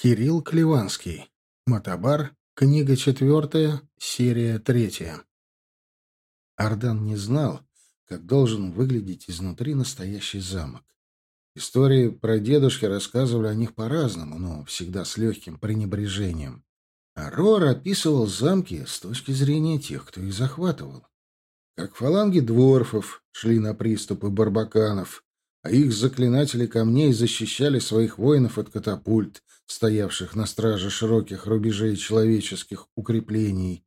Кирилл Клеванский. Мотобар. Книга четвертая. Серия третья. Ардан не знал, как должен выглядеть изнутри настоящий замок. Истории про дедушки рассказывали о них по-разному, но всегда с легким пренебрежением. Рор описывал замки с точки зрения тех, кто их захватывал. Как фаланги дворфов шли на приступы барбаканов, а их заклинатели камней защищали своих воинов от катапульт, стоявших на страже широких рубежей человеческих укреплений,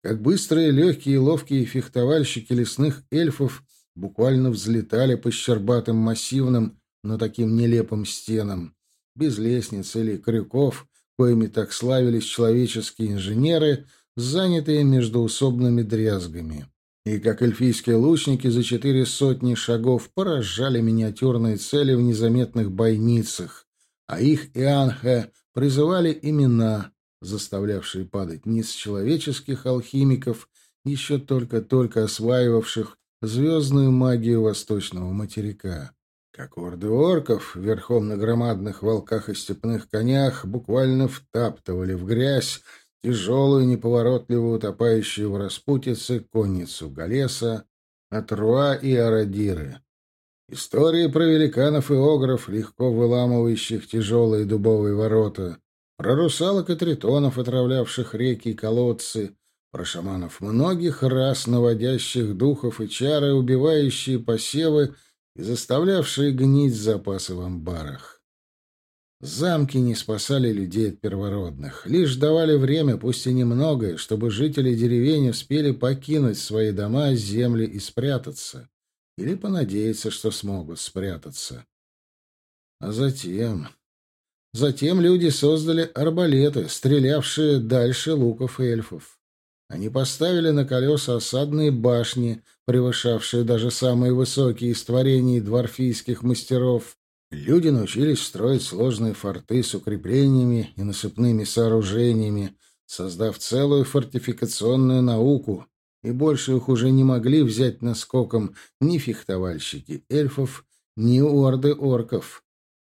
как быстрые, легкие и ловкие фехтовальщики лесных эльфов буквально взлетали по щербатым массивным, но таким нелепым стенам, без лестниц или крюков, коими так славились человеческие инженеры, занятые междуусобными дрязгами и как эльфийские лучники за четыре сотни шагов поражали миниатюрные цели в незаметных бойницах, а их Ианхе призывали имена, заставлявшие падать низ человеческих алхимиков, еще только-только осваивавших звездную магию восточного материка. Как орды орков, верхом на громадных волках и степных конях, буквально втаптывали в грязь тяжелую, неповоротливую, утопающую в распутице конницу Галеса, Атруа и Арадиры. Истории про великанов и огров, легко выламывающих тяжелые дубовые ворота, про русалок и тритонов, отравлявших реки и колодцы, про шаманов многих рас, наводящих духов и чары, убивающие посевы и заставлявшие гнить запасы в амбарах. Замки не спасали людей от первородных, лишь давали время, пусть и немногое, чтобы жители деревень успели покинуть свои дома, земли и спрятаться. Или понадеяться, что смогут спрятаться. А затем... Затем люди создали арбалеты, стрелявшие дальше луков эльфов. Они поставили на колеса осадные башни, превышавшие даже самые высокие из творений дворфийских мастеров, Люди научились строить сложные форты с укреплениями и насыпными сооружениями, создав целую фортификационную науку, и больше их уже не могли взять наскоком ни фехтовальщики эльфов, ни орды орков.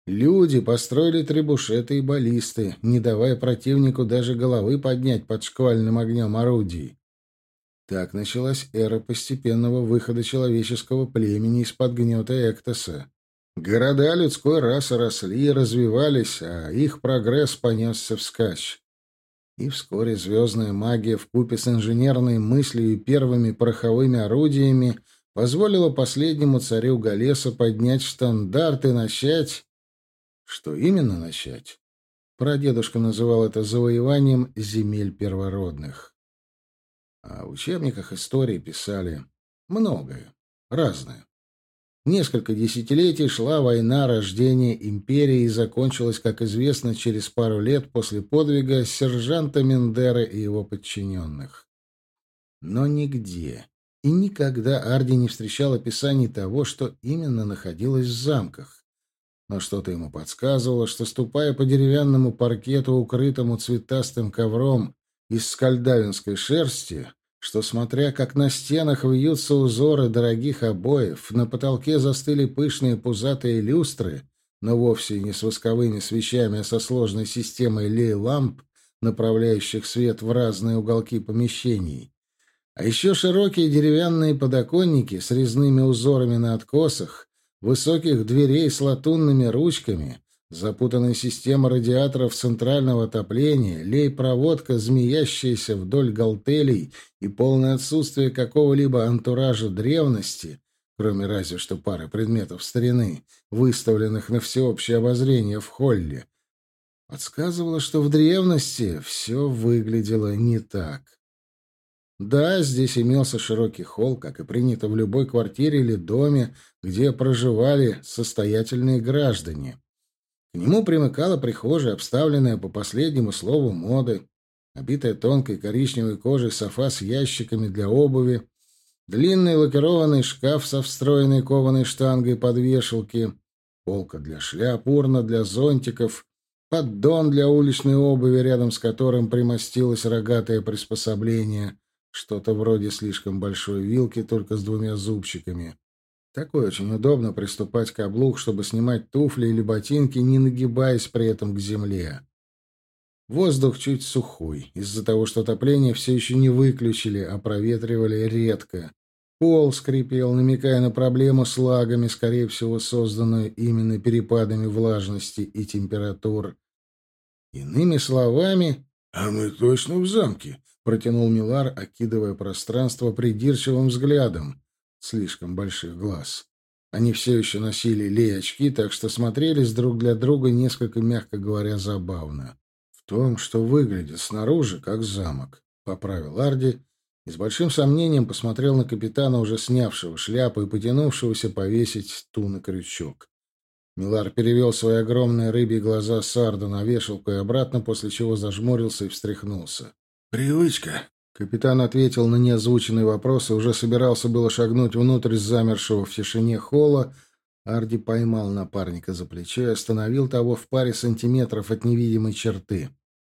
Люди построили требушеты и баллисты, не давая противнику даже головы поднять под шквальным огнем орудий. Так началась эра постепенного выхода человеческого племени из-под гнета Эктоса. Города людской расы росли и развивались, а их прогресс понесся вскачь. И вскоре звездная магия вкупе с инженерной мыслью и первыми пороховыми орудиями позволила последнему царю Галеса поднять штандарт и начать... Что именно начать? Прадедушка называл это завоеванием земель первородных. А в учебниках истории писали многое, разное. Несколько десятилетий шла война рождения империи и закончилась, как известно, через пару лет после подвига сержанта Мендера и его подчиненных. Но нигде и никогда Арди не встречал описаний того, что именно находилось в замках. Но что-то ему подсказывало, что, ступая по деревянному паркету, укрытому цветастым ковром из скальдавинской шерсти, что, смотря как на стенах вьются узоры дорогих обоев, на потолке застыли пышные пузатые люстры, но вовсе не с восковыми свечами, а со сложной системой лей-ламп, направляющих свет в разные уголки помещений. А еще широкие деревянные подоконники с резными узорами на откосах, высоких дверей с латунными ручками — Запутанная система радиаторов центрального отопления, лей-проводка, змеящаяся вдоль галтелей и полное отсутствие какого-либо антуража древности, кроме разве что пары предметов старины, выставленных на всеобщее обозрение в холле, подсказывало, что в древности все выглядело не так. Да, здесь имелся широкий холл, как и принято в любой квартире или доме, где проживали состоятельные граждане. К нему примыкала прихожая, обставленная по последнему слову моды, обитая тонкой коричневой кожей софа с ящиками для обуви, длинный лакированный шкаф со встроенной кованой штангой под вешалки, полка для шляп, урна для зонтиков, поддон для уличной обуви, рядом с которым примостилось рогатое приспособление, что-то вроде слишком большой вилки, только с двумя зубчиками. Такое очень удобно приступать к облух, чтобы снимать туфли или ботинки, не нагибаясь при этом к земле. Воздух чуть сухой, из-за того, что отопление все еще не выключили, а проветривали редко. Пол скрипел, намекая на проблему с лагами, скорее всего, созданную именно перепадами влажности и температур. Иными словами... — А мы точно в замке, — протянул Милар, окидывая пространство придирчивым взглядом. Слишком больших глаз. Они все еще носили лей-очки, так что смотрелись друг для друга несколько, мягко говоря, забавно. В том, что выглядит снаружи, как замок, — поправил Арди, и с большим сомнением посмотрел на капитана, уже снявшего шляпу и потянувшегося повесить ту на крючок. Милар перевел свои огромные рыбьи глаза Сарда на вешалку и обратно, после чего зажмурился и встряхнулся. «Привычка», Капитан ответил на неозвученный вопрос и уже собирался было шагнуть внутрь замершего в тишине холла. Арди поймал напарника за плечо и остановил того в паре сантиметров от невидимой черты.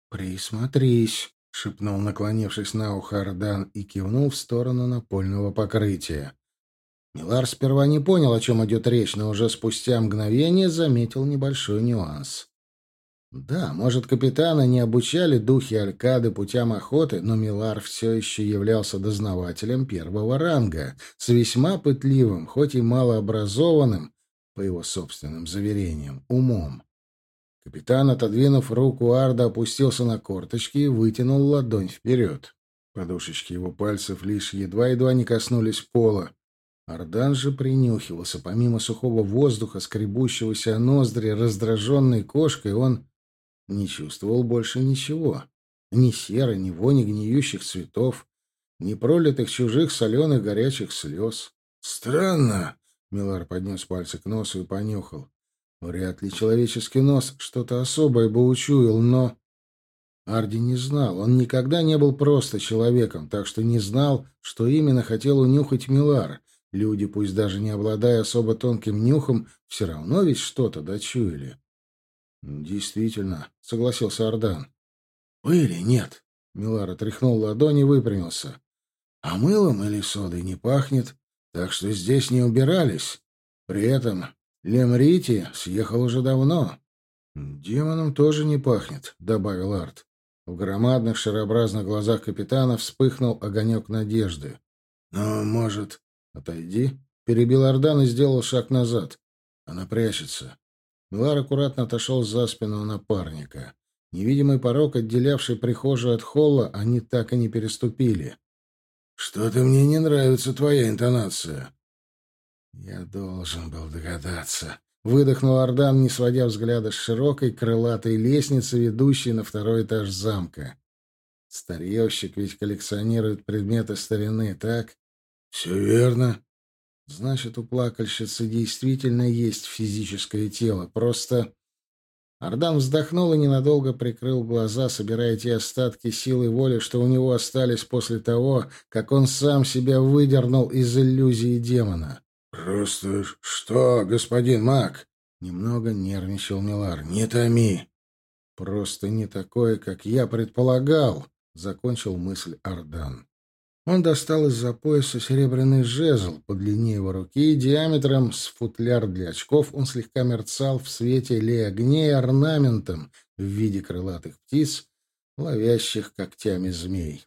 «Присмотрись», — шепнул, наклонившись на ухо Ардан и кивнул в сторону напольного покрытия. Милар сперва не понял, о чем идет речь, но уже спустя мгновение заметил небольшой нюанс. Да, может, капитана не обучали духи Алькады путям охоты, но Милар все еще являлся дознавателем первого ранга, с весьма пытливым, хоть и малообразованным, по его собственным заверениям, умом. Капитан, отодвинув руку Арда, опустился на корточки и вытянул ладонь вперед. Подушечки его пальцев лишь едва-едва не коснулись пола. Ардан же принюхивался. Помимо сухого воздуха, скребущегося ноздри, раздраженной кошкой, он не чувствовал больше ничего. Ни серы, ни вони гниющих цветов, ни пролитых чужих соленых горячих слез. «Странно!» — Милар поднес пальцы к носу и понюхал. Вряд ли человеческий нос что-то особое бы учуял, но... Арди не знал. Он никогда не был просто человеком, так что не знал, что именно хотел унюхать Милар. Люди, пусть даже не обладая особо тонким нюхом, все равно ведь что-то дочуяли. «Действительно», — согласился Ардан. «Пыли нет». Милара тряхнул ладони и выпрямился. «А мылом или содой не пахнет, так что здесь не убирались. При этом Лемрити съехал уже давно». «Демоном тоже не пахнет», — добавил Арт. В громадных шарообразных глазах капитана вспыхнул огонек надежды. «Но, может...» «Отойди», — перебил Ардан и сделал шаг назад. «Она прячется. Милар аккуратно отошел за спину напарника. Невидимый порог, отделявший прихожую от холла, они так и не переступили. «Что-то мне не нравится твоя интонация». «Я должен был догадаться», — выдохнул Ардан, не сводя взгляда с широкой крылатой лестницы, ведущей на второй этаж замка. «Старьевщик ведь коллекционирует предметы старины, так?» «Все верно», Значит, у плакальщицы действительно есть физическое тело. Просто... Ардан вздохнул и ненадолго прикрыл глаза, собирая те остатки силы воли, что у него остались после того, как он сам себя выдернул из иллюзии демона. «Просто что, господин маг?» Немного нервничал Милар. «Не томи!» «Просто не такое, как я предполагал», — закончил мысль Ардан. Он достал из-за пояса серебряный жезл по длине его руки, диаметром с футляр для очков он слегка мерцал в свете лей огней орнаментом в виде крылатых птиц, ловящих когтями змей.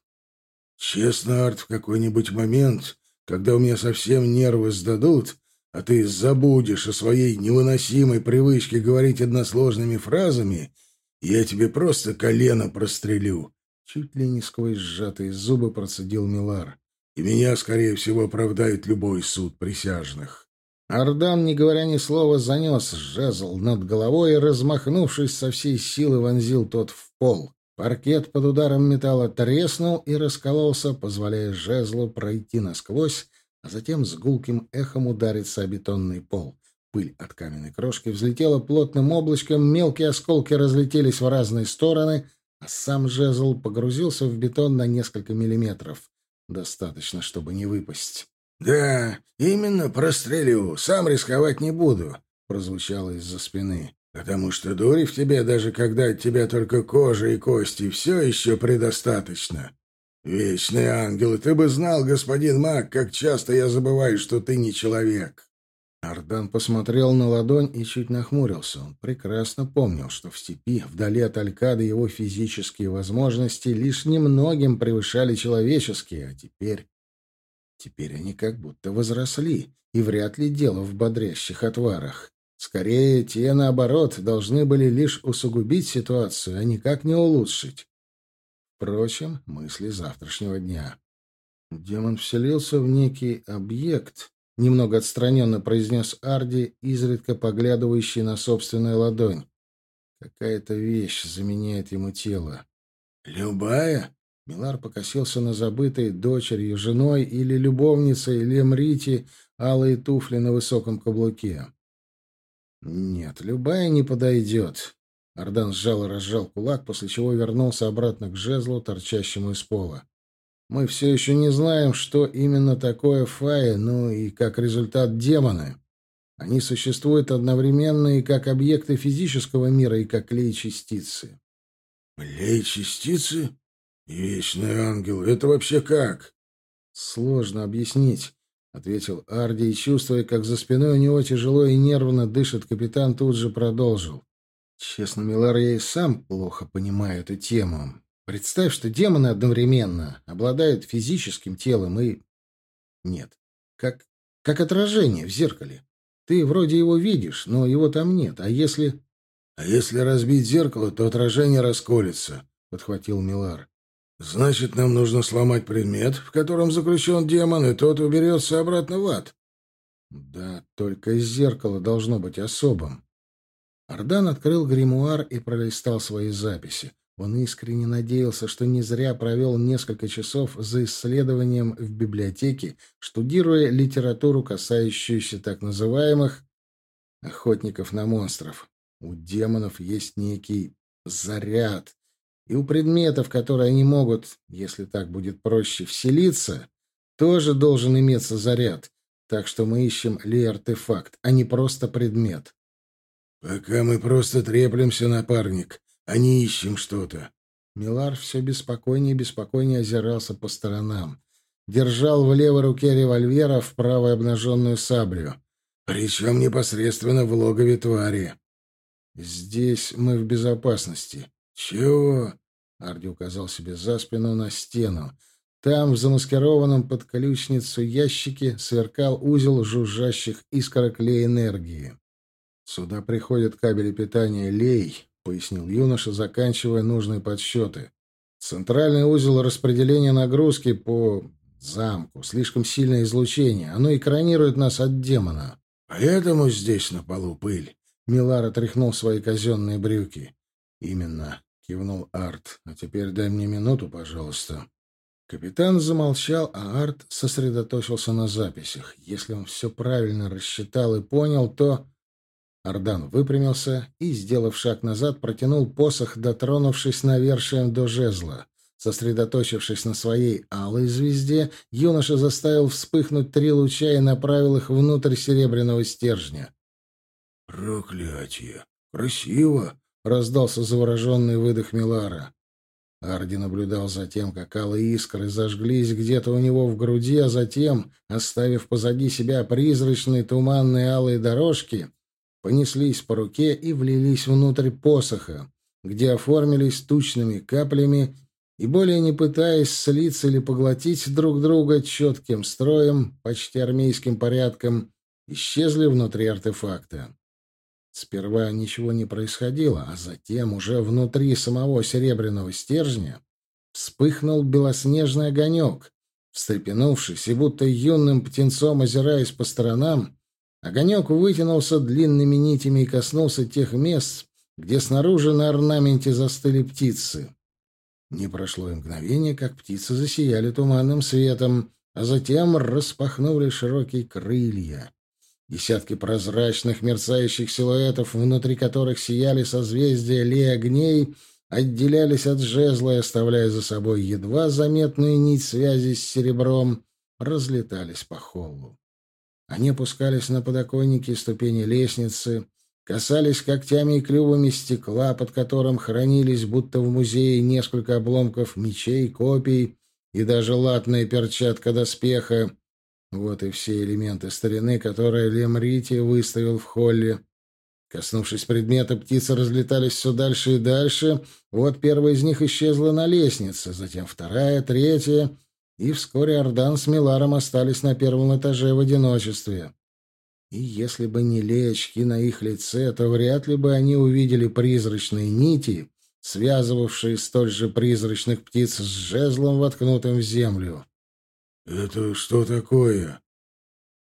«Честно, Арт, в какой-нибудь момент, когда у меня совсем нервы сдадут, а ты забудешь о своей невыносимой привычке говорить односложными фразами, я тебе просто колено прострелю», Чуть ли не сквозь сжатые зубы процедил Милар. «И меня, скорее всего, оправдает любой суд присяжных». Ардан, не говоря ни слова, занес жезл над головой и, размахнувшись со всей силы, вонзил тот в пол. Паркет под ударом металла треснул и раскололся, позволяя жезлу пройти насквозь, а затем с гулким эхом удариться о бетонный пол. Пыль от каменной крошки взлетела плотным облачком, мелкие осколки разлетелись в разные стороны, сам жезл погрузился в бетон на несколько миллиметров. Достаточно, чтобы не выпасть. «Да, именно прострелю, сам рисковать не буду», — прозвучало из-за спины. «Потому что дури в тебе, даже когда от тебя только кожа и кости, все еще предостаточно. Вечный ангел, ты бы знал, господин маг, как часто я забываю, что ты не человек». Ардан посмотрел на ладонь и чуть нахмурился. Он прекрасно помнил, что в степи, вдали от Алькады, его физические возможности лишь немногим превышали человеческие, а теперь... Теперь они как будто возросли, и вряд ли дело в бодрящих отварах. Скорее, те, наоборот, должны были лишь усугубить ситуацию, а никак не улучшить. Впрочем, мысли завтрашнего дня. Демон вселился в некий объект, — немного отстраненно произнес Арди, изредка поглядывающий на собственную ладонь. Какая-то вещь заменяет ему тело. «Любая?» Милар покосился на забытой дочерью, женой или любовницей Лемрити алые туфли на высоком каблуке. «Нет, любая не подойдет». Ардан сжал и разжал кулак, после чего вернулся обратно к жезлу, торчащему из пола. Мы все еще не знаем, что именно такое фаи, ну и как результат демоны. Они существуют одновременно и как объекты физического мира, и как клей-частицы. Клей-частицы? Вечный ангел, это вообще как? Сложно объяснить, — ответил Арди, и, чувствуя, как за спиной у него тяжело и нервно дышит, капитан тут же продолжил. Честно, Милар, я и сам плохо понимаю эту тему. Представь, что демоны одновременно обладают физическим телом и... Нет. Как, как отражение в зеркале. Ты вроде его видишь, но его там нет. А если... — А если разбить зеркало, то отражение расколется, — подхватил Милар. — Значит, нам нужно сломать предмет, в котором заключен демон, и тот уберется обратно в ад. — Да, только зеркало должно быть особым. Ардан открыл гримуар и пролистал свои записи. Он искренне надеялся, что не зря провел несколько часов за исследованием в библиотеке, штудируя литературу, касающуюся так называемых охотников на монстров. У демонов есть некий заряд, и у предметов, которые они могут, если так будет проще, вселиться, тоже должен иметься заряд. Так что мы ищем ли артефакт, а не просто предмет. «Пока мы просто треплемся, напарник», не ищем что-то. Милар все беспокойнее и беспокойнее озирался по сторонам. Держал в левой руке револьвер, а в правой обнаженную саблю. Причем непосредственно в логове твари. «Здесь мы в безопасности». «Чего?» — Арди указал себе за спину на стену. Там, в замаскированном под ключницу ящике, сверкал узел жужжащих искорок лей энергии. Сюда приходят кабели питания лей, — пояснил юноша, заканчивая нужные подсчеты. «Центральный узел распределения нагрузки по замку. Слишком сильное излучение. Оно экранирует нас от демона». «Поэтому здесь на полу пыль». Милар отряхнул свои казенные брюки. «Именно», — кивнул Арт. «А теперь дай мне минуту, пожалуйста». Капитан замолчал, а Арт сосредоточился на записях. Если он все правильно рассчитал и понял, то... Ардан выпрямился и, сделав шаг назад, протянул посох, дотронувшись навершием до жезла. Сосредоточившись на своей алой звезде, юноша заставил вспыхнуть три луча и направил их внутрь серебряного стержня. «Проклятие! Красиво!» — раздался завороженный выдох Милара. Арди наблюдал за тем, как алые искры зажглись где-то у него в груди, а затем, оставив позади себя призрачные туманные алые дорожки, понеслись по руке и влились внутрь посоха, где оформились тучными каплями и, более не пытаясь слиться или поглотить друг друга четким строем, почти армейским порядком, исчезли внутри артефакта. Сперва ничего не происходило, а затем уже внутри самого серебряного стержня вспыхнул белоснежный огонек. Встрепенувшись и будто юным птенцом озираясь по сторонам, Огонек вытянулся длинными нитями и коснулся тех мест, где снаружи на орнаменте застыли птицы. Не прошло и мгновение, как птицы засияли туманным светом, а затем распахнули широкие крылья. Десятки прозрачных мерцающих силуэтов, внутри которых сияли созвездия ли огней, отделялись от жезла и, оставляя за собой едва заметную нить связи с серебром, разлетались по холлу. Они опускались на подоконники и ступени лестницы, касались когтями и клювами стекла, под которым хранились, будто в музее, несколько обломков мечей, копий и даже латная перчатка доспеха. Вот и все элементы старины, которые Лемрити выставил в холле. Коснувшись предмета, птицы разлетались все дальше и дальше. Вот первая из них исчезла на лестнице, затем вторая, третья, и вскоре Ордан с Миларом остались на первом этаже в одиночестве. И если бы не лечки на их лице, то вряд ли бы они увидели призрачные нити, связывавшие столь же призрачных птиц с жезлом, воткнутым в землю. «Это что такое?»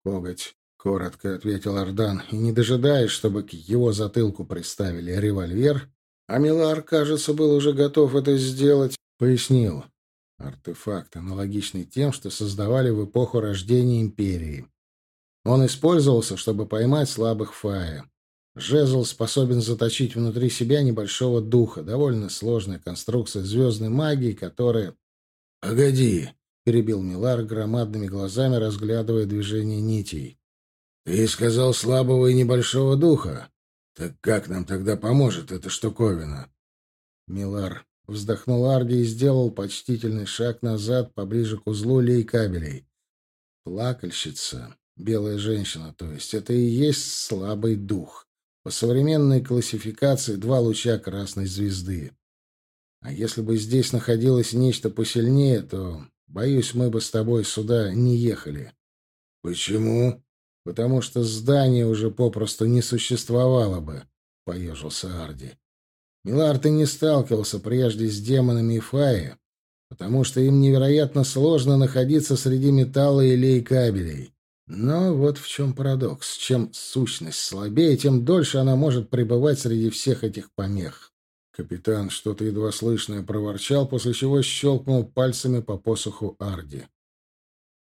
«Коготь», — коротко ответил Ардан, и, не дожидаясь, чтобы к его затылку приставили револьвер, а Милар, кажется, был уже готов это сделать, пояснил. Артефакт, аналогичный тем, что создавали в эпоху рождения Империи. Он использовался, чтобы поймать слабых Фая. Жезл способен заточить внутри себя небольшого духа, довольно сложная конструкция звездной магии, которая... «Погоди!» перебил Милар громадными глазами, разглядывая движение нитей. «Ты сказал слабого и небольшого духа. Так как нам тогда поможет эта штуковина?» Милар вздохнул Арди и сделал почтительный шаг назад, поближе к узлу лей-кабелей. Плакальщица, белая женщина, то есть, это и есть слабый дух. По современной классификации два луча красной звезды. А если бы здесь находилось нечто посильнее, то Боюсь, мы бы с тобой сюда не ехали. Почему? Потому что здание уже попросту не существовало бы, поежился Арди. Милар, ты не сталкивался прежде с демонами и Фаи, потому что им невероятно сложно находиться среди металла и лей-кабелей. Но вот в чем парадокс. Чем сущность слабее, тем дольше она может пребывать среди всех этих помех. Капитан что-то едва слышное проворчал, после чего щелкнул пальцами по посоху Арди.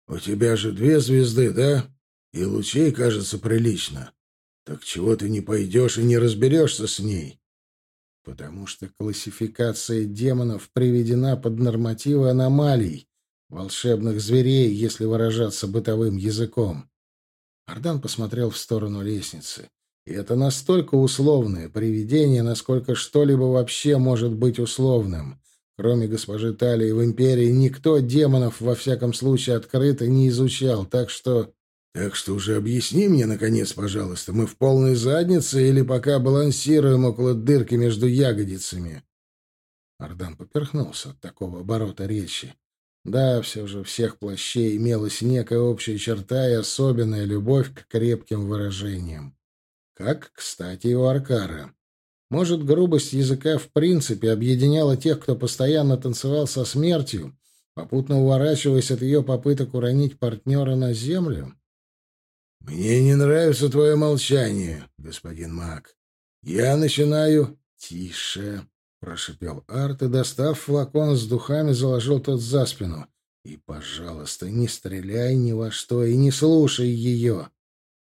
«У тебя же две звезды, да? И лучей, кажется, прилично. Так чего ты не пойдешь и не разберешься с ней?» «Потому что классификация демонов приведена под нормативы аномалий, волшебных зверей, если выражаться бытовым языком». Ардан посмотрел в сторону лестницы. И это настолько условное привидение, насколько что-либо вообще может быть условным. Кроме госпожи Талии в Империи никто демонов, во всяком случае, открыто не изучал, так что... Так что уже объясни мне, наконец, пожалуйста, мы в полной заднице или пока балансируем около дырки между ягодицами?» Ардан поперхнулся от такого оборота речи. Да, все же всех плащей имелась некая общая черта и особенная любовь к крепким выражениям. Как, кстати, и у Аркара. Может, грубость языка в принципе объединяла тех, кто постоянно танцевал со смертью, попутно уворачиваясь от ее попыток уронить партнера на землю? «Мне не нравится твое молчание, господин Мак. Я начинаю...» «Тише!» — прошипел Арт и, достав флакон с духами, заложил тот за спину. «И, пожалуйста, не стреляй ни во что и не слушай ее!»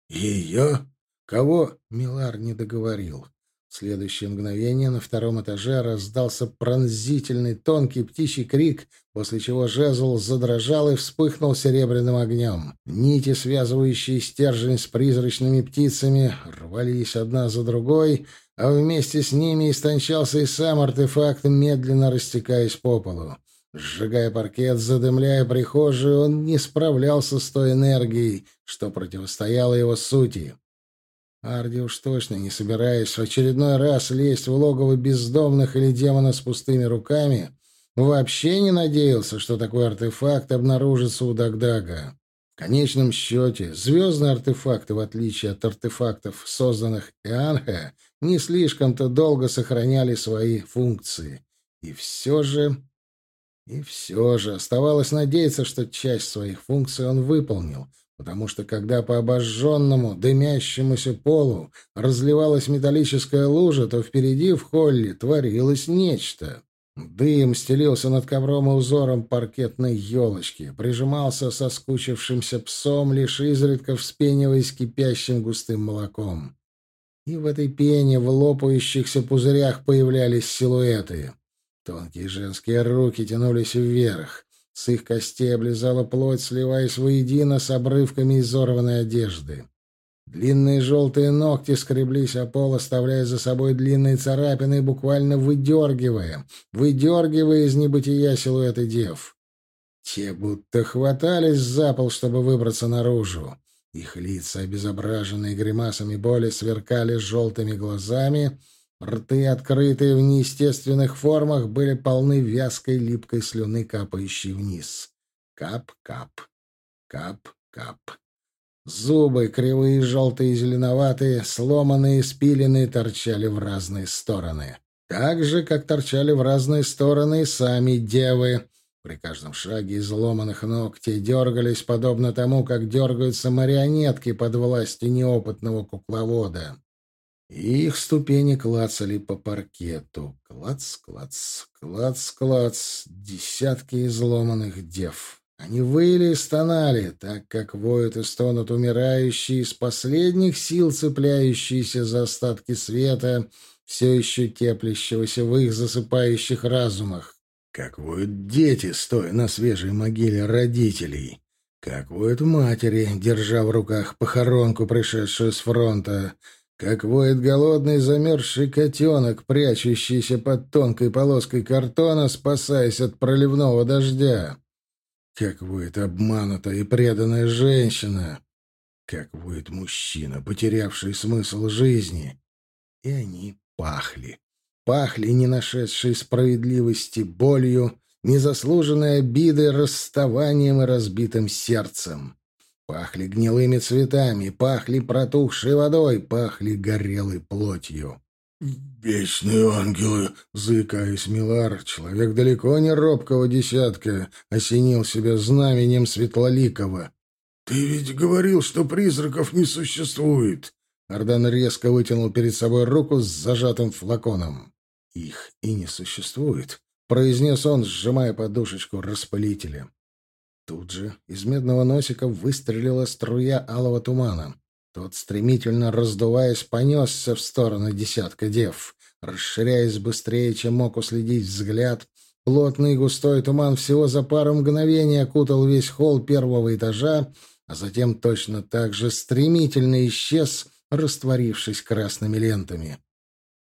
«Ее?» Кого? Милар не договорил. Следующее мгновение на втором этаже раздался пронзительный тонкий птичий крик, после чего жезл задрожал и вспыхнул серебряным огнем. Нити, связывающие стержень с призрачными птицами, рвались одна за другой, а вместе с ними истончался и сам артефакт, медленно растекаясь по полу. Сжигая паркет, задымляя прихожую, он не справлялся с той энергией, что противостояло его сути. Арди уж точно не собираясь в очередной раз лезть в логово бездомных или демона с пустыми руками, вообще не надеялся, что такой артефакт обнаружится у Дагдага. В конечном счете, звездные артефакты, в отличие от артефактов, созданных Ианхе, не слишком-то долго сохраняли свои функции. И все же... И все же оставалось надеяться, что часть своих функций он выполнил — потому что когда по обожженному, дымящемуся полу разливалась металлическая лужа, то впереди в холле творилось нечто. Дым стелился над ковром и узором паркетной елочки, прижимался со скучившимся псом, лишь изредка вспениваясь кипящим густым молоком. И в этой пене в лопающихся пузырях появлялись силуэты. Тонкие женские руки тянулись вверх. С их костей облизала плоть, сливаясь воедино с обрывками изорванной одежды. Длинные желтые ногти скреблись о пол, оставляя за собой длинные царапины, буквально выдергивая, выдергивая из небытия силуэты дев. Те будто хватались за пол, чтобы выбраться наружу. Их лица, обезображенные гримасами боли, сверкали желтыми глазами, рты, открытые в неестественных формах, были полны вязкой липкой слюны, капающей вниз. Кап-кап, кап-кап. Зубы, кривые, желтые и зеленоватые, сломанные и спиленные, торчали в разные стороны. Так же, как торчали в разные стороны сами девы. При каждом шаге изломанных ногтей дергались, подобно тому, как дергаются марионетки под властью неопытного кукловода. Их ступени клацали по паркету. Клац-клац, клац-клац, десятки изломанных дев. Они выли и стонали, так как воют и стонут умирающие, из последних сил цепляющиеся за остатки света, все еще теплящегося в их засыпающих разумах. Как воют дети, стоя на свежей могиле родителей. Как воют матери, держа в руках похоронку, пришедшую с фронта. Как воет голодный замерзший котенок, прячущийся под тонкой полоской картона, спасаясь от проливного дождя. Как воет обманутая и преданная женщина. Как воет мужчина, потерявший смысл жизни. И они пахли пахли не нашедшей справедливости болью, незаслуженной обидой, расставанием и разбитым сердцем. Пахли гнилыми цветами, пахли протухшей водой, пахли горелой плотью. «Вечные ангелы!» — заикаясь Милар, человек далеко не робкого десятка, осенил себя знаменем Светлоликова. «Ты ведь говорил, что призраков не существует!» Ардан резко вытянул перед собой руку с зажатым флаконом. «Их и не существует», — произнес он, сжимая подушечку распылителя. Тут же из медного носика выстрелила струя алого тумана. Тот, стремительно раздуваясь, понесся в сторону десятка дев. Расширяясь быстрее, чем мог уследить взгляд, плотный густой туман всего за пару мгновений окутал весь холл первого этажа, а затем точно так же стремительно исчез, растворившись красными лентами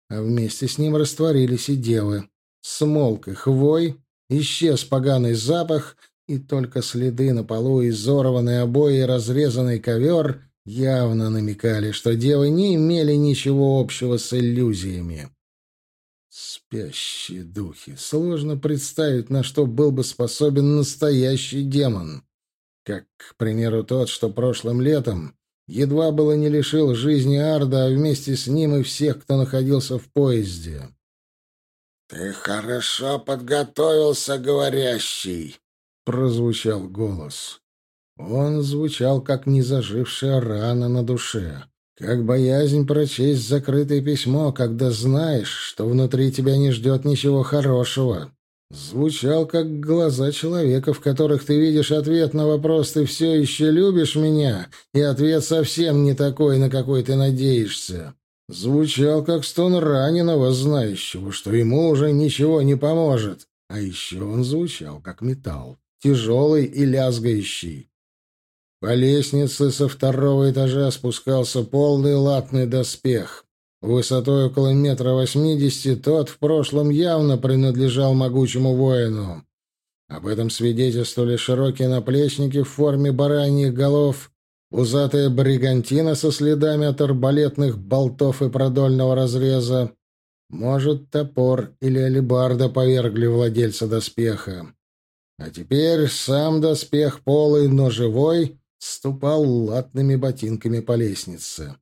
а вместе с ним растворились и девы. Смолк их вой, исчез поганый запах, и только следы на полу, изорванные обои и разрезанный ковер явно намекали, что девы не имели ничего общего с иллюзиями. Спящие духи. Сложно представить, на что был бы способен настоящий демон. Как, к примеру, тот, что прошлым летом едва было не лишил жизни Арда, а вместе с ним и всех, кто находился в поезде. «Ты хорошо подготовился, говорящий!» — прозвучал голос. Он звучал, как незажившая рана на душе, как боязнь прочесть закрытое письмо, когда знаешь, что внутри тебя не ждет ничего хорошего. Звучал, как глаза человека, в которых ты видишь ответ на вопрос «Ты все еще любишь меня?» и ответ совсем не такой, на какой ты надеешься. Звучал, как стон раненого, знающего, что ему уже ничего не поможет. А еще он звучал, как металл, тяжелый и лязгающий. По лестнице со второго этажа спускался полный латный доспех. Высотой около метра восьмидесяти тот в прошлом явно принадлежал могучему воину. Об этом свидетельствовали широкие наплечники в форме бараньих голов, узатая бригантина со следами от арбалетных болтов и продольного разреза. Может, топор или алебарда повергли владельца доспеха. А теперь сам доспех полый, но живой, ступал латными ботинками по лестнице.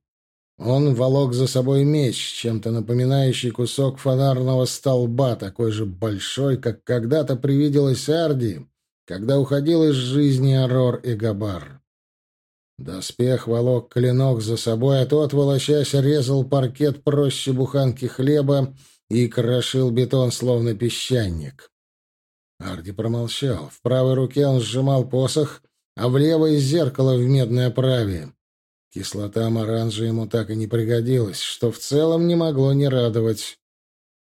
Он волок за собой меч, чем-то напоминающий кусок фонарного столба, такой же большой, как когда-то привиделась Арди, когда уходил из жизни Арор и Габар. Доспех волок клинок за собой, а тот, волочась, резал паркет проще буханки хлеба и крошил бетон, словно песчаник. Арди промолчал. В правой руке он сжимал посох, а в левой — зеркало в медной оправе. Кислота маранжа ему так и не пригодилась, что в целом не могло не радовать.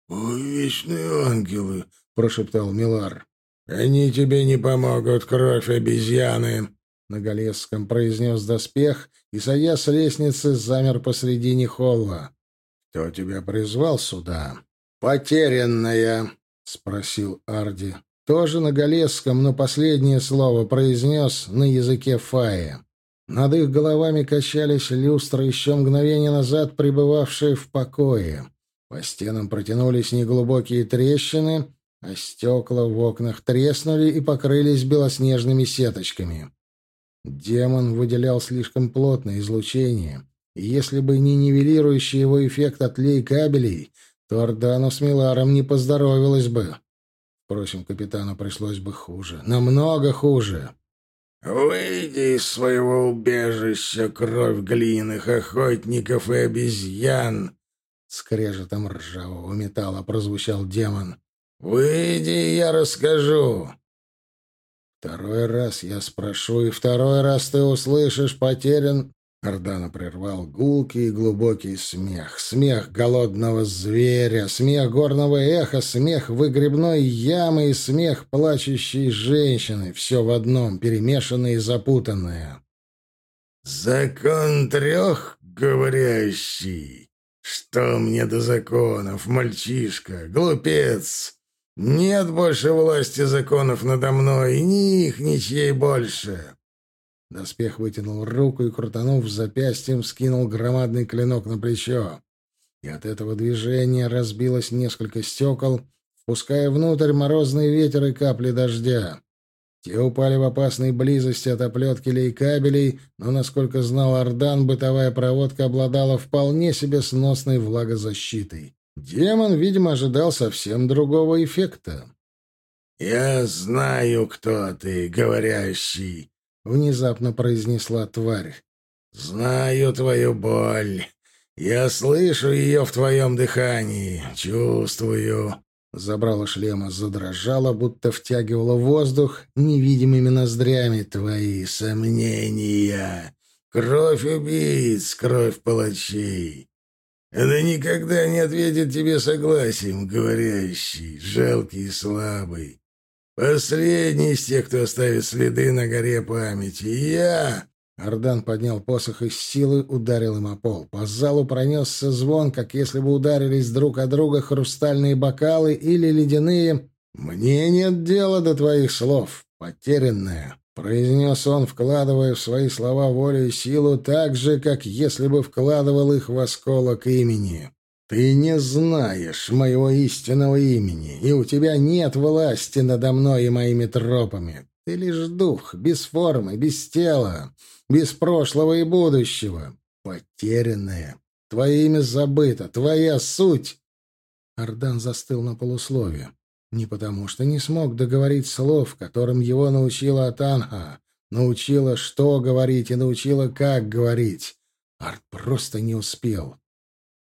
«О, вечные ангелы!» — прошептал Милар. «Они тебе не помогут, кровь обезьяны!» На Галесском произнес доспех и, сойдя с лестницы, замер посредине холла. «Кто тебя призвал сюда?» «Потерянная!» — спросил Арди. Тоже на галесском, но последнее слово произнес на языке фая. Над их головами качались люстры, еще мгновение назад пребывавшие в покое. По стенам протянулись неглубокие трещины, а стекла в окнах треснули и покрылись белоснежными сеточками. Демон выделял слишком плотное излучение, и если бы не нивелирующий его эффект от лей кабелей, то Ордану с Миларом не поздоровилось бы. Впрочем, капитану пришлось бы хуже, намного хуже. «Выйди из своего убежища, кровь глиняных охотников и обезьян!» Скрежетом ржавого металла прозвучал демон. «Выйди, я расскажу!» «Второй раз я спрошу, и второй раз ты услышишь, потерян...» Ордана прервал гулкий и глубокий смех. Смех голодного зверя, смех горного эха, смех выгребной ямы и смех плачущей женщины. Все в одном, перемешанное и запутанное. «Закон трех, говорящий. Что мне до законов, мальчишка, глупец? Нет больше власти законов надо мной, ни их, ничьей больше. Доспех вытянул руку и, крутанув запястьем, скинул громадный клинок на плечо. И от этого движения разбилось несколько стекол, впуская внутрь морозный ветер и капли дождя. Те упали в опасной близости от оплетки лейкабелей, но, насколько знал Ардан, бытовая проводка обладала вполне себе сносной влагозащитой. Демон, видимо, ожидал совсем другого эффекта. «Я знаю, кто ты, говорящий», внезапно произнесла тварь. Знаю твою боль. Я слышу ее в твоем дыхании, чувствую. Забрала шлема, задрожала, будто втягивала воздух невидимыми ноздрями. Твои сомнения. Кровь убийц, кровь палачей. Она никогда не ответит тебе согласием, говорящий, жалкий и слабый. Последний из тех, кто оставит следы на горе памяти. Я...» Ардан поднял посох и с силы ударил им о пол. По залу пронесся звон, как если бы ударились друг о друга хрустальные бокалы или ледяные. «Мне нет дела до твоих слов, потерянная», — произнес он, вкладывая в свои слова волю и силу так же, как если бы вкладывал их в осколок имени. Ты не знаешь моего истинного имени, и у тебя нет власти надо мной и моими тропами. Ты лишь дух, без формы, без тела, без прошлого и будущего. Потерянное. Твое имя забыто, твоя суть. Ардан застыл на полуслове. Не потому что не смог договорить слов, которым его научила Атанха. Научила, что говорить, и научила, как говорить. Арт просто не успел.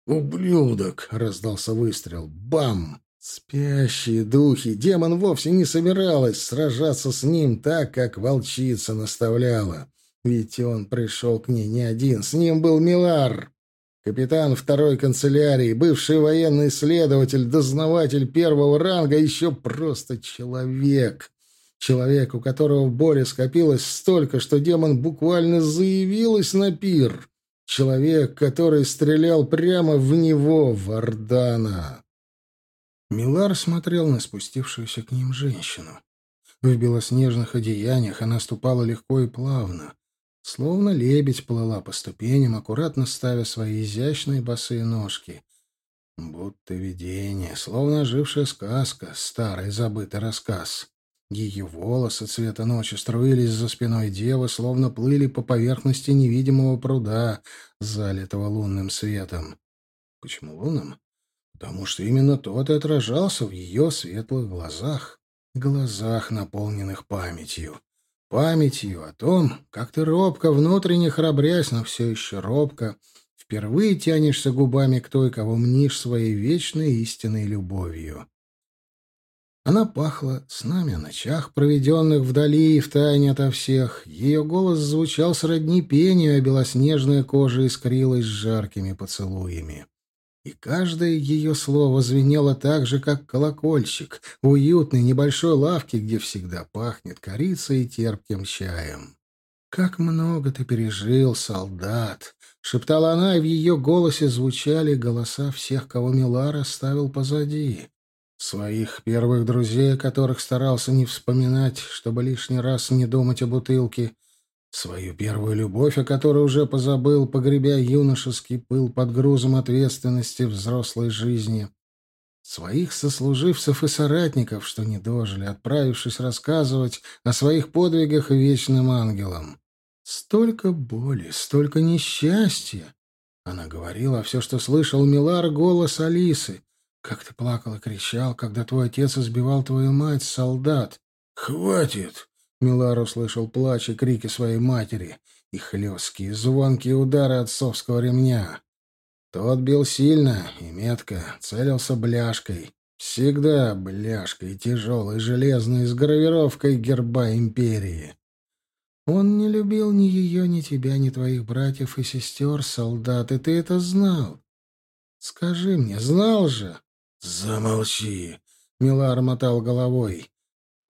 «Ублюдок!» — раздался выстрел. «Бам!» Спящие духи. Демон вовсе не собиралась сражаться с ним так, как волчица наставляла. Ведь он пришел к ней не один. С ним был Милар, капитан второй канцелярии, бывший военный следователь, дознаватель первого ранга, еще просто человек. Человек, у которого боли скопилось столько, что демон буквально заявилась на пир. Человек, который стрелял прямо в него, Вардана. Милар смотрел на спустившуюся к ним женщину. В белоснежных одеяниях она ступала легко и плавно, словно лебедь плыла по ступеням, аккуратно ставя свои изящные босые ножки. Будто видение, словно ожившая сказка, старый забытый рассказ. Ее волосы цвета ночи струились за спиной девы, словно плыли по поверхности невидимого пруда, залитого лунным светом. Почему лунным? Потому что именно тот и отражался в ее светлых глазах, глазах, наполненных памятью. Памятью о том, как ты робко, внутренне храбрясь, но все еще робко, впервые тянешься губами к той, кого мнишь своей вечной истинной любовью. Она пахла с нами о ночах, проведенных вдали и втайне ото всех. Ее голос звучал сродни пению, а белоснежная кожа искрилась жаркими поцелуями. И каждое ее слово звенело так же, как колокольчик, в уютной небольшой лавке, где всегда пахнет корицей и терпким чаем. «Как много ты пережил, солдат!» — шептала она, и в ее голосе звучали голоса всех, кого Милар оставил позади. Своих первых друзей, которых старался не вспоминать, чтобы лишний раз не думать о бутылке. Свою первую любовь, о которой уже позабыл, погребя юношеский пыл под грузом ответственности взрослой жизни. Своих сослуживцев и соратников, что не дожили, отправившись рассказывать о своих подвигах вечным ангелам. Столько боли, столько несчастья. Она говорила, все, что слышал Милар, голос Алисы. Как ты плакал и кричал, когда твой отец избивал твою мать, солдат. «Хватит!» — Милар услышал плач и крики своей матери и хлесткие, звонкие удары отцовского ремня. Тот бил сильно и метко, целился бляшкой. Всегда бляшкой, тяжелой, железной, с гравировкой герба империи. Он не любил ни ее, ни тебя, ни твоих братьев и сестер, солдат, и ты это знал. Скажи мне, знал же? Замолчи, Милар мотал головой.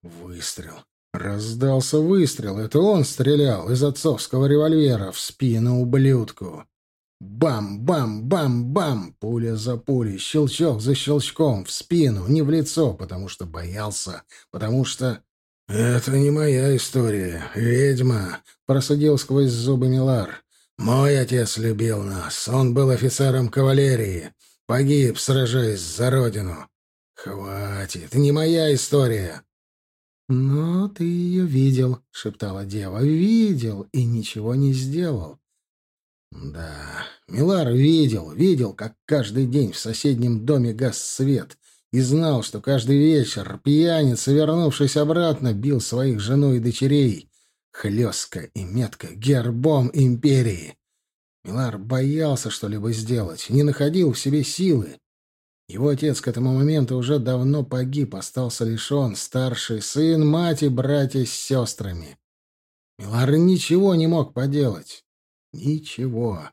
Выстрел. Раздался выстрел. Это он стрелял из отцовского револьвера в спину ублюдку. Бам-бам-бам-бам! Пуля за пулей, щелчок за щелчком, в спину, не в лицо, потому что боялся, потому что... «Это не моя история, ведьма», — просудил сквозь зубы Милар. «Мой отец любил нас. Он был офицером кавалерии. Погиб, сражаясь за родину. Хватит, не моя история». «Но ты ее видел», — шептала дева. «Видел и ничего не сделал». Да, Милар видел, видел, как каждый день в соседнем доме гас свет, и знал, что каждый вечер пьяница, вернувшись обратно, бил своих жену и дочерей, хлестко и метко, гербом империи. Милар боялся что-либо сделать, не находил в себе силы. Его отец к этому моменту уже давно погиб, остался лишь он, старший сын, мать и братья с сестрами. Милар ничего не мог поделать. Ничего.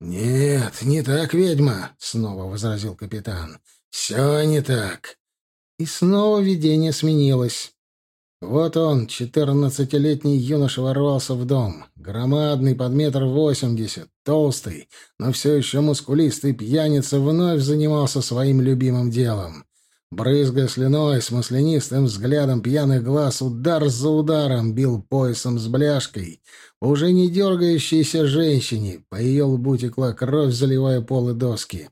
«Нет, не так, ведьма», — снова возразил капитан. «Все не так». И снова видение сменилось. Вот он, четырнадцатилетний юноша, ворвался в дом. Громадный, под метр восемьдесят, толстый, но все еще мускулистый пьяница вновь занимался своим любимым делом. Брызгая слюной, с маслянистым взглядом пьяных глаз, удар за ударом бил поясом с бляшкой. Уже не дергающейся женщине, по ее лбу текла кровь, заливая полы доски.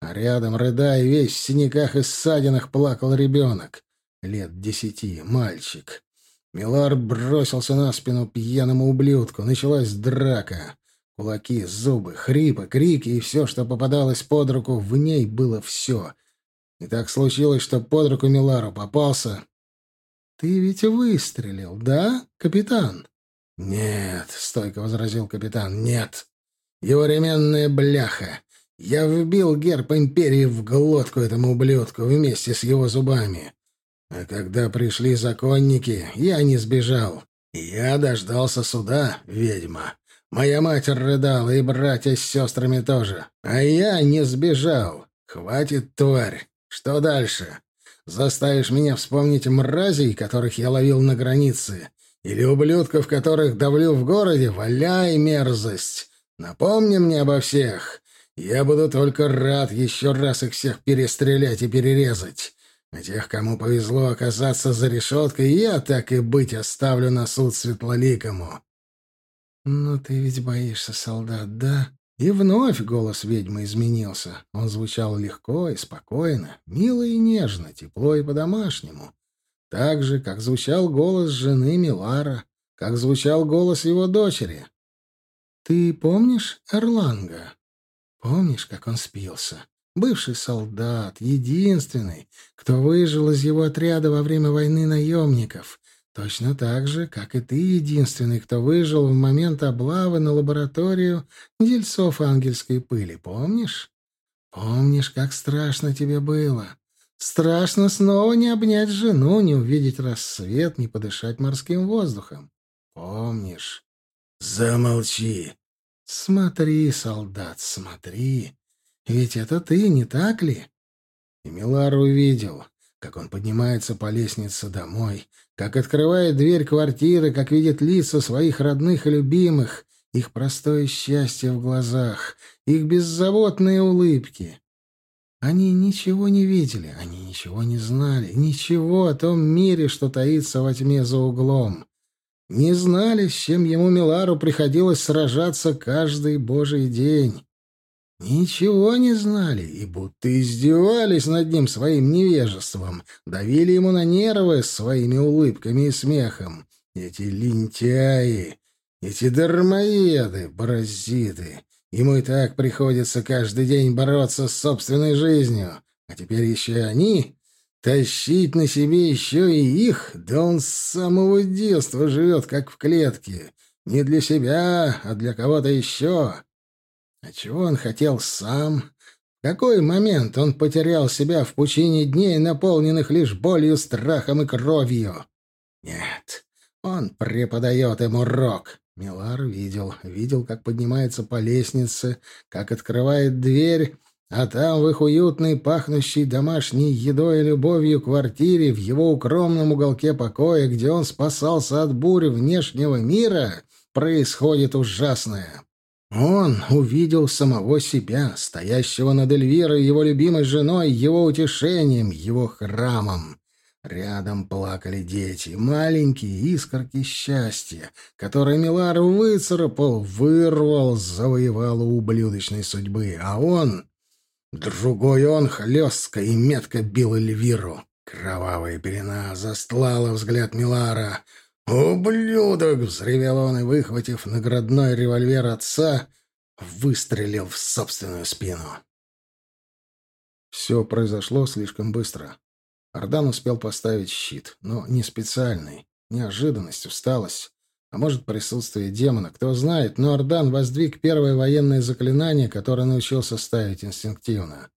А рядом, рыдая, весь в синяках и ссадинах, плакал ребенок. Лет десяти, мальчик. Милар бросился на спину пьяному ублюдку. Началась драка. Кулаки, зубы, хрипы, крики и все, что попадалось под руку, в ней было все — и так случилось, что под руку Милару попался... «Ты ведь выстрелил, да, капитан?» «Нет», — стойко возразил капитан, — «нет. Его ременная бляха. Я вбил герб империи в глотку этому ублюдку вместе с его зубами. А когда пришли законники, я не сбежал. Я дождался суда, ведьма. Моя мать рыдала, и братья с сестрами тоже. А я не сбежал. Хватит, тварь. Что дальше? Заставишь меня вспомнить мразей, которых я ловил на границе? Или ублюдков, которых давлю в городе? Валяй, мерзость! Напомни мне обо всех. Я буду только рад еще раз их всех перестрелять и перерезать. А тех, кому повезло оказаться за решеткой, я, так и быть, оставлю на суд светлоликому. — Ну ты ведь боишься солдат, да? И вновь голос ведьмы изменился. Он звучал легко и спокойно, мило и нежно, тепло и по-домашнему. Так же, как звучал голос жены Милара, как звучал голос его дочери. «Ты помнишь Эрланга? Помнишь, как он спился? Бывший солдат, единственный, кто выжил из его отряда во время войны наемников, Точно так же, как и ты единственный, кто выжил в момент облавы на лабораторию дельцов ангельской пыли, помнишь? Помнишь, как страшно тебе было? Страшно снова не обнять жену, не увидеть рассвет, не подышать морским воздухом. Помнишь? Замолчи. Смотри, солдат, смотри. Ведь это ты, не так ли? И Милар увидел, как он поднимается по лестнице домой, как открывает дверь квартиры, как видит лица своих родных и любимых, их простое счастье в глазах, их беззаботные улыбки. Они ничего не видели, они ничего не знали, ничего о том мире, что таится во тьме за углом. Не знали, с чем ему, Милару, приходилось сражаться каждый божий день. Ничего не знали и будто издевались над ним своим невежеством, давили ему на нервы своими улыбками и смехом. Эти лентяи, эти дармоеды, паразиты. Ему и так приходится каждый день бороться с собственной жизнью. А теперь еще и они Тащить на себе еще и их, да он с самого детства живет, как в клетке. Не для себя, а для кого-то еще. А чего он хотел сам? В какой момент он потерял себя в пучине дней, наполненных лишь болью, страхом и кровью? Нет, он преподает им урок. Милар видел, видел, как поднимается по лестнице, как открывает дверь, а там, в их уютной, пахнущей домашней едой и любовью квартире, в его укромном уголке покоя, где он спасался от бури внешнего мира, происходит ужасное. Он увидел самого себя, стоящего над Эльвирой, его любимой женой, его утешением, его храмом. Рядом плакали дети, маленькие искорки счастья, которые Милар выцарапал, вырвал, завоевал у ублюдочной судьбы, а он... Другой он хлестко и метко бил Эльвиру. Кровавая пелена застлала взгляд Милара. «Ублюдок!» — взревел он и, выхватив наградной револьвер отца, выстрелил в собственную спину. Все произошло слишком быстро. Ардан успел поставить щит, но не специальный. Неожиданность, усталость. А может, присутствие демона, кто знает, но Ардан воздвиг первое военное заклинание, которое научился ставить инстинктивно.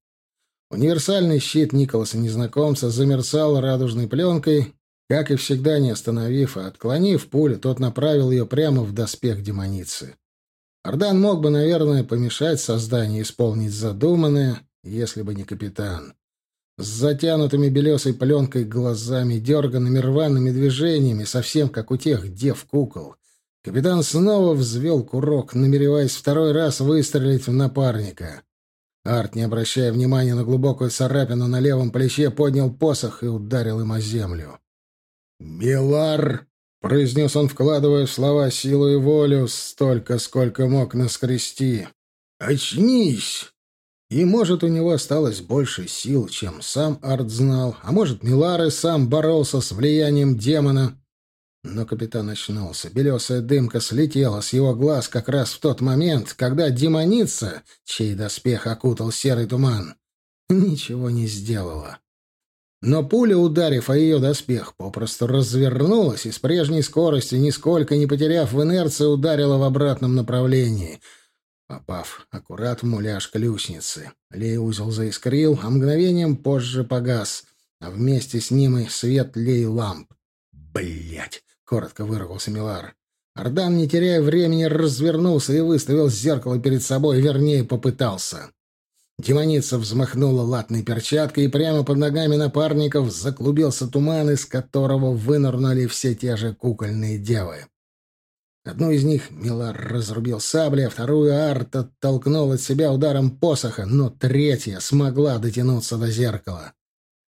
Универсальный щит Николаса-незнакомца замерцал радужной пленкой, как и всегда, не остановив, а отклонив пулю, тот направил ее прямо в доспех демоницы. Ардан мог бы, наверное, помешать созданию исполнить задуманное, если бы не капитан. С затянутыми белесой пленкой глазами, дерганными рваными движениями, совсем как у тех дев-кукол. Капитан снова взвел курок, намереваясь второй раз выстрелить в напарника. Арт, не обращая внимания на глубокую царапину на левом плече, поднял посох и ударил им о землю. «Милар!» — произнес он, вкладывая в слова силу и волю, столько, сколько мог наскрести. «Очнись!» И, может, у него осталось больше сил, чем сам Арт знал, а может, Милар сам боролся с влиянием демона. Но капитан очнулся. Белесая дымка слетела с его глаз как раз в тот момент, когда демоница, чей доспех окутал серый туман, ничего не сделала. Но пуля, ударив о ее доспех, попросту развернулась и с прежней скоростью, нисколько не потеряв в инерции, ударила в обратном направлении — попав аккурат в муляж ключницы. Лей-узел заискрил, а мгновением позже погас, а вместе с ним и свет лей-ламп. Блять! коротко выругался Милар. Ардан, не теряя времени, развернулся и выставил зеркало перед собой, вернее, попытался. Демоница взмахнула латной перчаткой, и прямо под ногами напарников заклубился туман, из которого вынырнули все те же кукольные девы. Одну из них Милар разрубил саблей, а вторую Арт оттолкнул от себя ударом посоха, но третья смогла дотянуться до зеркала.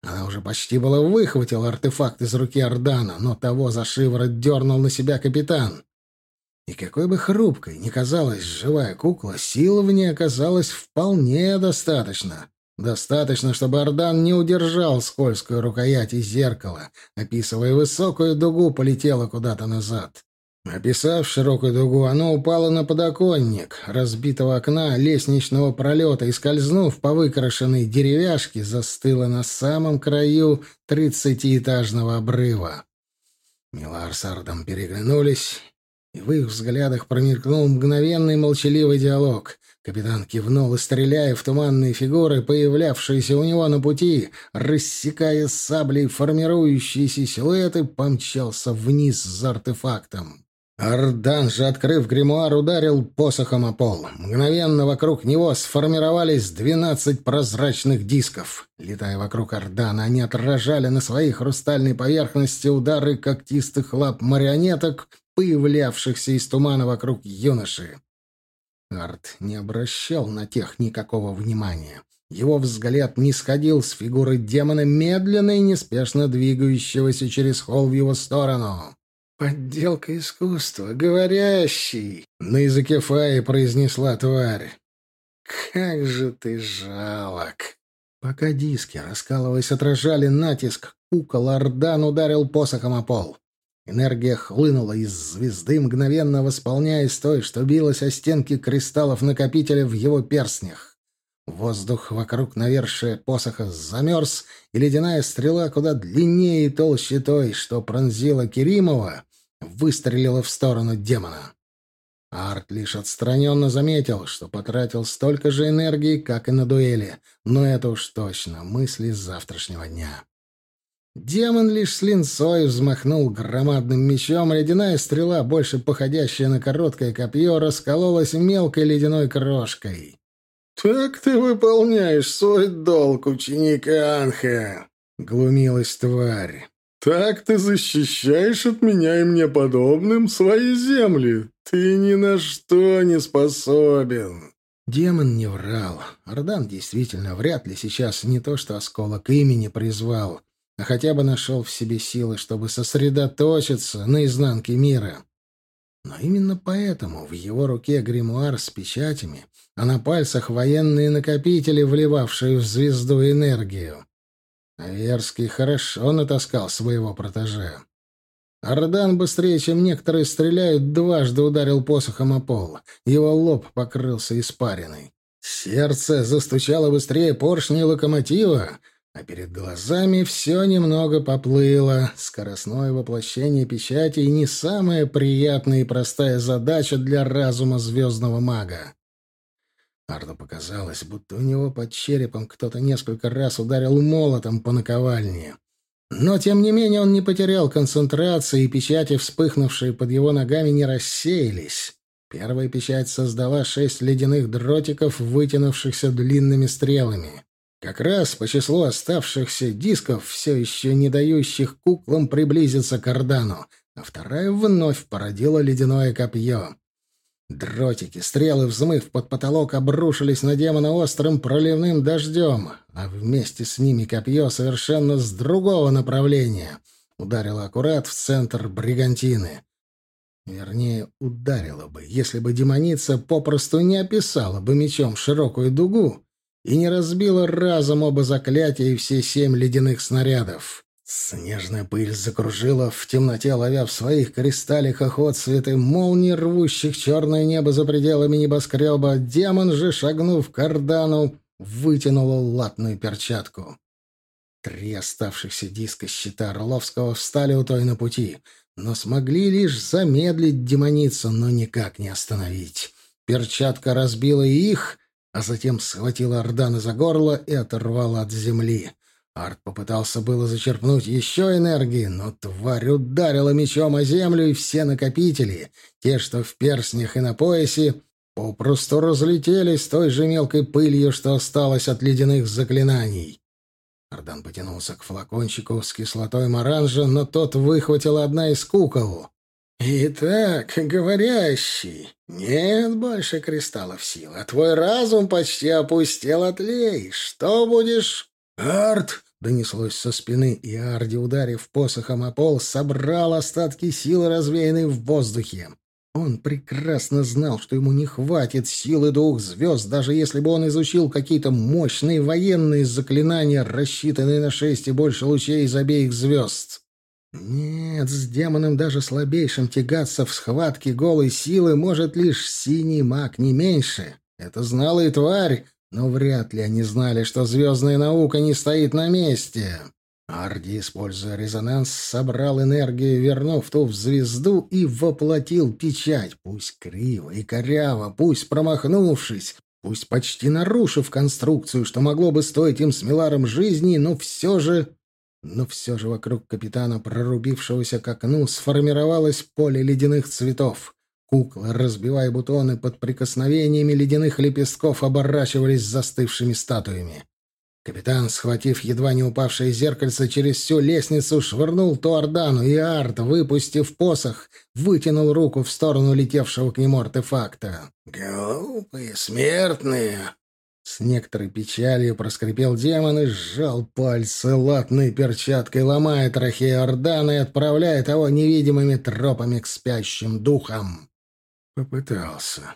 Она уже почти было выхватила артефакт из руки Ордана, но того за шиворот дернул на себя капитан. И какой бы хрупкой ни казалась живая кукла, силы в ней оказалось вполне достаточно. Достаточно, чтобы Ордан не удержал скользкую рукоять из зеркала, описывая высокую дугу, полетела куда-то назад. Описав широкую дугу, оно упало на подоконник разбитого окна лестничного пролета и, скользнув по выкрашенной деревяшке, застыло на самом краю тридцатиэтажного обрыва. Милар с Ардом переглянулись, и в их взглядах промелькнул мгновенный молчаливый диалог. Капитан кивнул и, стреляя в туманные фигуры, появлявшиеся у него на пути, рассекая саблей формирующиеся силуэты, помчался вниз за артефактом. Ардан же, открыв гримуар, ударил посохом о пол. Мгновенно вокруг него сформировались двенадцать прозрачных дисков. Летая вокруг Ардана, они отражали на своей хрустальной поверхности удары когтистых лап марионеток, появлявшихся из тумана вокруг юноши. Арт не обращал на тех никакого внимания. Его взгляд не сходил с фигуры демона, медленно и неспешно двигающегося через холл в его сторону. «Подделка искусства, говорящий!» — на языке Фаи произнесла тварь. «Как же ты жалок!» Пока диски, раскалываясь, отражали натиск, кукол Ордан ударил посохом о пол. Энергия хлынула из звезды, мгновенно восполняясь той, что билась о стенки кристаллов накопителя в его перстнях. Воздух вокруг навершия посоха замерз, и ледяная стрела куда длиннее и толще той, что пронзила Керимова, выстрелила в сторону демона. Арт лишь отстраненно заметил, что потратил столько же энергии, как и на дуэли, но это уж точно мысли завтрашнего дня. Демон лишь с линцой взмахнул громадным мечом, ледяная стрела, больше походящая на короткое копье, раскололась мелкой ледяной крошкой. «Так ты выполняешь свой долг, ученик Анха!» — глумилась тварь. «Так ты защищаешь от меня и мне подобным свои земли. Ты ни на что не способен!» Демон не врал. Ардан действительно вряд ли сейчас не то что осколок имени призвал — а хотя бы нашел в себе силы, чтобы сосредоточиться на изнанке мира. Но именно поэтому в его руке гримуар с печатями, а на пальцах военные накопители, вливавшие в звезду энергию. Аверский хорошо натаскал своего протежа. Ардан быстрее, чем некоторые стреляют, дважды ударил посохом о пол. Его лоб покрылся испариной. Сердце застучало быстрее поршней локомотива, а перед глазами все немного поплыло. Скоростное воплощение печати не самая приятная и простая задача для разума звездного мага. Арду показалось, будто у него под черепом кто-то несколько раз ударил молотом по наковальне. Но, тем не менее, он не потерял концентрации, и печати, вспыхнувшие под его ногами, не рассеялись. Первая печать создала шесть ледяных дротиков, вытянувшихся длинными стрелами. Как раз по числу оставшихся дисков, все еще не дающих куклам приблизиться к Ордану, а вторая вновь породила ледяное копье. Дротики, стрелы, взмыв под потолок, обрушились на демона острым проливным дождем, а вместе с ними копье совершенно с другого направления ударило аккурат в центр бригантины. Вернее, ударило бы, если бы демоница попросту не описала бы мечом широкую дугу, и не разбила разом оба заклятия и все семь ледяных снарядов. Снежная пыль закружила в темноте, ловя в своих кристалликах отцветы молний, рвущих черное небо за пределами небоскреба. Демон же, шагнув к кардану, вытянул латную перчатку. Три оставшихся диска щита Орловского встали у той на пути, но смогли лишь замедлить демоницу, но никак не остановить. Перчатка разбила их, а затем схватила Ордана за горло и оторвала от земли. Арт попытался было зачерпнуть еще энергии, но тварь ударила мечом о землю, и все накопители, те, что в перстнях и на поясе, попросту разлетелись той же мелкой пылью, что осталось от ледяных заклинаний. Ардан потянулся к флакончику с кислотой маранжа, но тот выхватил одна из кукол. «Итак, говорящий, нет больше кристаллов силы, а твой разум почти опустел от лей. Что будешь...» «Арт!» — донеслось со спины, и Арди, ударив посохом о пол, собрал остатки силы, развеянные в воздухе. Он прекрасно знал, что ему не хватит силы двух звезд, даже если бы он изучил какие-то мощные военные заклинания, рассчитанные на шесть и больше лучей из обеих звезд. Нет, с демоном даже слабейшим тягаться в схватке голой силы может лишь синий маг, не меньше. Это знала и тварь, но вряд ли они знали, что звездная наука не стоит на месте. Арди, используя резонанс, собрал энергию, вернув ту в звезду, и воплотил печать, пусть криво и коряво, пусть промахнувшись, пусть почти нарушив конструкцию, что могло бы стоить им с Миларом жизни, но все же но все же вокруг капитана, прорубившегося к окну, сформировалось поле ледяных цветов. Куклы, разбивая бутоны под прикосновениями ледяных лепестков, оборачивались застывшими статуями. Капитан, схватив едва не упавшее зеркальце, через всю лестницу швырнул Туардану, и Арт, выпустив посох, вытянул руку в сторону летевшего к нему артефакта. «Глупые смертные!» С некоторой печалью проскрипел демон и сжал пальцы латной перчаткой, ломая трахею Ордана и отправляя того невидимыми тропами к спящим духам. Попытался.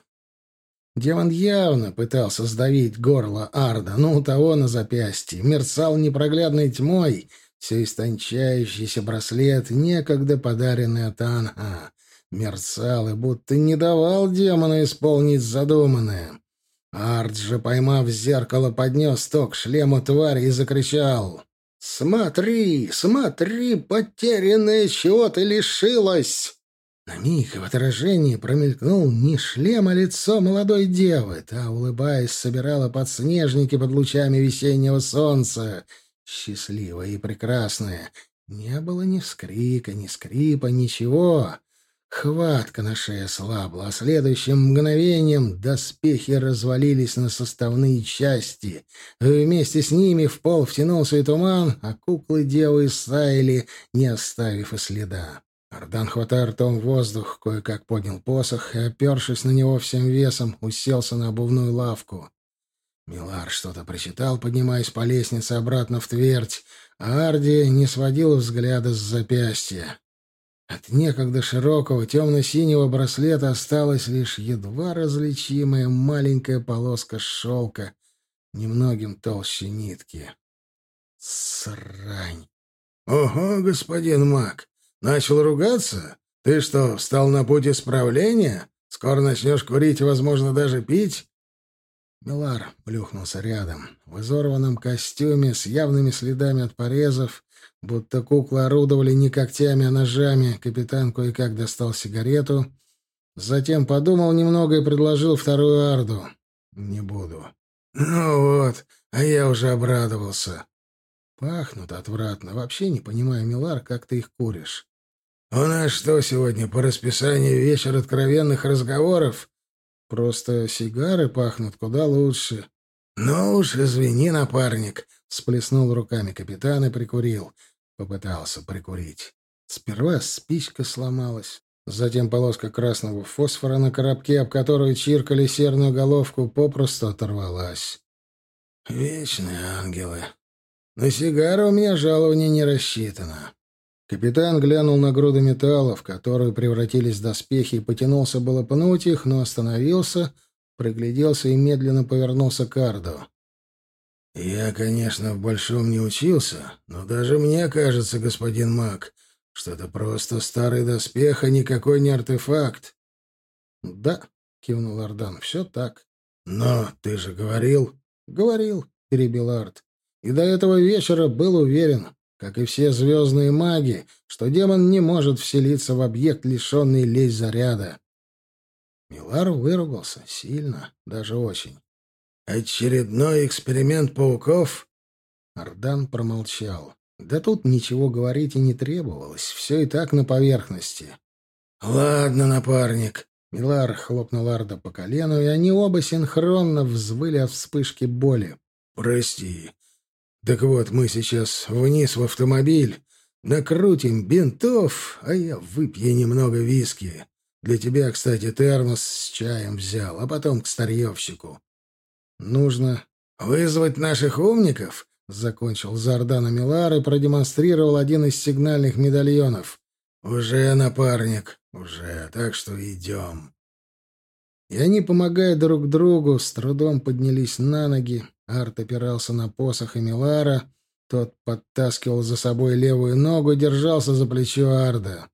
Демон явно пытался сдавить горло Арда, но у того на запястье мерцал непроглядной тьмой все истончающийся браслет, некогда подаренный от Анха. Мерцал и будто не давал демону исполнить задуманное. Арт же, поймав зеркало, поднес то к шлему твари и закричал. «Смотри, смотри, потерянное чего ты лишилась!» На миг в отражении промелькнул не шлем, а лицо молодой девы. Та, улыбаясь, собирала подснежники под лучами весеннего солнца. Счастливая и прекрасная. Не было ни скрика, ни скрипа, ничего. Хватка на шее слабла, а следующим мгновением доспехи развалились на составные части. Вместе с ними в пол втянулся и туман, а куклы девы стаяли, не оставив и следа. Ардан, хватая ртом воздух, кое-как поднял посох и, опершись на него всем весом, уселся на обувную лавку. Милар что-то прочитал, поднимаясь по лестнице обратно в твердь, а Арди не сводил взгляда с запястья. От некогда широкого темно-синего браслета осталась лишь едва различимая маленькая полоска шелка, немногим толще нитки. Срань! «Ого, господин маг! Начал ругаться? Ты что, встал на путь исправления? Скоро начнешь курить возможно, даже пить?» Милар плюхнулся рядом. В изорванном костюме с явными следами от порезов Будто куклы орудовали не когтями, а ножами. Капитан кое-как достал сигарету. Затем подумал немного и предложил вторую арду. «Не буду». «Ну вот, а я уже обрадовался». «Пахнут отвратно. Вообще не понимаю, Милар, как ты их куришь». «У нас что сегодня, по расписанию вечер откровенных разговоров?» «Просто сигары пахнут куда лучше». «Ну уж, извини, напарник», — сплеснул руками капитан и прикурил. Попытался прикурить. Сперва спичка сломалась, затем полоска красного фосфора на коробке, об которую чиркали серную головку, попросту оторвалась. «Вечные ангелы. На сигару у меня жалование не рассчитано». Капитан глянул на груды металла, в которую превратились доспехи, и потянулся было пнуть их, но остановился, пригляделся и медленно повернулся к Арду. «Я, конечно, в большом не учился, но даже мне кажется, господин Мак, что это просто старый доспех, а никакой не артефакт». «Да», — кивнул Ардан, — «все так». «Но ты же говорил...» «Говорил», — перебил Арт. «И до этого вечера был уверен, как и все звездные маги, что демон не может вселиться в объект, лишенный лезь заряда». Милар выругался сильно, даже очень. «Очередной эксперимент пауков?» Ардан промолчал. Да тут ничего говорить и не требовалось. Все и так на поверхности. «Ладно, напарник». Милар хлопнул Арда по колену, и они оба синхронно взвыли от вспышки боли. «Прости. Так вот, мы сейчас вниз в автомобиль, накрутим бинтов, а я выпью немного виски. Для тебя, кстати, термос с чаем взял, а потом к старьевщику. Нужно вызвать наших умников, закончил Зардана Милар и продемонстрировал один из сигнальных медальонов. Уже, напарник, уже, так что идем. И они, помогая друг другу, с трудом поднялись на ноги. Арт опирался на посох и Милара. Тот подтаскивал за собой левую ногу и держался за плечо Арда.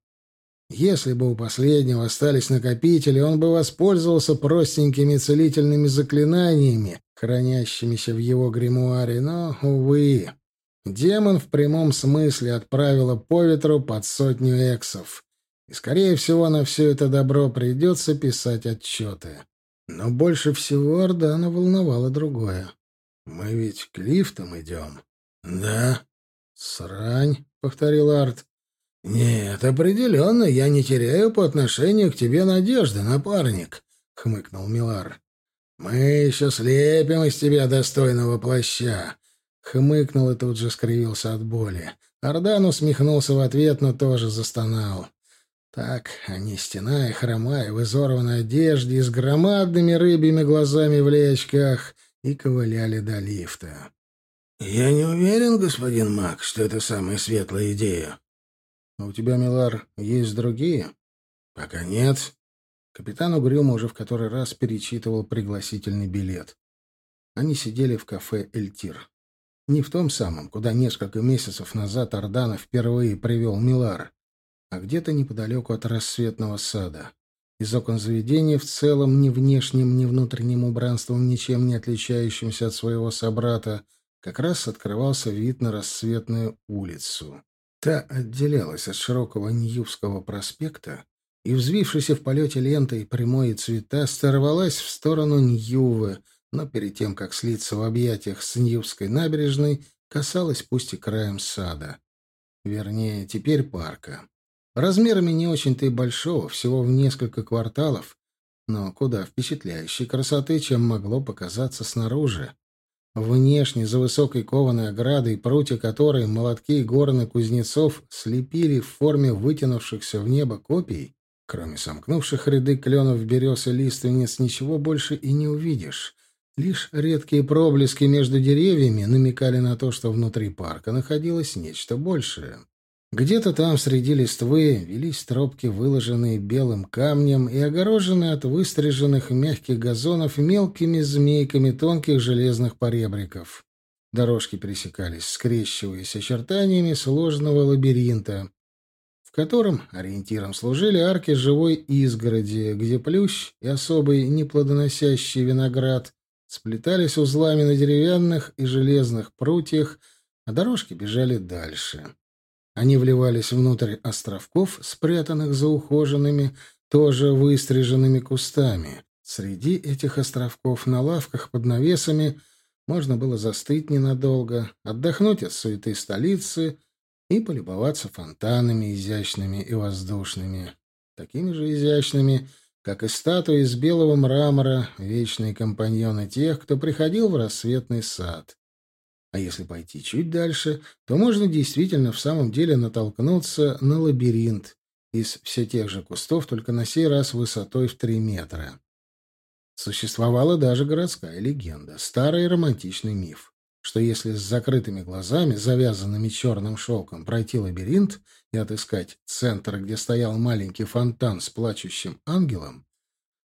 Если бы у последнего остались накопители, он бы воспользовался простенькими целительными заклинаниями, хранящимися в его гримуаре, но, увы, демон в прямом смысле отправила по ветру под сотню эксов. И, скорее всего, на все это добро придется писать отчеты. Но больше всего Ордана волновало другое. «Мы ведь к лифтам идем?» «Да». «Срань», — повторил Арт. «Нет, определенно, я не теряю по отношению к тебе надежды, напарник», — хмыкнул Милар. «Мы еще слепим из тебя достойного плаща», — хмыкнул и тут же скривился от боли. Ардан усмехнулся в ответ, но тоже застонал. Так, они стена и хромая в изорванной одежде и с громадными рыбьими глазами в лечках, и ковыляли до лифта. «Я не уверен, господин Мак, что это самая светлая идея». «А у тебя, Милар, есть другие?» «Пока нет». Капитан Угрюм уже в который раз перечитывал пригласительный билет. Они сидели в кафе «Эльтир». Не в том самом, куда несколько месяцев назад Орданов впервые привел Милар, а где-то неподалеку от рассветного сада. Из окон заведения в целом ни внешним, ни внутренним убранством, ничем не отличающимся от своего собрата, как раз открывался вид на рассветную улицу. Та отделялась от широкого Ньювского проспекта, и, взвившись в полете лентой прямой цвета, сорвалась в сторону Ньювы, но перед тем, как слиться в объятиях с Ньювской набережной, касалась пусть и краем сада. Вернее, теперь парка. Размерами не очень-то и большого, всего в несколько кварталов, но куда впечатляющей красоты, чем могло показаться снаружи. Внешне, за высокой кованой оградой, прутья которой молотки и горны кузнецов слепили в форме вытянувшихся в небо копий, кроме сомкнувших ряды кленов берез и лиственниц, ничего больше и не увидишь. Лишь редкие проблески между деревьями намекали на то, что внутри парка находилось нечто большее. Где-то там среди листвы велись тропки, выложенные белым камнем и огороженные от выстриженных мягких газонов мелкими змейками тонких железных поребриков. Дорожки пересекались, скрещиваясь очертаниями сложного лабиринта, в котором ориентиром служили арки живой изгороди, где плющ и особый неплодоносящий виноград сплетались узлами на деревянных и железных прутьях, а дорожки бежали дальше. Они вливались внутрь островков, спрятанных за ухоженными, тоже выстриженными кустами. Среди этих островков на лавках под навесами можно было застыть ненадолго, отдохнуть от суеты столицы и полюбоваться фонтанами изящными и воздушными, такими же изящными, как и статуи из белого мрамора, вечные компаньоны тех, кто приходил в рассветный сад. А если пойти чуть дальше, то можно действительно в самом деле натолкнуться на лабиринт из все тех же кустов, только на сей раз высотой в три метра. Существовала даже городская легенда, старый романтичный миф, что если с закрытыми глазами, завязанными черным шелком, пройти лабиринт и отыскать центр, где стоял маленький фонтан с плачущим ангелом,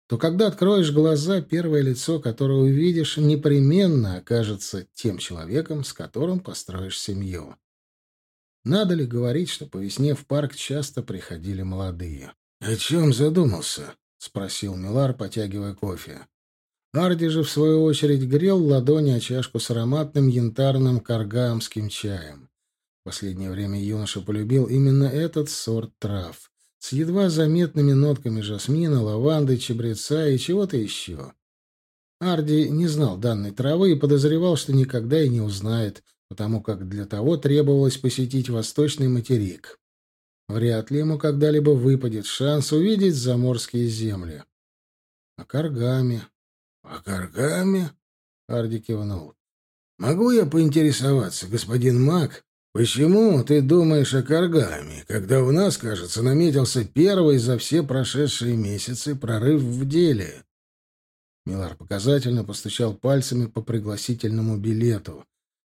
то когда откроешь глаза, первое лицо, которое увидишь, непременно окажется тем человеком, с которым построишь семью. Надо ли говорить, что по весне в парк часто приходили молодые? — О чем задумался? — спросил Милар, потягивая кофе. Арди же, в свою очередь, грел ладони о чашку с ароматным янтарным каргаамским чаем. В последнее время юноша полюбил именно этот сорт трав с едва заметными нотками жасмина, лаванды, чебреца и чего-то еще. Арди не знал данной травы и подозревал, что никогда и не узнает, потому как для того требовалось посетить восточный материк. Вряд ли ему когда-либо выпадет шанс увидеть заморские земли. А каргами? А каргами? Арди кивнул. Могу я поинтересоваться, господин Мак, «Почему ты думаешь о Каргаме, когда у нас, кажется, наметился первый за все прошедшие месяцы прорыв в деле?» Милар показательно постучал пальцами по пригласительному билету.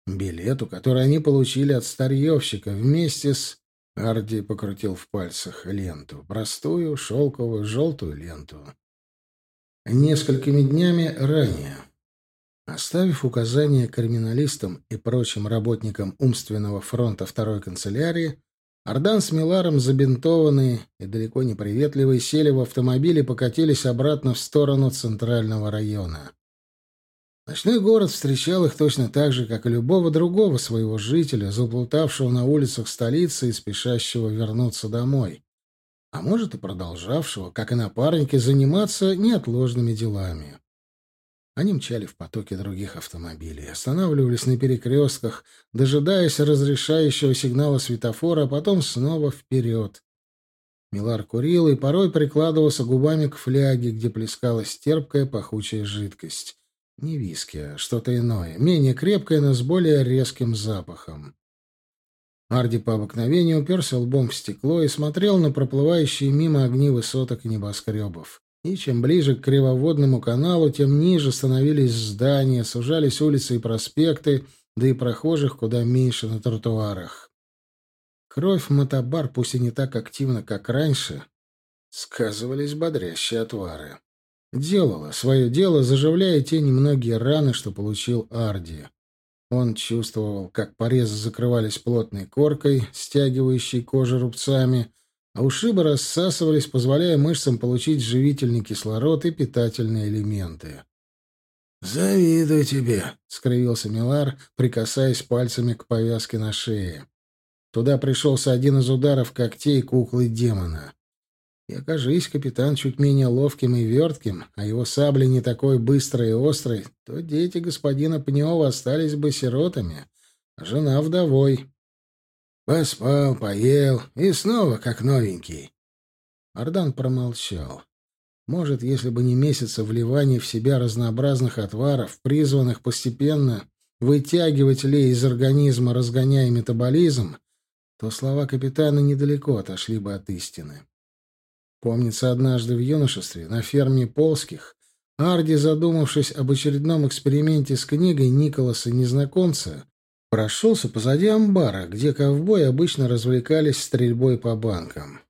Билету, который они получили от старьевщика вместе с... Арди покрутил в пальцах ленту. Простую, шелковую, желтую ленту. Несколькими днями ранее. Оставив указания криминалистам и прочим работникам умственного фронта второй канцелярии, Ардан с Миларом, забинтованные и далеко не приветливые, сели в автомобиль и покатились обратно в сторону центрального района. Ночной город встречал их точно так же, как и любого другого своего жителя, заплутавшего на улицах столицы и спешащего вернуться домой. А может, и продолжавшего, как и напарники, заниматься неотложными делами. Они мчали в потоке других автомобилей, останавливались на перекрестках, дожидаясь разрешающего сигнала светофора, а потом снова вперед. Милар курил и порой прикладывался губами к фляге, где плескалась терпкая пахучая жидкость. Не виски, а что-то иное, менее крепкое, но с более резким запахом. Арди по обыкновению уперся лбом в стекло и смотрел на проплывающие мимо огни высоток небоскребов. И чем ближе к Кривоводному каналу, тем ниже становились здания, сужались улицы и проспекты, да и прохожих куда меньше на тротуарах. Кровь мотобар, пусть и не так активно, как раньше, сказывались бодрящие отвары. Делала свое дело, заживляя те немногие раны, что получил Арди. Он чувствовал, как порезы закрывались плотной коркой, стягивающей кожу рубцами, а ушибы рассасывались, позволяя мышцам получить живительный кислород и питательные элементы. «Завидую тебе», — скривился Милар, прикасаясь пальцами к повязке на шее. Туда пришелся один из ударов когтей куклы демона. И окажись капитан чуть менее ловким и вертким, а его сабли не такой быстрой и острой, то дети господина Пнева остались бы сиротами, а жена вдовой. Поспал, поел и снова как новенький. Ардан промолчал. Может, если бы не месяца вливания в себя разнообразных отваров, призванных постепенно вытягивать лей из организма, разгоняя метаболизм, то слова капитана недалеко отошли бы от истины. Помнится, однажды в юношестве на ферме Полских Арди, задумавшись об очередном эксперименте с книгой Николаса Незнакомца, прошелся позади амбара, где ковбои обычно развлекались стрельбой по банкам.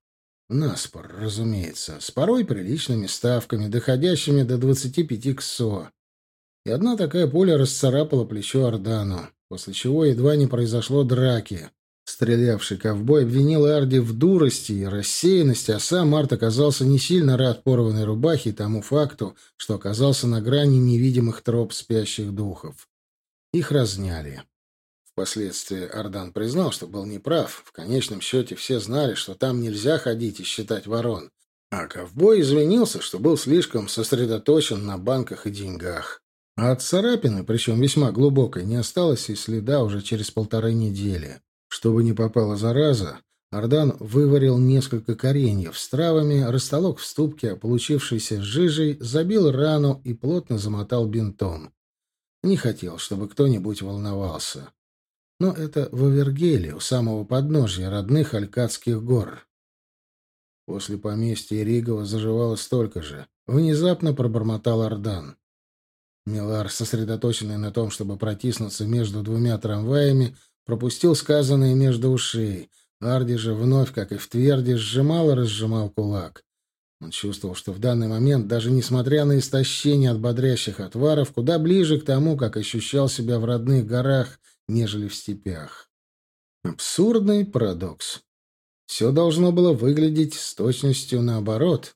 Наспор, разумеется, с порой приличными ставками, доходящими до 25 ксо. И одна такая пуля расцарапала плечо Ордану, после чего едва не произошло драки. Стрелявший ковбой обвинил Арди в дурости и рассеянности, а сам Арт оказался не сильно рад порванной рубахе и тому факту, что оказался на грани невидимых троп спящих духов. Их разняли. Впоследствии Ардан признал, что был неправ. В конечном счете все знали, что там нельзя ходить и считать ворон. А ковбой извинился, что был слишком сосредоточен на банках и деньгах. А от царапины, причем весьма глубокой, не осталось и следа уже через полторы недели. Чтобы не попала зараза, Ардан выварил несколько кореньев с травами, растолок в ступке, получившейся жижей, забил рану и плотно замотал бинтом. Не хотел, чтобы кто-нибудь волновался. Но это в Авергеле, у самого подножья родных Алькадских гор. После поместья Ригова заживало столько же. Внезапно пробормотал Ардан. Милар, сосредоточенный на том, чтобы протиснуться между двумя трамваями, пропустил сказанное между ушей. Арди же вновь, как и в Тверде, сжимал и разжимал кулак. Он чувствовал, что в данный момент, даже несмотря на истощение от бодрящих отваров, куда ближе к тому, как ощущал себя в родных горах, нежели в степях. Абсурдный парадокс. Все должно было выглядеть с точностью наоборот.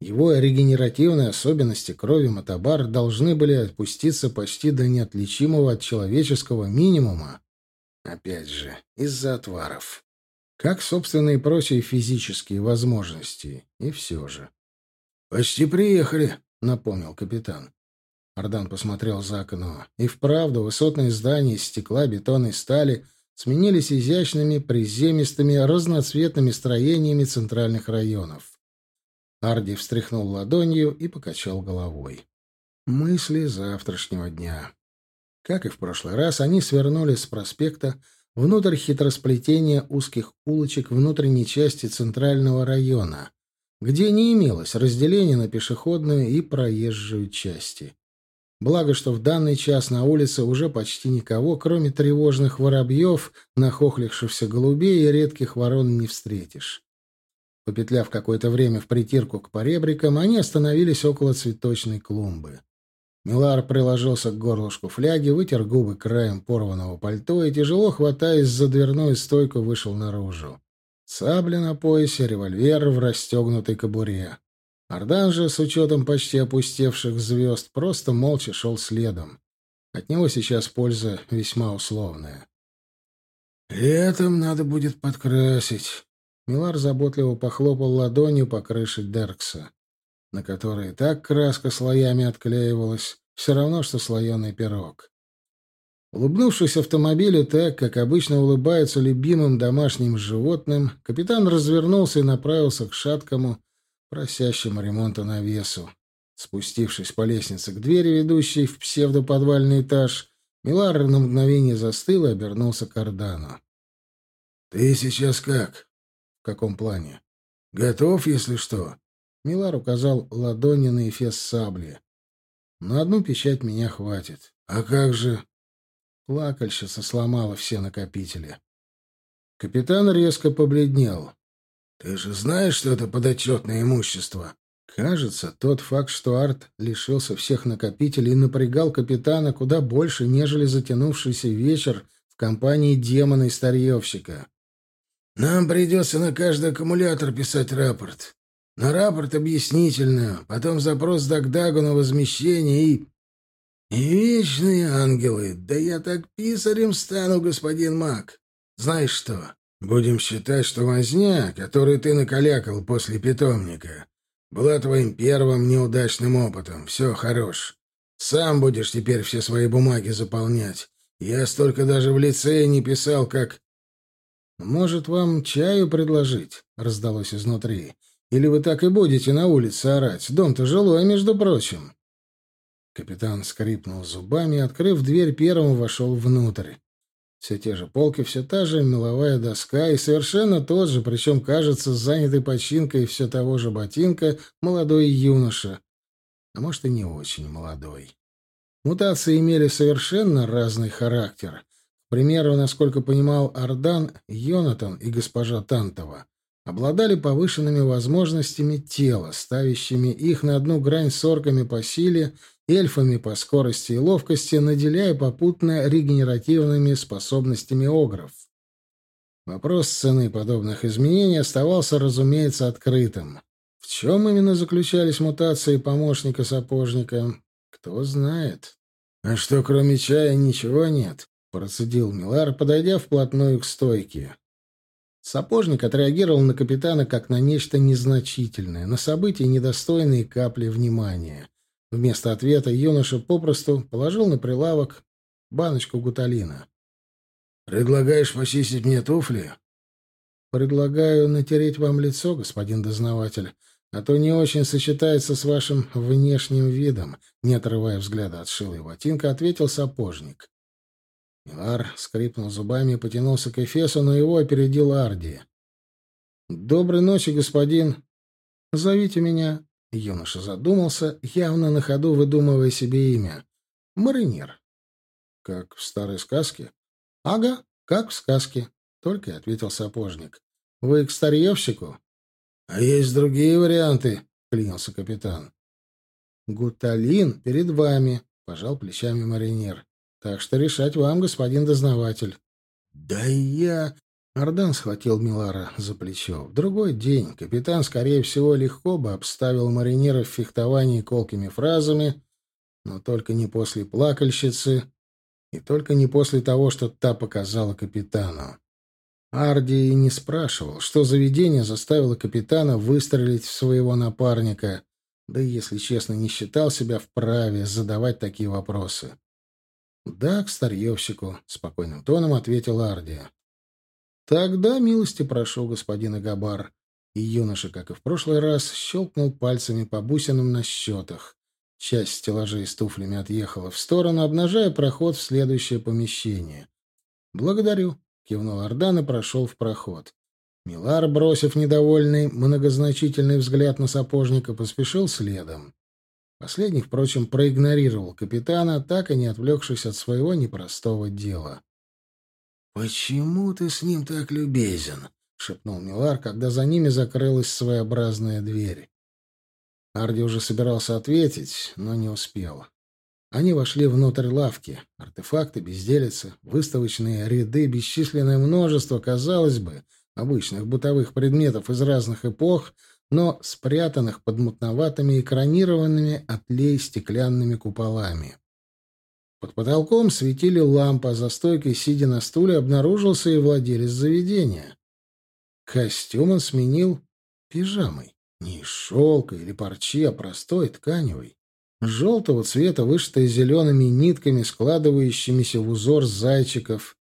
Его регенеративные особенности крови Матабар должны были отпуститься почти до неотличимого от человеческого минимума. Опять же, из-за отваров. Как, собственно, и прочие физические возможности. И все же. «Почти приехали», — напомнил капитан. Ардан посмотрел за окно. И вправду высотные здания из стекла, бетона и стали сменились изящными, приземистыми, разноцветными строениями центральных районов. Арди встряхнул ладонью и покачал головой. Мысли завтрашнего дня. Как и в прошлый раз, они свернули с проспекта внутрь хитросплетения узких улочек внутренней части центрального района, где не имелось разделения на пешеходную и проезжую части. Благо, что в данный час на улице уже почти никого, кроме тревожных воробьев, нахохлившихся голубей и редких ворон не встретишь. Попетляв какое-то время в притирку к поребрикам, они остановились около цветочной клумбы. Милар приложился к горлышку фляги, вытер губы краем порванного пальто и, тяжело хватаясь за дверную стойку, вышел наружу. Сабля на поясе, револьвер в расстегнутой кобуре. Ардан же, с учетом почти опустевших звезд, просто молча шел следом. От него сейчас польза весьма условная. «Летом надо будет подкрасить». Милар заботливо похлопал ладонью по крыше Деркса на которой так краска слоями отклеивалась, все равно, что слоеный пирог. Улыбнувшись автомобилю так, как обычно улыбаются любимым домашним животным, капитан развернулся и направился к шаткому, просящему ремонта навесу. Спустившись по лестнице к двери, ведущей в псевдоподвальный этаж, Милар на мгновение застыл и обернулся к Ордану. — Ты сейчас как? — В каком плане? — Готов, если что? Милар указал ладони на эфес сабли. На одну печать меня хватит. А как же... Плакальщица сломала все накопители. Капитан резко побледнел. «Ты же знаешь, что это подотчетное имущество?» Кажется, тот факт, что Арт лишился всех накопителей, напрягал капитана куда больше, нежели затянувшийся вечер в компании демона и старьевщика. «Нам придется на каждый аккумулятор писать рапорт. На рапорт объяснительную, потом запрос Дагдагу на возмещение и... вечные ангелы, да я так писарем стану, господин Мак. Знаешь что, будем считать, что возня, которую ты накалякал после питомника, была твоим первым неудачным опытом. Все, хорош. Сам будешь теперь все свои бумаги заполнять. Я столько даже в лицее не писал, как... «Может, вам чаю предложить?» — раздалось изнутри. Или вы так и будете на улице орать? Дом-то жилой, между прочим. Капитан скрипнул зубами открыв дверь, первым вошел внутрь. Все те же полки, все та же меловая доска и совершенно тот же, причем, кажется, занятый починкой все того же ботинка, молодой юноша. А может, и не очень молодой. Мутации имели совершенно разный характер. К примеру, насколько понимал Ардан, Йонатан и госпожа Тантова обладали повышенными возможностями тела, ставящими их на одну грань с орками по силе, эльфами по скорости и ловкости, наделяя попутно регенеративными способностями огров. Вопрос цены подобных изменений оставался, разумеется, открытым. В чем именно заключались мутации помощника сапожника, кто знает. А что, кроме чая, ничего нет, процедил Милар, подойдя вплотную к стойке. Сапожник отреагировал на капитана как на нечто незначительное, на события, недостойные капли внимания. Вместо ответа юноша попросту положил на прилавок баночку гуталина. «Предлагаешь почистить мне туфли?» «Предлагаю натереть вам лицо, господин дознаватель, а то не очень сочетается с вашим внешним видом», не отрывая взгляда от шилой ботинка, ответил сапожник. Милар скрипнул зубами и потянулся к Эфесу, но его опередил Арди. «Доброй ночи, господин. Зовите меня». Юноша задумался, явно на ходу выдумывая себе имя. «Маринер». «Как в старой сказке?» «Ага, как в сказке», — только ответил сапожник. «Вы к старьевщику?» «А есть другие варианты», — клянился капитан. «Гуталин перед вами», — пожал плечами маринер. Так что решать вам, господин дознаватель. Да я... Ардан схватил Милара за плечо. В другой день капитан, скорее всего, легко бы обставил маринера в фехтовании колкими фразами, но только не после плакальщицы и только не после того, что та показала капитану. Арди не спрашивал, что заведение заставило капитана выстрелить в своего напарника, да и, если честно, не считал себя вправе задавать такие вопросы. «Да, к старьевщику», — спокойным тоном ответил Ардия. «Тогда милости прошу, господин Агабар». И юноша, как и в прошлый раз, щелкнул пальцами по бусинам на счетах. Часть стеллажей с туфлями отъехала в сторону, обнажая проход в следующее помещение. «Благодарю», — кивнул Ардан и прошел в проход. Милар, бросив недовольный, многозначительный взгляд на сапожника, поспешил следом. Последний, впрочем, проигнорировал капитана, так и не отвлекшись от своего непростого дела. «Почему ты с ним так любезен?» — шепнул Милар, когда за ними закрылась своеобразная дверь. Арди уже собирался ответить, но не успел. Они вошли внутрь лавки. Артефакты, безделицы, выставочные ряды, бесчисленное множество, казалось бы, обычных бытовых предметов из разных эпох — но спрятанных под мутноватыми экранированными от лей стеклянными куполами. Под потолком светили лампы, а за стойкой, сидя на стуле, обнаружился и владелец заведения. Костюм он сменил пижамой. Не из шелка или парчи, а простой, тканевой. Желтого цвета, вышитой зелеными нитками, складывающимися в узор зайчиков.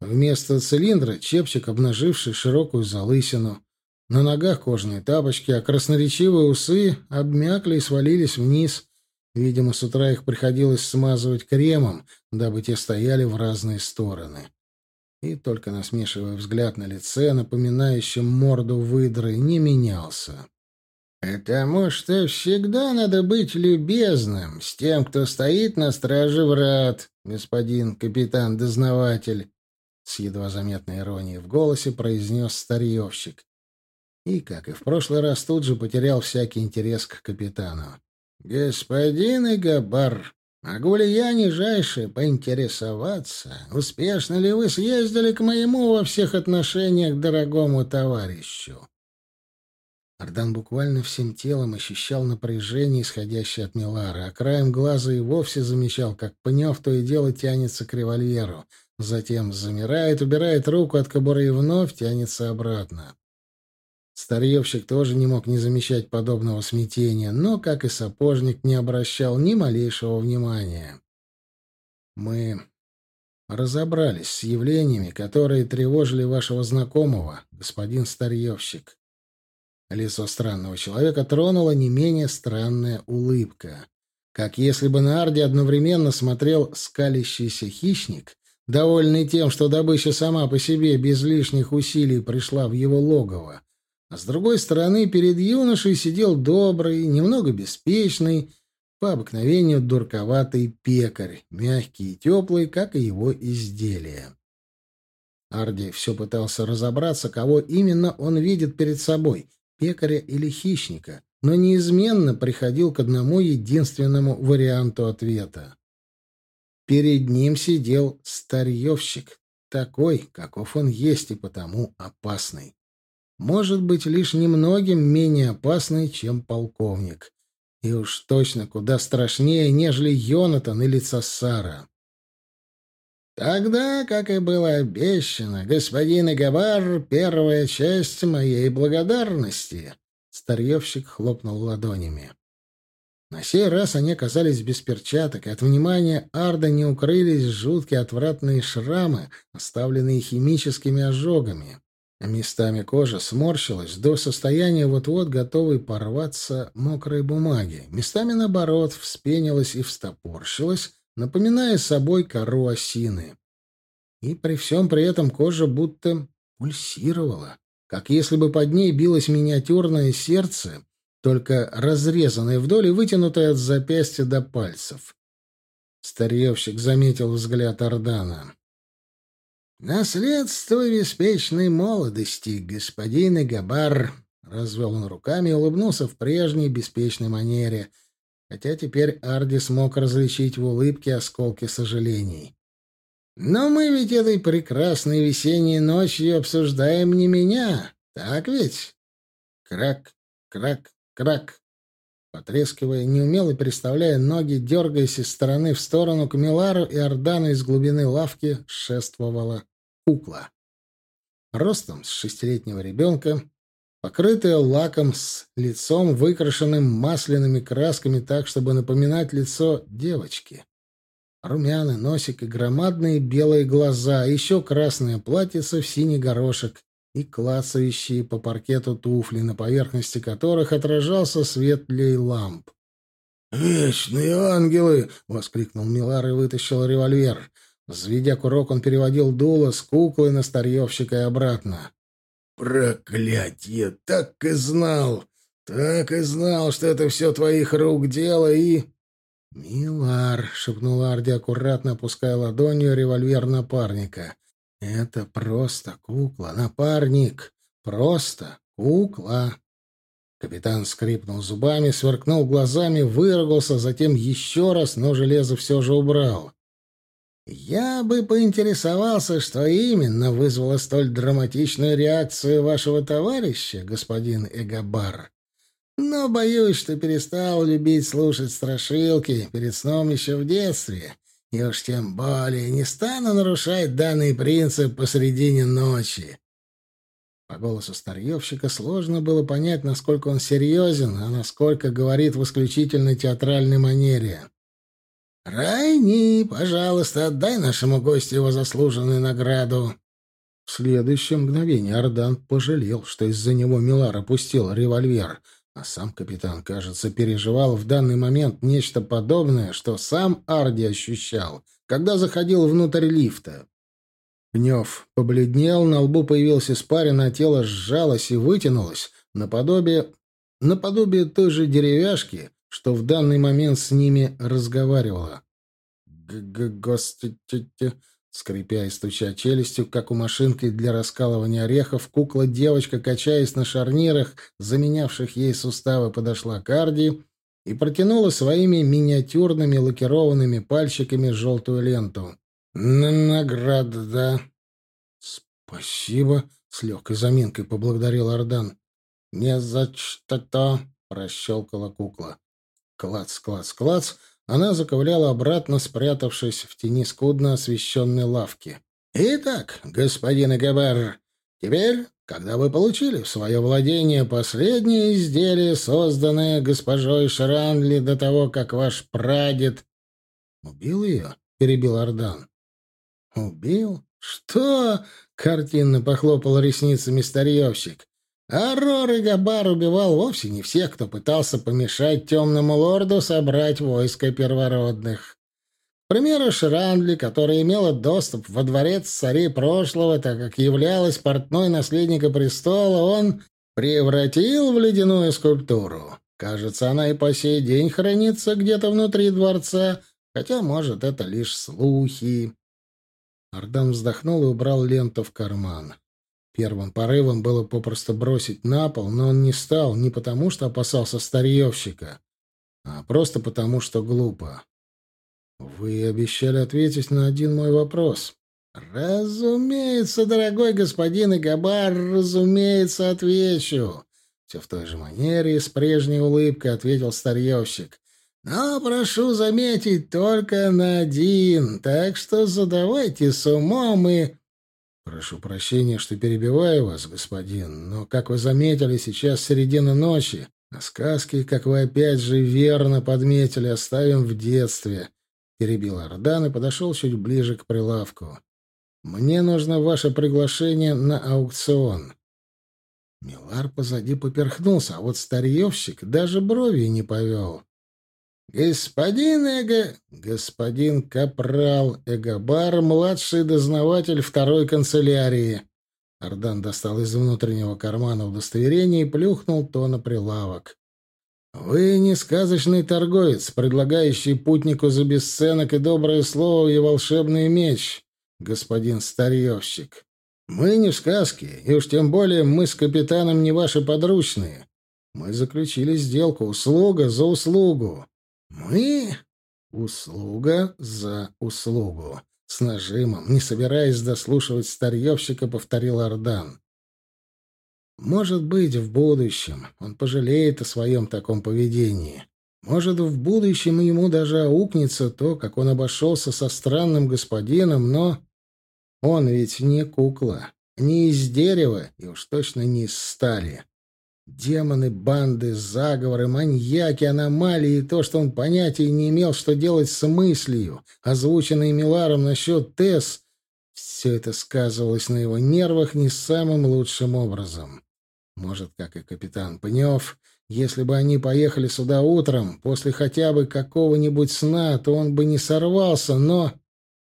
Вместо цилиндра чепчик, обнаживший широкую залысину. На ногах кожаные тапочки, а красноречивые усы обмякли и свалились вниз. Видимо, с утра их приходилось смазывать кремом, дабы те стояли в разные стороны. И только насмешивая взгляд на лице, напоминающем морду выдры, не менялся. «Потому что всегда надо быть любезным с тем, кто стоит на страже врат, господин капитан-дознаватель», — с едва заметной иронией в голосе произнес старьевщик. И, как и в прошлый раз, тут же потерял всякий интерес к капитану. «Господин Игабар, могу ли я, нижайше, поинтересоваться, успешно ли вы съездили к моему во всех отношениях дорогому товарищу?» Ардан буквально всем телом ощущал напряжение, исходящее от Милара, а краем глаза и вовсе замечал, как Пнев то и дело тянется к револьверу, затем замирает, убирает руку от кобуры и вновь тянется обратно. Старьевщик тоже не мог не замечать подобного смятения, но, как и сапожник, не обращал ни малейшего внимания. «Мы разобрались с явлениями, которые тревожили вашего знакомого, господин Старьевщик». Лицо странного человека тронула не менее странная улыбка. Как если бы на Арде одновременно смотрел скалящийся хищник, довольный тем, что добыча сама по себе без лишних усилий пришла в его логово, а с другой стороны перед юношей сидел добрый, немного беспечный, по обыкновению дурковатый пекарь, мягкий и теплый, как и его изделия. Арди все пытался разобраться, кого именно он видит перед собой — пекаря или хищника, но неизменно приходил к одному единственному варианту ответа. Перед ним сидел старьевщик, такой, каков он есть и потому опасный. Может быть, лишь немногим менее опасный, чем полковник. И уж точно куда страшнее, нежели Йонатан или Цассара. Тогда, как и было обещано, господин Игавар, первая часть моей благодарности. Старьевщик хлопнул ладонями. На сей раз они оказались без перчаток, и от внимания Арда не укрылись жуткие отвратные шрамы, оставленные химическими ожогами. Местами кожа сморщилась до состояния вот-вот готовой порваться мокрой бумаги. Местами, наоборот, вспенилась и встопорщилась, напоминая собой кору осины. И при всем при этом кожа будто пульсировала, как если бы под ней билось миниатюрное сердце, только разрезанное вдоль и вытянутое от запястья до пальцев. Старьевщик заметил взгляд Ордана. «Наследство беспечной молодости, господин Игабар», — развел он руками и улыбнулся в прежней беспечной манере — хотя теперь Арди смог различить в улыбке осколки сожалений. «Но мы ведь этой прекрасной весенней ночью обсуждаем не меня, так ведь?» Крак, крак, крак. Потрескивая, неумело переставляя ноги, дергаясь из стороны в сторону, к Милару и Ордану из глубины лавки шествовала кукла. Ростом с шестилетнего ребенка, покрытая лаком с лицом, выкрашенным масляными красками так, чтобы напоминать лицо девочки. Румяный носик и громадные белые глаза, еще красное платьице в синий горошек и клацающие по паркету туфли, на поверхности которых отражался свет для ламп. «Вечные ангелы!» — воскликнул Милар и вытащил револьвер. Взведя курок, он переводил дуло с куклы на старьевщика и обратно. «Проклятье! Так и знал! Так и знал, что это все твоих рук дело и...» «Милар», — шепнул Арди, аккуратно опуская ладонью револьвер напарника. «Это просто кукла, напарник. Просто кукла». Капитан скрипнул зубами, сверкнул глазами, выругался, затем еще раз, но железо все же убрал. «Я бы поинтересовался, что именно вызвало столь драматичную реакцию вашего товарища, господин Эгабар. Но боюсь, что перестал любить слушать страшилки перед сном еще в детстве, и уж тем более не стану нарушать данный принцип посредине ночи». По голосу старьевщика сложно было понять, насколько он серьезен, а насколько говорит в исключительно театральной манере. «Райни, пожалуйста, отдай нашему гостю его заслуженную награду». В следующее мгновение Ардан пожалел, что из-за него Милар опустил револьвер, а сам капитан, кажется, переживал в данный момент нечто подобное, что сам Арди ощущал, когда заходил внутрь лифта. Пнев побледнел, на лбу появился испарина, а тело сжалось и вытянулось, наподобие наподобие той же деревяшки, что в данный момент с ними разговаривала. «Г-г-господи!» Скрипя и стуча челюстью, как у машинки для раскалывания орехов, кукла-девочка, качаясь на шарнирах, заменявших ей суставы, подошла к Арди и протянула своими миниатюрными лакированными пальчиками желтую ленту. «Награда, да». «Спасибо», — с легкой заминкой поблагодарил Ардан. «Не за что-то», — прощелкала кукла. Клац, клац, клац, она заковыляла обратно, спрятавшись в тени скудно освещенной лавки. «Итак, господин Эгабар, теперь, когда вы получили в свое владение последнее изделие, созданное госпожой Шранли до того, как ваш прадед...» «Убил ее?» — перебил Ардан. «Убил? Что?» — картинно похлопал ресницами старьевщик. Аррор Габар убивал вовсе не всех, кто пытался помешать темному лорду собрать войско первородных. К примеру, Шрандли, которая имела доступ во дворец царей прошлого, так как являлась портной наследника престола, он превратил в ледяную скульптуру. Кажется, она и по сей день хранится где-то внутри дворца, хотя, может, это лишь слухи. Ардан вздохнул и убрал ленту в карман. Первым порывом было попросту бросить на пол, но он не стал не потому, что опасался старьевщика, а просто потому, что глупо. «Вы обещали ответить на один мой вопрос». «Разумеется, дорогой господин Игабар, разумеется, отвечу». Все в той же манере и с прежней улыбкой ответил старьевщик. «Но прошу заметить, только на один, так что задавайте с умом и...» «Прошу прощения, что перебиваю вас, господин, но, как вы заметили, сейчас середина ночи, а сказки, как вы опять же верно подметили, оставим в детстве», — перебил Ардан и подошел чуть ближе к прилавку. «Мне нужно ваше приглашение на аукцион». Милар позади поперхнулся, а вот старьевщик даже брови не повел. «Господин Эго... Господин Капрал Эгобар, младший дознаватель второй канцелярии». Ардан достал из внутреннего кармана удостоверение и плюхнул то на прилавок. «Вы не сказочный торговец, предлагающий путнику за бесценок и доброе слово и волшебный меч, господин старьевщик. Мы не в сказке, и уж тем более мы с капитаном не ваши подручные. Мы заключили сделку услуга за услугу. «Мы? Услуга за услугу!» С нажимом, не собираясь дослушивать старьевщика, повторил Ардан. «Может быть, в будущем он пожалеет о своем таком поведении. Может, в будущем ему даже аукнется то, как он обошелся со странным господином, но он ведь не кукла, не из дерева и уж точно не из стали. Демоны, банды, заговоры, маньяки, аномалии и то, что он понятия не имел, что делать с мыслью, озвученной Миларом насчет Тесс, все это сказывалось на его нервах не самым лучшим образом. Может, как и капитан Пнев, если бы они поехали сюда утром, после хотя бы какого-нибудь сна, то он бы не сорвался, но...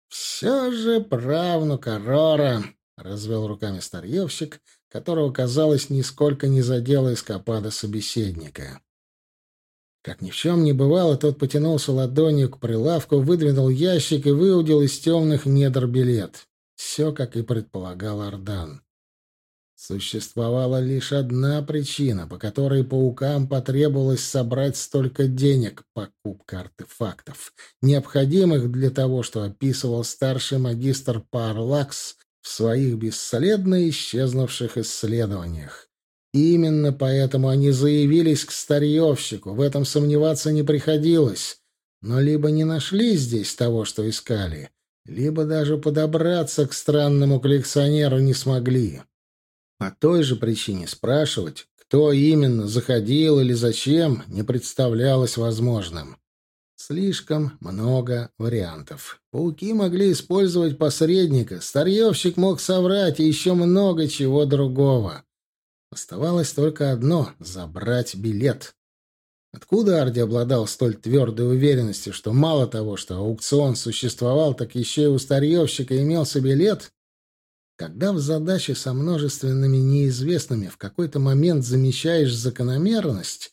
Все же правнук Арора, — развел руками старьевщик, — которого, казалось, нисколько не задела эскапада собеседника. Как ни в чем не бывало, тот потянулся ладонью к прилавку, выдвинул ящик и выудил из темных недр билет. Все, как и предполагал Ардан. Существовала лишь одна причина, по которой паукам потребовалось собрать столько денег — покупка артефактов, необходимых для того, что описывал старший магистр Парлакс в своих бесследно исчезнувших исследованиях. Именно поэтому они заявились к старьевщику, в этом сомневаться не приходилось, но либо не нашли здесь того, что искали, либо даже подобраться к странному коллекционеру не смогли. По той же причине спрашивать, кто именно заходил или зачем, не представлялось возможным. Слишком много вариантов. Пауки могли использовать посредника, старьевщик мог соврать и еще много чего другого. Оставалось только одно — забрать билет. Откуда Арди обладал столь твердой уверенностью, что мало того, что аукцион существовал, так еще и у старьевщика имелся билет? Когда в задаче со множественными неизвестными в какой-то момент замечаешь закономерность,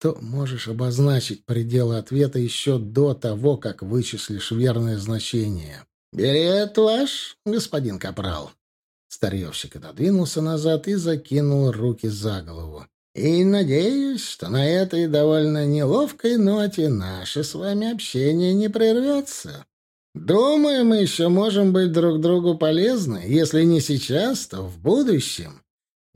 то можешь обозначить пределы ответа еще до того, как вычислишь верное значение. «Билет ваш, господин Капрал». Старьевщик отодвинулся назад и закинул руки за голову. «И надеюсь, что на этой довольно неловкой ноте наше с вами общение не прервется». Думаю, мы еще можем быть друг другу полезны, если не сейчас, то в будущем.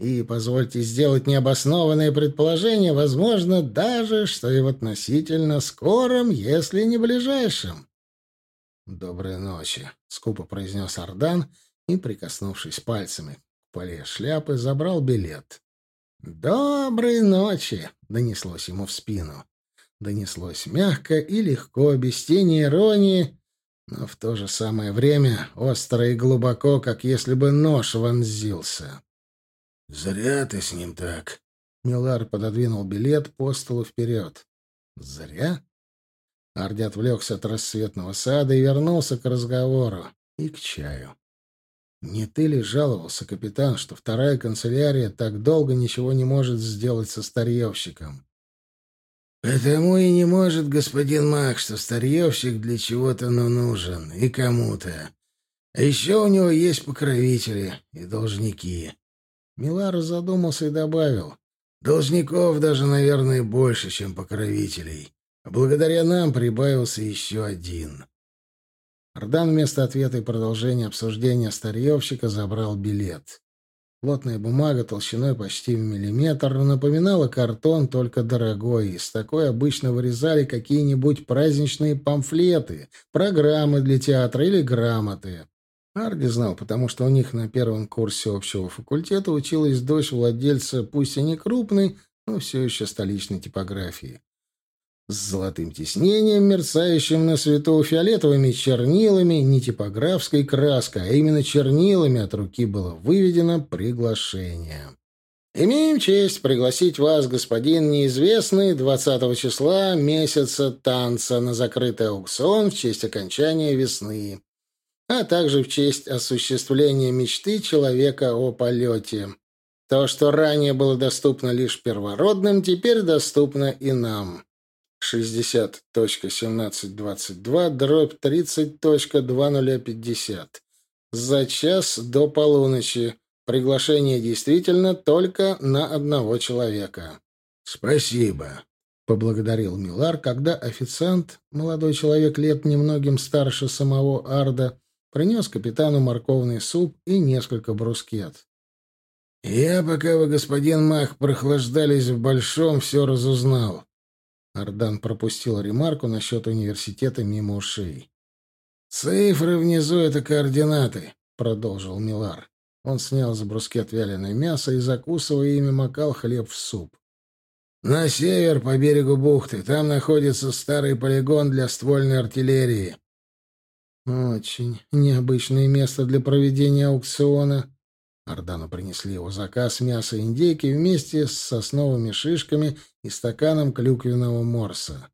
И позвольте сделать необоснованное предположение, возможно, даже, что и в относительно скором, если не ближайшем. «Доброй ночи», — скупо произнес Ардан и, прикоснувшись пальцами к поле шляпы, забрал билет. «Доброй ночи», — донеслось ему в спину. Донеслось мягко и легко, без тени иронии, но в то же самое время остро и глубоко, как если бы нож вонзился. «Зря ты с ним так». Милар пододвинул билет по столу вперед. «Зря?» Арди отвлекся от рассветного сада и вернулся к разговору и к чаю. «Не ты ли жаловался, капитан, что вторая канцелярия так долго ничего не может сделать со старьевщиком?» «Потому и не может господин Мак, что старьевщик для чего-то но нужен, и кому-то. А еще у него есть покровители и должники». Милар задумался и добавил. «Должников даже, наверное, больше, чем покровителей. Благодаря нам прибавился еще один». Ардан вместо ответа и продолжения обсуждения старьевщика забрал билет. Плотная бумага толщиной почти в миллиметр напоминала картон, только дорогой. Из такой обычно вырезали какие-нибудь праздничные памфлеты, программы для театра или грамоты. Арди знал, потому что у них на первом курсе общего факультета училась дочь владельца, пусть и не крупной, но все еще столичной типографии с золотым тиснением, мерцающим на свету фиолетовыми чернилами, не типографской краской, а именно чернилами от руки было выведено приглашение. «Имеем честь пригласить вас, господин неизвестный, 20 числа месяца танца на закрытый аукцион в честь окончания весны, а также в честь осуществления мечты человека о полете. То, что ранее было доступно лишь первородным, теперь доступно и нам». 60.1722, дробь 30.2050. За час до полуночи. Приглашение действительно только на одного человека. «Спасибо», — поблагодарил Милар, когда официант, молодой человек лет немногим старше самого Арда, принес капитану морковный суп и несколько брускет. «Я, пока вы, господин Мах, прохлаждались в Большом, все разузнал. Ардан пропустил ремарку насчет университета мимо ушей. «Цифры внизу — это координаты», — продолжил Милар. Он снял с брускет вяленое мясо и, закусывая ими, макал хлеб в суп. «На север, по берегу бухты. Там находится старый полигон для ствольной артиллерии». «Очень необычное место для проведения аукциона», Ардану принесли его заказ мяса индейки вместе с сосновыми шишками и стаканом клюквенного морса.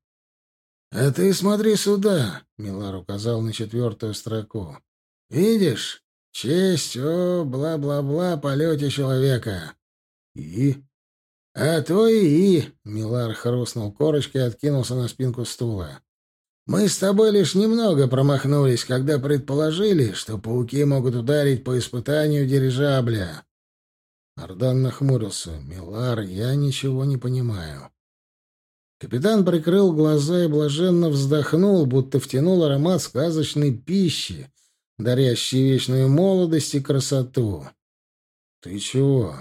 «А ты смотри сюда!» — Милар указал на четвертую строку. «Видишь? Честь, о, бла-бла-бла, полете человека!» «И?» «А то и и!» — Милар хрустнул корочкой и откинулся на спинку стула. Мы с тобой лишь немного промахнулись, когда предположили, что пауки могут ударить по испытанию дирижабля. Ардан нахмурился. «Милар, я ничего не понимаю». Капитан прикрыл глаза и блаженно вздохнул, будто втянул аромат сказочной пищи, дарящей вечную молодость и красоту. «Ты чего?»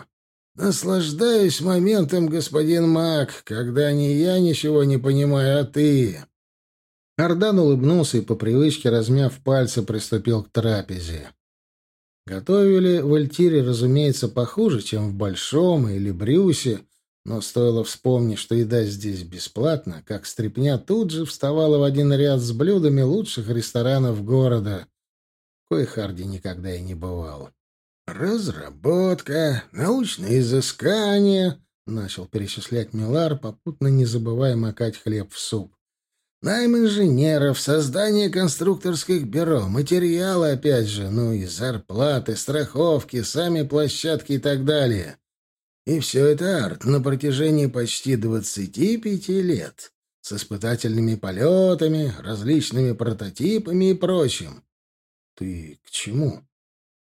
«Наслаждаюсь моментом, господин Мак, когда не я ничего не понимаю, а ты». Ардан улыбнулся и по привычке, размяв пальцы, приступил к трапезе. Готовили в Альтире, разумеется, похуже, чем в Большом или Брюсе, но стоило вспомнить, что еда здесь бесплатна, как стряпня тут же вставала в один ряд с блюдами лучших ресторанов города, кое Харди никогда и не бывал. «Разработка, научные изыскания», — начал перечислять Милар, попутно не забывая макать хлеб в суп. Найм инженеров, создание конструкторских бюро, материалы, опять же, ну и зарплаты, страховки, сами площадки и так далее. И все это арт на протяжении почти 25 лет, с испытательными полетами, различными прототипами и прочим. Ты к чему?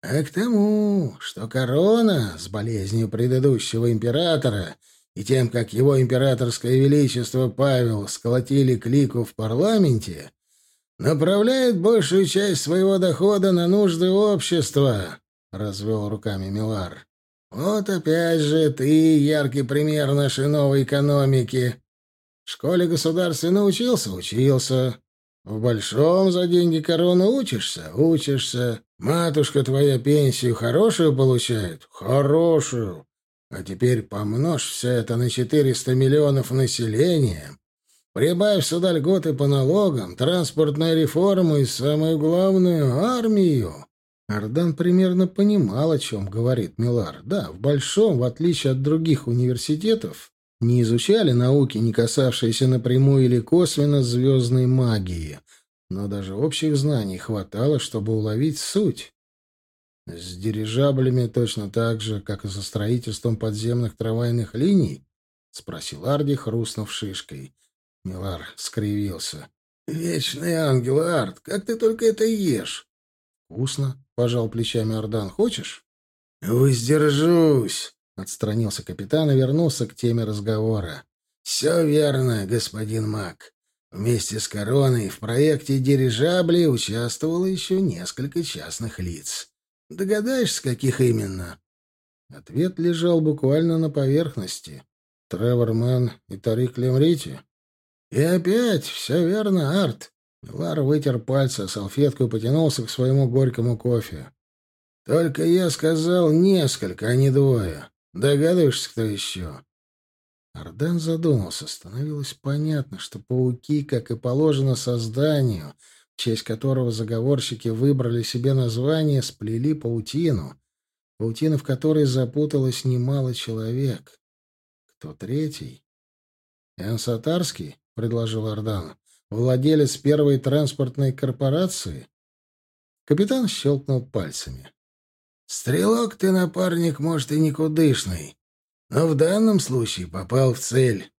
А к тому, что корона с болезнью предыдущего императора и тем, как его императорское величество Павел сколотили клику в парламенте, направляет большую часть своего дохода на нужды общества, — развел руками Милар. Вот опять же ты яркий пример нашей новой экономики. В школе государственно учился? Учился. В большом за деньги короны учишься? Учишься. Матушка твоя пенсию хорошую получает? Хорошую. А теперь помножь все это на 400 миллионов населения, прибавь сюда льготы по налогам, транспортную реформу и, самую главную, армию. Ардан примерно понимал, о чем говорит Милар. Да, в Большом, в отличие от других университетов, не изучали науки, не касавшиеся напрямую или косвенно звездной магии, но даже общих знаний хватало, чтобы уловить суть. С дирижаблями точно так же, как и со строительством подземных трамвайных линий? — спросил Арди, хрустнув шишкой. Милар скривился. — Вечный ангел, Ард, как ты только это ешь? — Вкусно, — пожал плечами Ардан. — Хочешь? — Воздержусь, — отстранился капитан и вернулся к теме разговора. — Все верно, господин Мак. Вместе с короной в проекте дирижабли участвовало еще несколько частных лиц. Догадаешься, каких именно?» Ответ лежал буквально на поверхности. Тревор Мэн и Тарик Лемрити. «И опять, все верно, Арт!» Лар вытер пальцы о салфетку и потянулся к своему горькому кофе. «Только я сказал несколько, а не двое. Догадываешься, кто еще?» Арден задумался. Становилось понятно, что пауки, как и положено созданию, в честь которого заговорщики выбрали себе название, сплели паутину, паутину, в которой запуталось немало человек. Кто третий? Энсатарский, предложил Ардан, владелец первой транспортной корпорации. Капитан щелкнул пальцами. «Стрелок ты, напарник, может, и никудышный, но в данном случае попал в цель».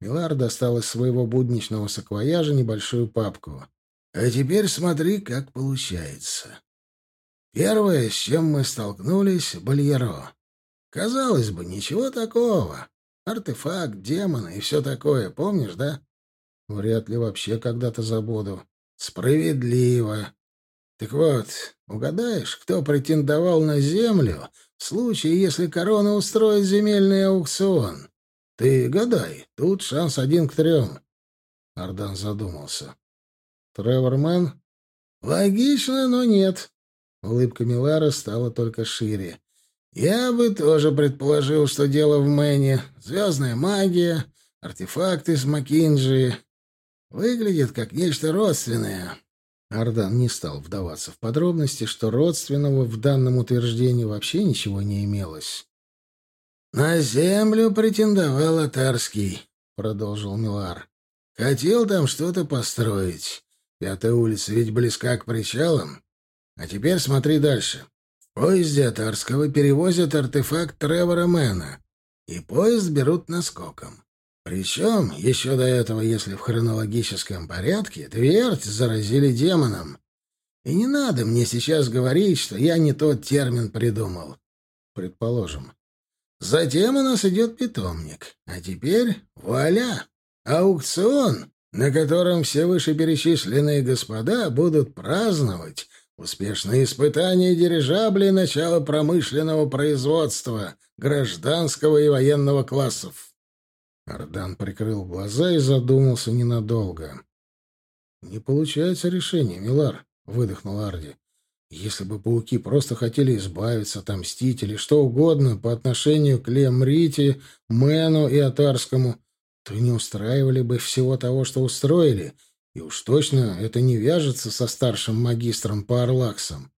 Милар достал из своего будничного саквояжа небольшую папку. А теперь смотри, как получается. Первое, с чем мы столкнулись — Бальеро. Казалось бы, ничего такого. Артефакт, демоны и все такое, помнишь, да? Вряд ли вообще когда-то забуду. Справедливо. Так вот, угадаешь, кто претендовал на землю в случае, если корона устроит земельный аукцион? Ты гадай, тут шанс один к трем. Ардан задумался. Тревор Мэн? Логично, но нет. Улыбка Милара стала только шире. Я бы тоже предположил, что дело в Мэне. Звездная магия, артефакты с Макинджи. Выглядит как нечто родственное. Ардан не стал вдаваться в подробности, что родственного в данном утверждении вообще ничего не имелось. «На землю претендовал Атарский», — продолжил Милар. «Хотел там что-то построить. Пятая улица ведь близка к причалам. А теперь смотри дальше. В поезде от Арского перевозят артефакт Тревора Мэна, и поезд берут наскоком. Причем, еще до этого, если в хронологическом порядке, Твердь заразили демоном. И не надо мне сейчас говорить, что я не тот термин придумал. Предположим. Затем у нас идет питомник. А теперь вуаля! Аукцион! На котором все вышеперечисленные господа будут праздновать успешные испытания дирижаблей начала промышленного производства, гражданского и военного классов. Ардан прикрыл глаза и задумался ненадолго. «Не получается решение, Милар», — выдохнул Арди. «Если бы пауки просто хотели избавиться, отомстить или что угодно по отношению к Лемрите, Мэну и Атарскому, то не устраивали бы всего того, что устроили, и уж точно это не вяжется со старшим магистром по Арлаксам.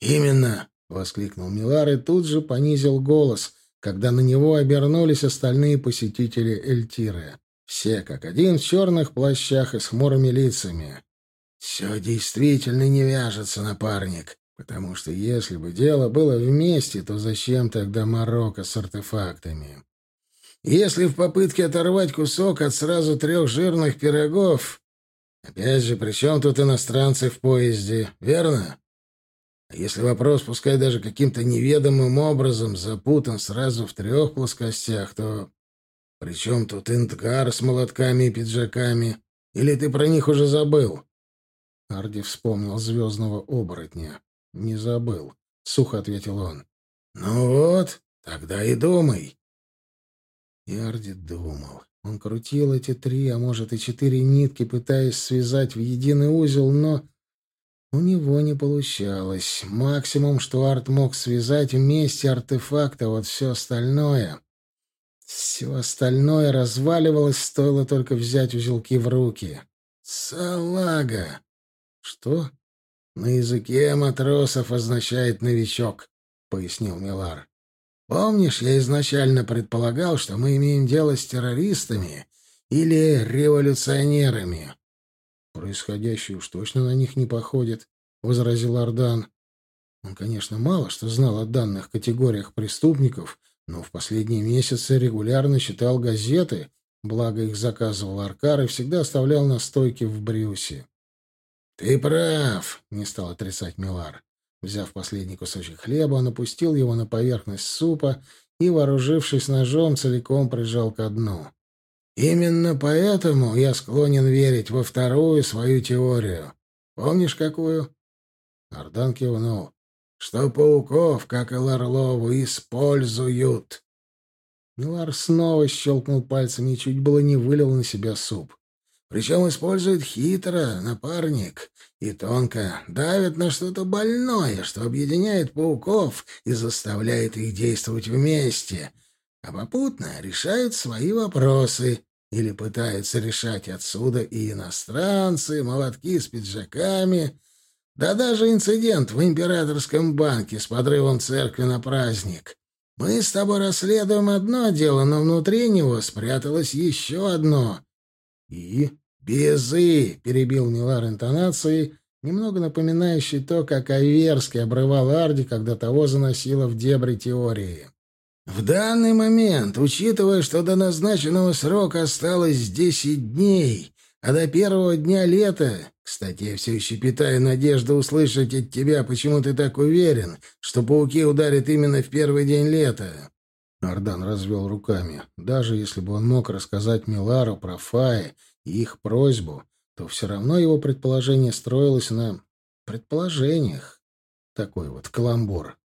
«Именно!» — воскликнул Милар и тут же понизил голос, когда на него обернулись остальные посетители Эльтиры. Все как один в черных плащах и с хмурыми лицами. Все действительно не вяжется, напарник, потому что если бы дело было вместе, то зачем тогда Марокко с артефактами? Если в попытке оторвать кусок от сразу трех жирных пирогов... Опять же, при чем тут иностранцы в поезде, верно? А если вопрос, пускай даже каким-то неведомым образом, запутан сразу в трех плоскостях, то... При чем тут интгар с молотками и пиджаками? Или ты про них уже забыл? Арди вспомнил звездного оборотня. «Не забыл», — сухо ответил он. «Ну вот, тогда и думай». И Арди думал. Он крутил эти три, а может и четыре нитки, пытаясь связать в единый узел, но у него не получалось. Максимум, что Арт мог связать вместе артефакты, а вот все остальное... Все остальное разваливалось, стоило только взять узелки в руки. «Салага!» «Что?» «На языке матросов означает «новичок», — пояснил Милар. Помнишь, я изначально предполагал, что мы имеем дело с террористами или революционерами. Происходящее уж точно на них не походит, возразил Ардан. Он, конечно, мало что знал о данных категориях преступников, но в последние месяцы регулярно читал газеты, благо их заказывал Аркар и всегда оставлял на стойке в Брюсе. «Ты прав», — не стал отрицать Милар. Взяв последний кусочек хлеба, он опустил его на поверхность супа и, вооружившись ножом, целиком прижал ко дну. «Именно поэтому я склонен верить во вторую свою теорию. Помнишь, какую?» Ардан кивнул. «Что пауков, как и Ларлову, используют». Милар снова щелкнул пальцами и чуть было не вылил на себя суп. Причем использует хитро, напарник, и тонко давит на что-то больное, что объединяет пауков и заставляет их действовать вместе, а попутно решает свои вопросы или пытаются решать отсюда и иностранцы, молотки с пиджаками, да даже инцидент в императорском банке с подрывом церкви на праздник. Мы с тобой расследуем одно дело, но внутри него спряталось еще одно — «И?» «Безы!» — перебил Милар интонацией, немного напоминающей то, как Аверский обрывал Арди, когда того заносило в дебри теории. «В данный момент, учитывая, что до назначенного срока осталось десять дней, а до первого дня лета... Кстати, я все еще питаю надежду услышать от тебя, почему ты так уверен, что пауки ударят именно в первый день лета». Ардан развел руками. Даже если бы он мог рассказать Милару про Фаи и их просьбу, то все равно его предположение строилось на предположениях. Такой вот каламбур.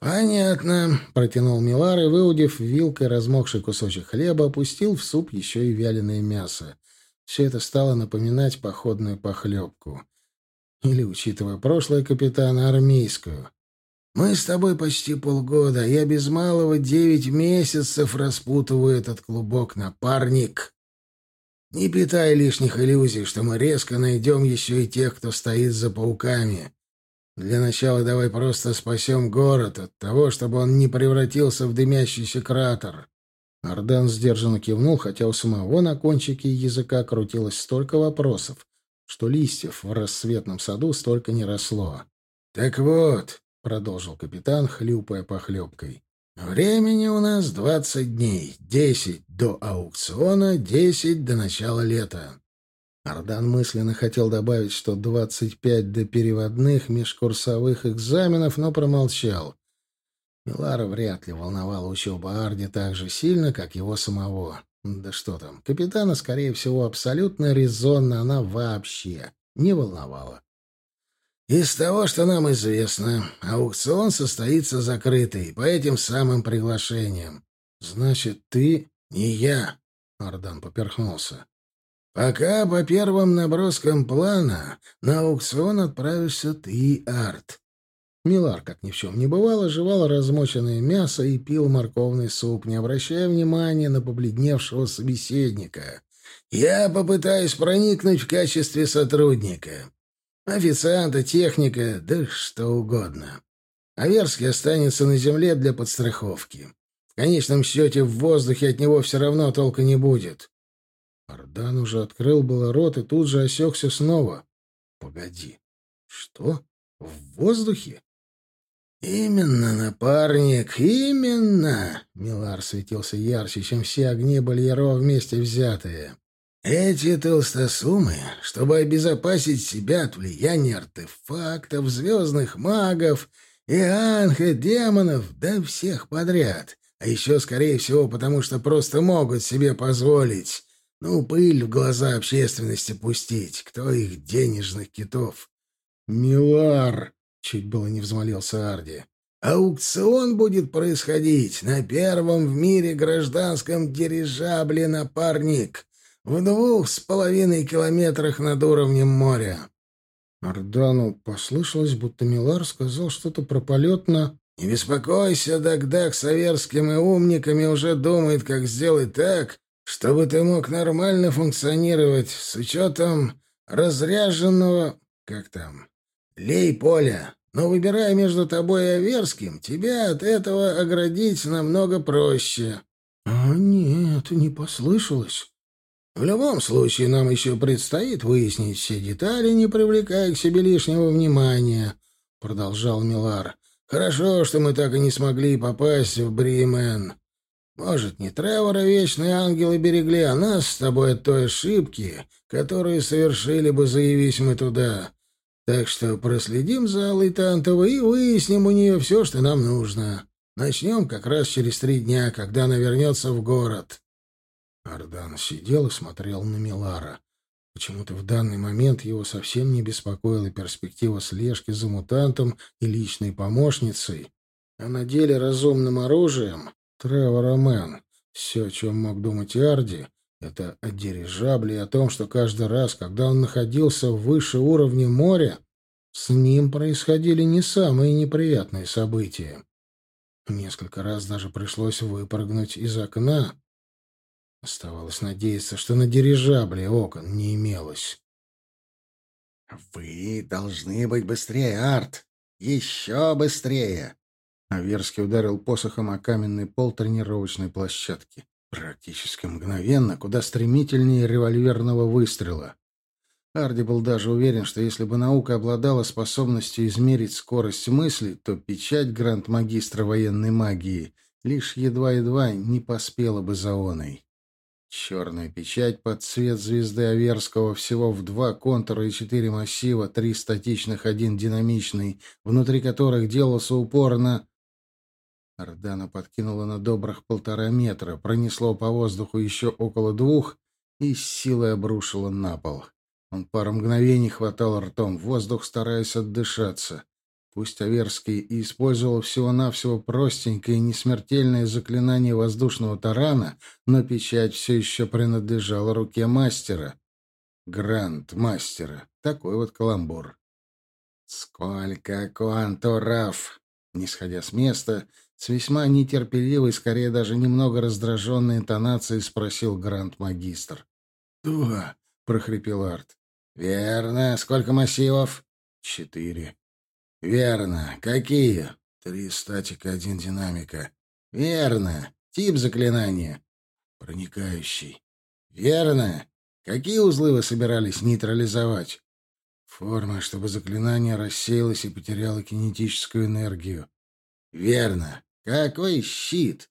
«Понятно», — протянул Милар и, выудив вилкой размокший кусочек хлеба, опустил в суп еще и вяленое мясо. Все это стало напоминать походную похлебку. Или, учитывая прошлое капитана, армейскую. Мы с тобой почти полгода, я без малого девять месяцев распутываю этот клубок, напарник. Не питай лишних иллюзий, что мы резко найдем еще и тех, кто стоит за пауками. Для начала давай просто спасем город от того, чтобы он не превратился в дымящийся кратер. Ардан сдержанно кивнул, хотя у самого на кончике языка крутилось столько вопросов, что листьев в рассветном саду столько не росло. «Так вот, — продолжил капитан, хлюпая похлебкой. «Времени у нас двадцать дней. Десять до аукциона, десять до начала лета». Ардан мысленно хотел добавить, что двадцать пять до переводных межкурсовых экзаменов, но промолчал. Милара вряд ли волновала учеба Арди так же сильно, как его самого. Да что там, капитана, скорее всего, абсолютно резонно она вообще не волновала. Из того, что нам известно, аукцион состоится закрытый, по этим самым приглашениям. Значит, ты не я, Ардан поперхнулся. Пока по первым наброскам плана на аукцион отправишься ты, Арт. Милар, как ни в чем не бывало, жевал размоченное мясо и пил морковный суп, не обращая внимания на побледневшего собеседника. «Я попытаюсь проникнуть в качестве сотрудника. Официанта, техника, да что угодно. Аверский останется на земле для подстраховки. В конечном счете в воздухе от него все равно толка не будет. Ардан уже открыл было рот и тут же осекся снова. Погоди. Что? В воздухе? «Именно, напарник, именно!» Милар светился ярче, чем все огни Бальеро вместе взятые. «Эти толстосумы, чтобы обезопасить себя от влияния артефактов, звездных магов и анха-демонов, да всех подряд, а еще, скорее всего, потому что просто могут себе позволить, ну, пыль в глаза общественности пустить, кто их денежных китов». «Милар!» Чуть было не взмолился Арди. «Аукцион будет происходить на первом в мире гражданском дирижабле «Напарник» в двух с половиной километрах над уровнем моря». Ардану послышалось, будто Милар сказал что-то про полет на... «Не беспокойся, Дагдаг с аверскими умниками уже думает, как сделать так, чтобы ты мог нормально функционировать с учетом разряженного... Как там? Лей поля, но выбирая между тобой и Аверским, тебя от этого оградить намного проще. А нет, не послышалось. В любом случае, нам еще предстоит выяснить все детали, не привлекая к себе лишнего внимания, — продолжал Милар. Хорошо, что мы так и не смогли попасть в Бримен. Может, не Тревора вечные ангелы берегли, а нас с тобой от той ошибки, которую совершили бы, заявись мы туда. Так что проследим за Аллой Тантовой и выясним у нее все, что нам нужно. Начнем как раз через три дня, когда она вернется в город». Ардан сидел и смотрел на Милара. Почему-то в данный момент его совсем не беспокоила перспектива слежки за мутантом и личной помощницей, а на деле разумным оружием Тревора Мэн. Все, о чем мог думать Арди, это о дирижабле и о том, что каждый раз, когда он находился выше уровня моря, с ним происходили не самые неприятные события. Несколько раз даже пришлось выпрыгнуть из окна. Оставалось надеяться, что на дирижабле окон не имелось. «Вы должны быть быстрее, Арт! Еще быстрее!» Аверский ударил посохом о каменный пол тренировочной площадки. Практически мгновенно, куда стремительнее револьверного выстрела. Арди был даже уверен, что если бы наука обладала способностью измерить скорость мысли, то печать гранд-магистра военной магии лишь едва-едва не поспела бы за оной. Черная печать под цвет звезды Аверского всего в два контура и четыре массива, три статичных, один динамичный, внутри которых делался упор на Ордана подкинула на добрых полтора метра, пронесло по воздуху еще около двух и с силой обрушило на пол. Он пару мгновений хватал ртом воздух, стараясь отдышаться. Пусть Аверский и использовал всего-навсего простенькое и несмертельное заклинание воздушного тарана, но печать все еще принадлежала руке мастера. Гранд-мастера. Такой вот каламбур. «Сколько контуров!» Не сходя с места, с весьма нетерпеливой, скорее даже немного раздраженной интонацией спросил гранд-магистр. «Два», — прохрипел Арт. «Верно. Сколько массивов?» «Четыре». «Верно. Какие?» «Три статика, один динамика». «Верно. Тип заклинания?» «Проникающий». «Верно. Какие узлы вы собирались нейтрализовать?» «Форма, чтобы заклинание рассеялось и потеряло кинетическую энергию». «Верно. Какой щит?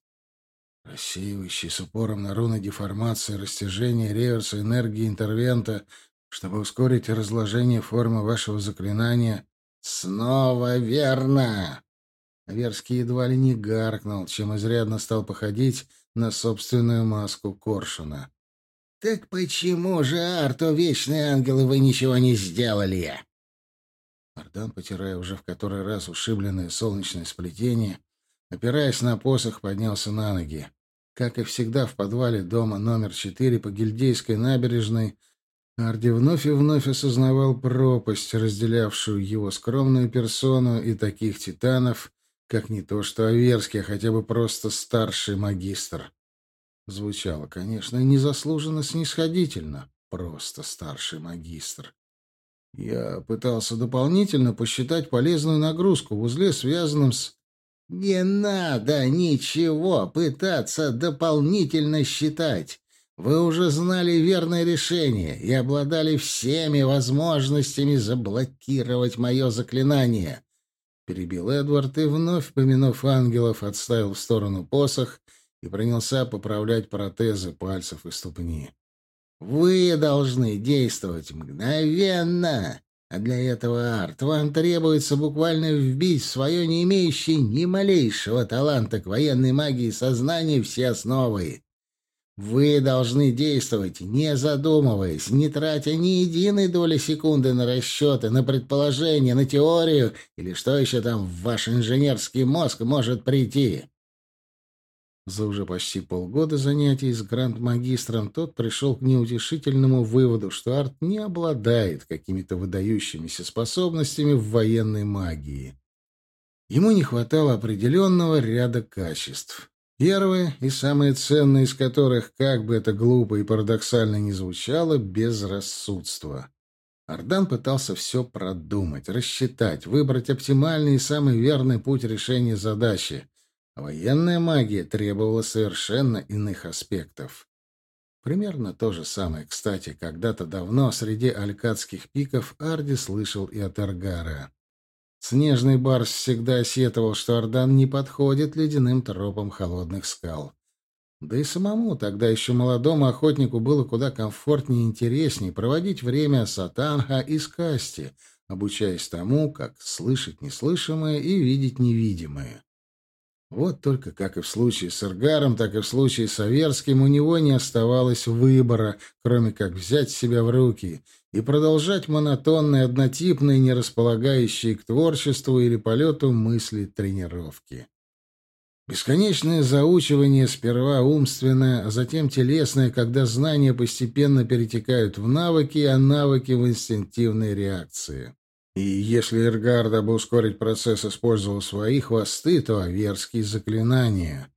Рассеивающий с упором на руны деформации, растяжения, реверса, энергии интервента, чтобы ускорить разложение формы вашего заклинания. Снова верно! Верский едва ли не гаркнул, чем изрядно стал походить на собственную маску Коршуна. «Так почему же, Арто, вечные ангелы, вы ничего не сделали?» Ардан, потирая уже в который раз ушибленное солнечное сплетение, Опираясь на посох, поднялся на ноги. Как и всегда в подвале дома номер четыре по Гильдейской набережной, Арди вновь и вновь осознавал пропасть, разделявшую его скромную персону и таких титанов, как не то что Аверский, а хотя бы просто старший магистр. Звучало, конечно, незаслуженно снисходительно. Просто старший магистр. Я пытался дополнительно посчитать полезную нагрузку в узле, связанном с «Не надо ничего пытаться дополнительно считать. Вы уже знали верное решение и обладали всеми возможностями заблокировать мое заклинание. Перебил Эдвард и, вновь помянув ангелов, отставил в сторону посох и принялся поправлять протезы пальцев и ступни. «Вы должны действовать мгновенно!» А для этого, Арт, вам требуется буквально вбить в свое не имеющее ни малейшего таланта к военной магии сознание все основы. Вы должны действовать, не задумываясь, не тратя ни единой доли секунды на расчеты, на предположения, на теорию или что еще там в ваш инженерский мозг может прийти. За уже почти полгода занятий с гранд-магистром тот пришел к неутешительному выводу, что Арт не обладает какими-то выдающимися способностями в военной магии. Ему не хватало определенного ряда качеств. Первое и самое ценное из которых, как бы это глупо и парадоксально ни звучало, безрассудство. Ардан пытался все продумать, рассчитать, выбрать оптимальный и самый верный путь решения задачи — Военная магия требовала совершенно иных аспектов. Примерно то же самое, кстати, когда-то давно среди алькадских пиков Арди слышал и от Эргара. Снежный барс всегда сетовал, что Ардан не подходит ледяным тропам холодных скал. Да и самому, тогда еще молодому охотнику, было куда комфортнее и интереснее проводить время с Атанха и Скасти, обучаясь тому, как слышать неслышимое и видеть невидимое. Вот только, как и в случае с Эргаром, так и в случае с Аверским, у него не оставалось выбора, кроме как взять себя в руки и продолжать монотонные, однотипные, не располагающие к творчеству или полету мысли тренировки. Бесконечное заучивание сперва умственное, а затем телесное, когда знания постепенно перетекают в навыки, а навыки в инстинктивные реакции. И если Иргар, дабы ускорить процесс, использовал свои хвосты, то аверские заклинания.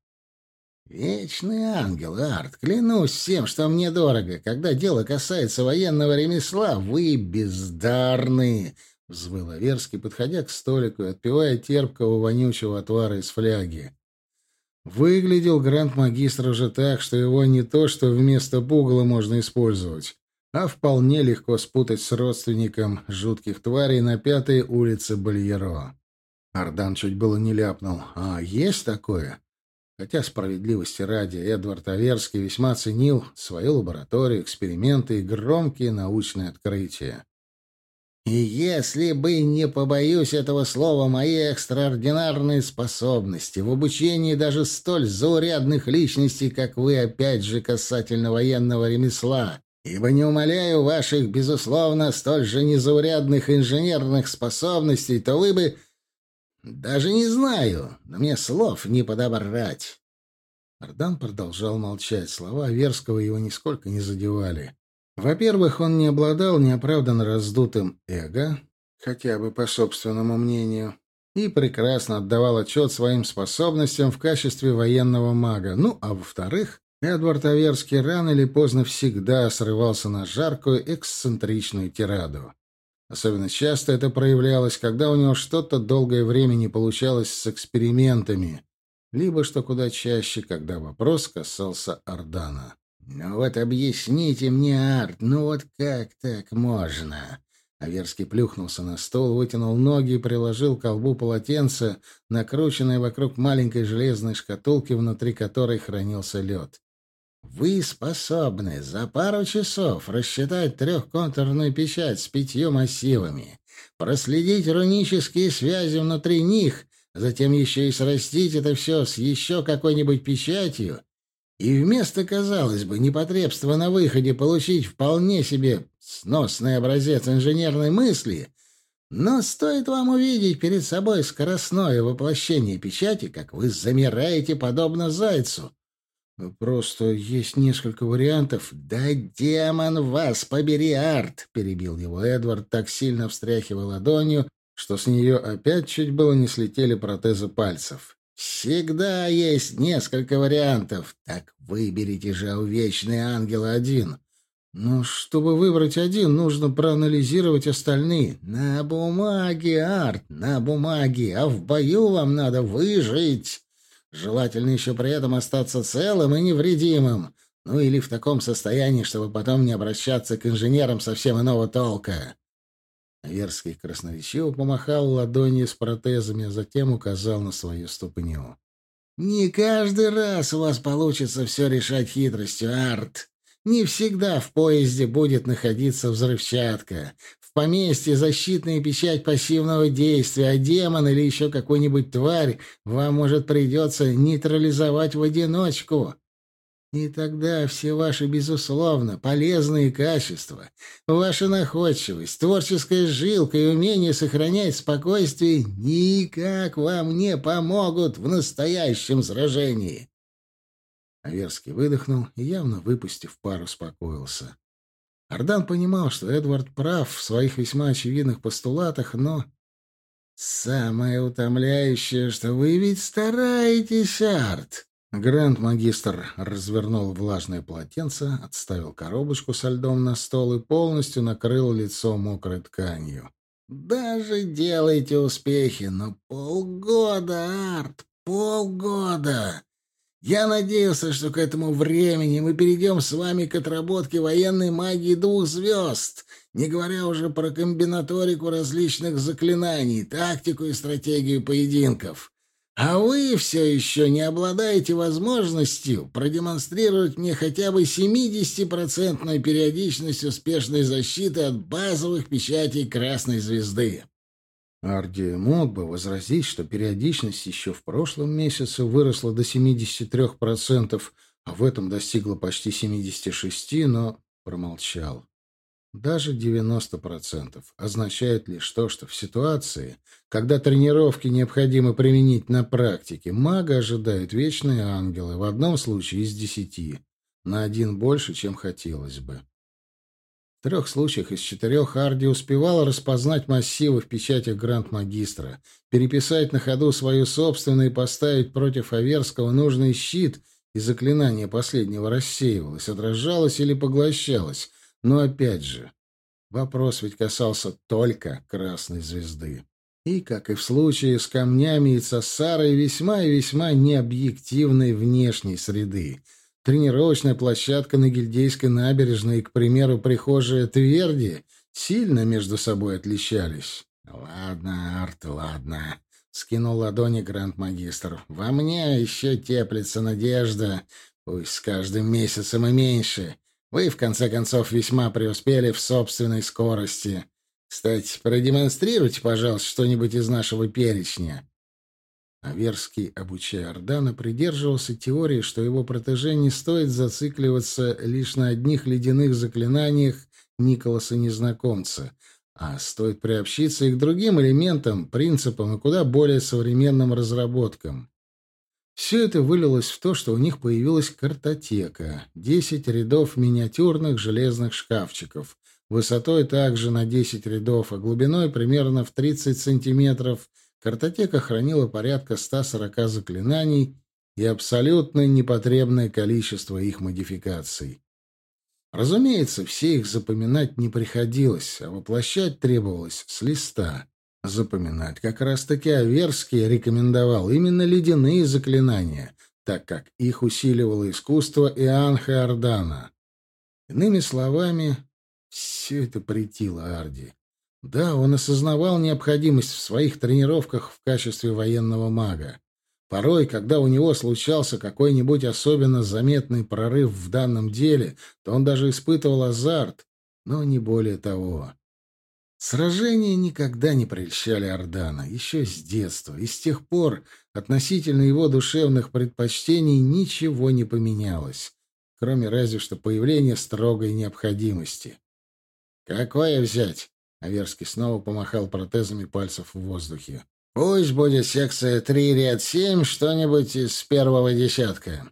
«Вечный ангел, Арт, клянусь всем, что мне дорого. Когда дело касается военного ремесла, вы бездарны!» — взвыл Аверский, подходя к столику и отпивая терпкого вонючего отвара из фляги. Выглядел гранд-магистр уже так, что его не то что вместо пугала можно использовать, а вполне легко спутать с родственником жутких тварей на пятой улице Бальеро. Ардан чуть было не ляпнул. «А, есть такое?» Хотя, справедливости ради, Эдвард Аверский весьма ценил свою лабораторию, эксперименты и громкие научные открытия. И если бы, не побоюсь этого слова, мои экстраординарные способности в обучении даже столь заурядных личностей, как вы, опять же, касательно военного ремесла, ибо не умоляю ваших, безусловно, столь же незаурядных инженерных способностей, то вы бы... Даже не знаю, но мне слов не подобрать. Ардан продолжал молчать. Слова Верского его нисколько не задевали. Во-первых, он не обладал неоправданно раздутым эго, хотя бы по собственному мнению, и прекрасно отдавал отчет своим способностям в качестве военного мага. Ну, а во-вторых, Эдвард Аверский рано или поздно всегда срывался на жаркую, эксцентричную тираду. Особенно часто это проявлялось, когда у него что-то долгое время не получалось с экспериментами, либо, что куда чаще, когда вопрос касался Ордана. «Ну вот объясните мне, Арт, ну вот как так можно?» Аверский плюхнулся на стол, вытянул ноги и приложил к колбу полотенце, накрученное вокруг маленькой железной шкатулки, внутри которой хранился лед. Вы способны за пару часов рассчитать трехконтурную печать с пятью массивами, проследить рунические связи внутри них, затем еще и срастить это все с еще какой-нибудь печатью, и вместо, казалось бы, непотребства на выходе получить вполне себе сносный образец инженерной мысли, но стоит вам увидеть перед собой скоростное воплощение печати, как вы замираете подобно зайцу, «Просто есть несколько вариантов». «Да демон вас побери, Арт!» — перебил его Эдвард, так сильно встряхивая ладонью, что с нее опять чуть было не слетели протезы пальцев. «Всегда есть несколько вариантов. Так выберите же у Вечный Ангела один». «Но чтобы выбрать один, нужно проанализировать остальные». «На бумаге, Арт, на бумаге, а в бою вам надо выжить». Желательно еще при этом остаться целым и невредимым. Ну или в таком состоянии, чтобы потом не обращаться к инженерам совсем иного толка. Верский красноречиво помахал ладонью с протезами, а затем указал на свою ступню. «Не каждый раз у вас получится все решать хитростью, Арт. Не всегда в поезде будет находиться взрывчатка. В поместье защитная печать пассивного действия, а демон или еще какую-нибудь тварь вам, может, придется нейтрализовать в одиночку. И тогда все ваши, безусловно, полезные качества, ваша находчивость, творческая жилка и умение сохранять спокойствие никак вам не помогут в настоящем сражении. Аверский выдохнул и, явно выпустив пар, успокоился. Ардан понимал, что Эдвард прав в своих весьма очевидных постулатах, но... «Самое утомляющее, что вы ведь стараетесь, Арт!» Гранд-магистр развернул влажное полотенце, отставил коробочку со льдом на стол и полностью накрыл лицо мокрой тканью. «Даже делайте успехи, но полгода, Арт, полгода! Я надеялся, что к этому времени мы перейдем с вами к отработке военной магии двух звезд, не говоря уже про комбинаторику различных заклинаний, тактику и стратегию поединков. А вы все еще не обладаете возможностью продемонстрировать мне хотя бы 70-процентную периодичность успешной защиты от базовых печатей Красной Звезды. Арди мог бы возразить, что периодичность еще в прошлом месяце выросла до 73%, а в этом достигла почти 76%, но промолчал. Даже 90% означает лишь то, что в ситуации, когда тренировки необходимо применить на практике, мага ожидают вечные ангелы, в одном случае из десяти, на один больше, чем хотелось бы. Трех случаях из четырех Арди успевал распознать массивы в печатях Гранд-магистра, переписать на ходу свою собственную и поставить против Аверского нужный щит, и заклинание последнего рассеивалось, отражалось или поглощалось, но опять же, вопрос ведь касался только красной звезды. И, как и в случае с камнями и цессарой, весьма и весьма необъективной внешней среды. Тренировочная площадка на Гильдейской набережной и, к примеру, прихожая Тверди сильно между собой отличались. «Ладно, Арт, ладно», — скинул ладони гранд-магистр. «Во мне еще теплится надежда, пусть с каждым месяцем и меньше. Вы, в конце концов, весьма преуспели в собственной скорости. Кстати, продемонстрируйте, пожалуйста, что-нибудь из нашего перечня». Аверский, обучая Ордана, придерживался теории, что его протеже не стоит зацикливаться лишь на одних ледяных заклинаниях Николаса-незнакомца, а стоит приобщиться и к другим элементам, принципам и куда более современным разработкам. Все это вылилось в то, что у них появилась картотека. Десять рядов миниатюрных железных шкафчиков. Высотой также на десять рядов, а глубиной примерно в 30 сантиметров. Картотека хранила порядка 140 заклинаний и абсолютно непотребное количество их модификаций. Разумеется, все их запоминать не приходилось, а воплощать требовалось с листа. Запоминать как раз-таки Аверский рекомендовал именно ледяные заклинания, так как их усиливало искусство Иоанха Ордана. Иными словами, все это претило Арди. Да, он осознавал необходимость в своих тренировках в качестве военного мага. Порой, когда у него случался какой-нибудь особенно заметный прорыв в данном деле, то он даже испытывал азарт, но не более того. Сражения никогда не прельщали Ордана, еще с детства, и с тех пор относительно его душевных предпочтений ничего не поменялось, кроме разве что появления строгой необходимости. «Какое взять?» — Аверский снова помахал протезами пальцев в воздухе. «Пусть будет секция три ряд семь, что-нибудь из первого десятка.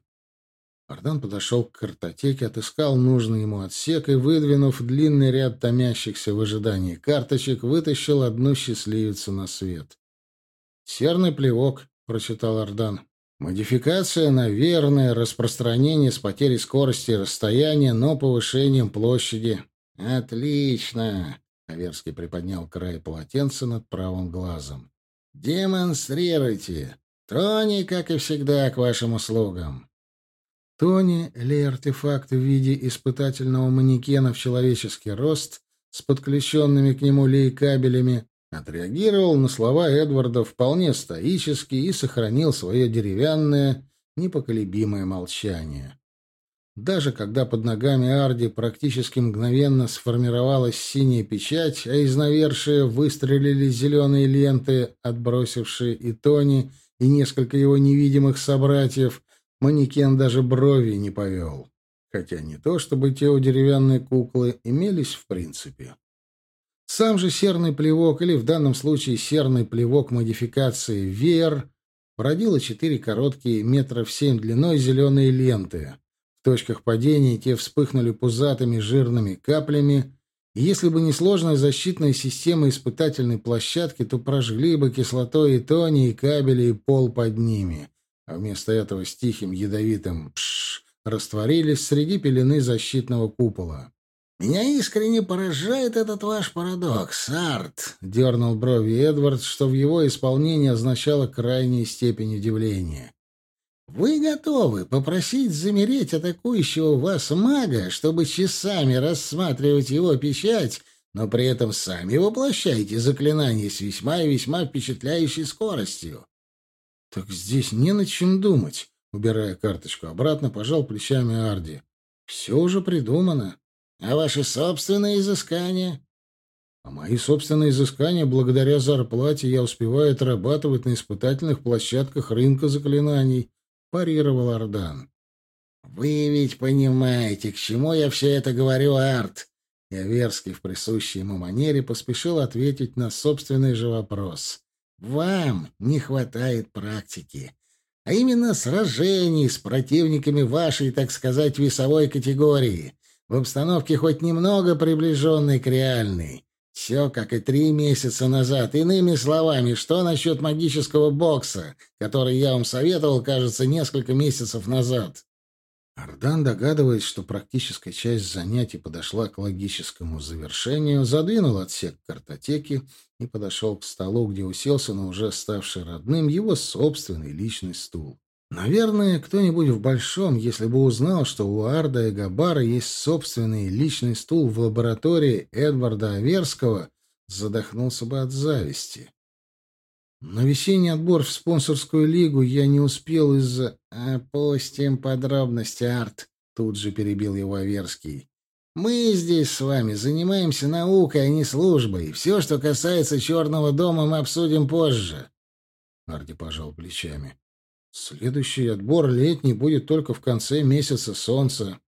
Ардан подошел к картотеке, отыскал нужный ему отсек и, выдвинув длинный ряд томящихся в ожидании карточек, вытащил одну счастливицу на свет. «Серный плевок», — прочитал Ардан. «Модификация на верное распространение с потерей скорости и расстояния, но повышением площади». «Отлично!» — Аверский приподнял край полотенца над правым глазом. «Демонстрируйте! Трони, как и всегда, к вашим услугам!» Тони, ли артефакт в виде испытательного манекена в человеческий рост с подключенными к нему лей-кабелями, отреагировал на слова Эдварда вполне стоически и сохранил свое деревянное, непоколебимое молчание. Даже когда под ногами Арди практически мгновенно сформировалась синяя печать, а из навершия выстрелили зеленые ленты, отбросившие и Тони, и несколько его невидимых собратьев, манекен даже брови не повел. Хотя не то, чтобы те у деревянной куклы имелись в принципе. Сам же серный плевок, или в данном случае серный плевок модификации веер, породило четыре короткие метров семь длиной зеленые ленты. В точках падения те вспыхнули пузатыми жирными каплями, и если бы не сложная защитная система испытательной площадки, то прожгли бы кислотой и тони, и кабели, и пол под ними. А вместо этого с тихим ядовитым «пшш» растворились среди пелены защитного купола. «Меня искренне поражает этот ваш парадокс, Арт», — дернул брови Эдвард, что в его исполнении означало крайнюю степень удивления. Вы готовы попросить замереть атакующего вас мага, чтобы часами рассматривать его печать, но при этом сами воплощаете заклинание с весьма и весьма впечатляющей скоростью. — Так здесь не над чем думать, — убирая карточку обратно, пожал плечами Арди. — Все уже придумано. А ваши собственные изыскания? — А мои собственные изыскания, благодаря зарплате, я успеваю отрабатывать на испытательных площадках рынка заклинаний, — парировал Ардан. «Вы ведь понимаете, к чему я все это говорю, Арт?» И Аверский в присущей ему манере поспешил ответить на собственный же вопрос. «Вам не хватает практики, а именно сражений с противниками вашей, так сказать, весовой категории, в обстановке хоть немного приближенной к реальной. Все, как и три месяца назад. Иными словами, что насчет магического бокса, который я вам советовал, кажется, несколько месяцев назад? Ардан, догадываясь, что практическая часть занятий подошла к логическому завершению, задвинул отсек картотеки и подошел к столу, где уселся на уже ставший родным его собственный личный стул. Наверное, кто-нибудь в Большом, если бы узнал, что у Арда и Габара есть собственный личный стул в лаборатории Эдварда Аверского, задохнулся бы от зависти. На весенний отбор в спонсорскую лигу я не успел из-за... «Опустим подробности, Арт», — тут же перебил его Аверский. «Мы здесь с вами занимаемся наукой, а не службой. Все, что касается Черного дома, мы обсудим позже». Арди пожал плечами. Следующий отбор летний будет только в конце месяца солнца.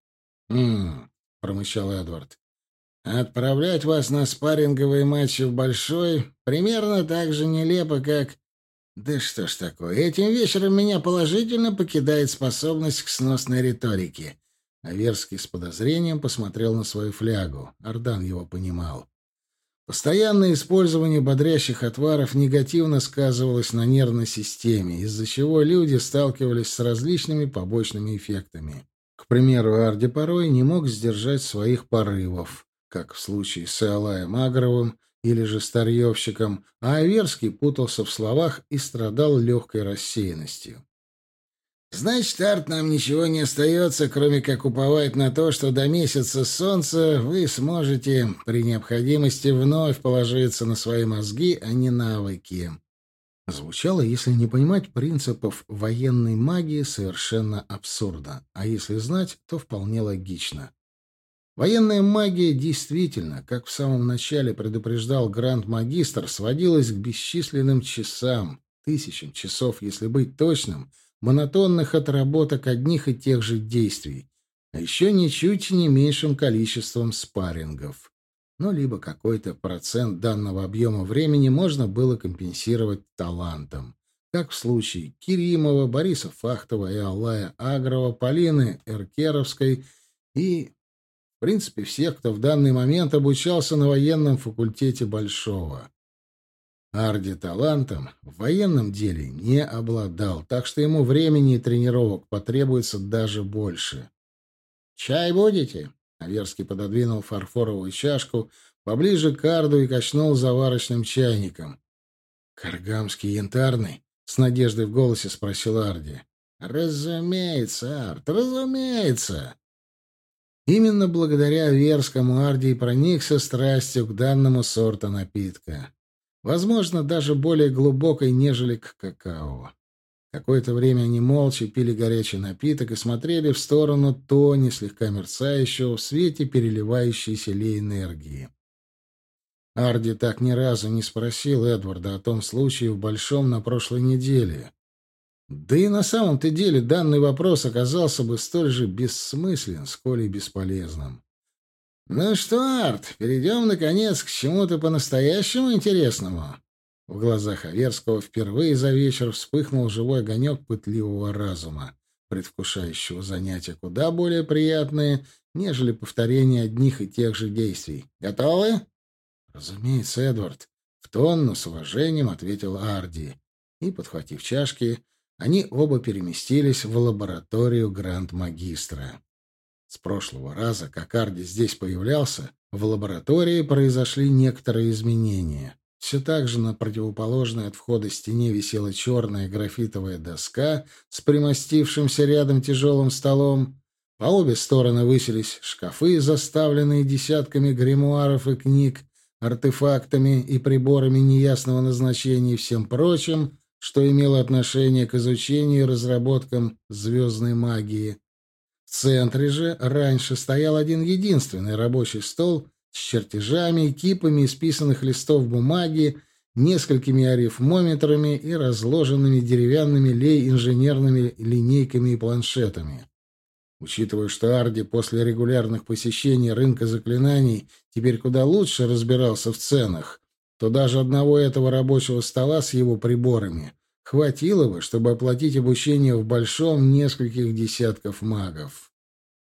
Промычал Эдвард. «Отправлять вас на спарринговые матчи в Большой примерно так же нелепо, как...» «Да что ж такое, этим вечером меня положительно покидает способность к сносной риторике». Аверский с подозрением посмотрел на свою флягу. Ардан его понимал. Постоянное использование бодрящих отваров негативно сказывалось на нервной системе, из-за чего люди сталкивались с различными побочными эффектами. К примеру, Арди порой не мог сдержать своих порывов, как в случае с Иолаем Агровым или же старьевщиком, а Аверский путался в словах и страдал легкой рассеянностью. Значит, Арт, нам ничего не остается, кроме как уповать на то, что до месяца солнца вы сможете при необходимости вновь положиться на свои мозги, а не навыки. Звучало, если не понимать принципов военной магии, совершенно абсурдно, а если знать, то вполне логично. Военная магия действительно, как в самом начале предупреждал гранд-магистр, сводилась к бесчисленным часам, тысячам часов, если быть точным — монотонных отработок одних и тех же действий, а еще ничуть не меньшим количеством спаррингов. Но либо какой-то процент данного объема времени можно было компенсировать талантом, как в случае Киримова, Бориса Фахтова и Аллая Агрова, Полины Эркеровской и, в принципе, всех, кто в данный момент обучался на военном факультете Большого. Арди талантом в военном деле не обладал, так что ему времени и тренировок потребуется даже больше. «Чай будете?» — Аверский пододвинул фарфоровую чашку поближе к Арду и качнул заварочным чайником. «Каргамский янтарный?» — с надеждой в голосе спросил Арди. Разумеется, Арт, разумеется. Именно благодаря Верскому Арди проникся страстью к данному сорту напитка. Возможно, даже более глубокой, нежели к какао. Какое-то время они молча пили горячий напиток и смотрели в сторону Тони, слегка мерцающего в свете переливающейся лей энергии. Арди так ни разу не спросил Эдварда о том случае в Большом на прошлой неделе. Да и на самом-то деле данный вопрос оказался бы столь же бессмыслен, сколь и бесполезным. «Ну что, Арт, перейдем, наконец, к чему-то по-настоящему интересному?» В глазах Аверского впервые за вечер вспыхнул живой огонек пытливого разума, предвкушающего занятия куда более приятные, нежели повторение одних и тех же действий. «Готовы?» «Разумеется, Эдвард», — в тон, но с уважением ответил Арди. И, подхватив чашки, они оба переместились в лабораторию гранд-магистра. С прошлого раза, как Арди здесь появлялся, в лаборатории произошли некоторые изменения. Все так же на противоположной от входа стене висела черная графитовая доска с примостившимся рядом тяжелым столом. По обе стороны высились шкафы, заставленные десятками гримуаров и книг, артефактами и приборами неясного назначения и всем прочим, что имело отношение к изучению и разработкам звездной магии. В центре же раньше стоял один единственный рабочий стол с чертежами, кипами исписанных листов бумаги, несколькими арифмометрами и разложенными деревянными лей-инженерными линейками и планшетами. Учитывая, что Арди после регулярных посещений рынка заклинаний теперь куда лучше разбирался в ценах, то даже одного этого рабочего стола с его приборами хватило бы, чтобы оплатить обучение в большом нескольких десятков магов.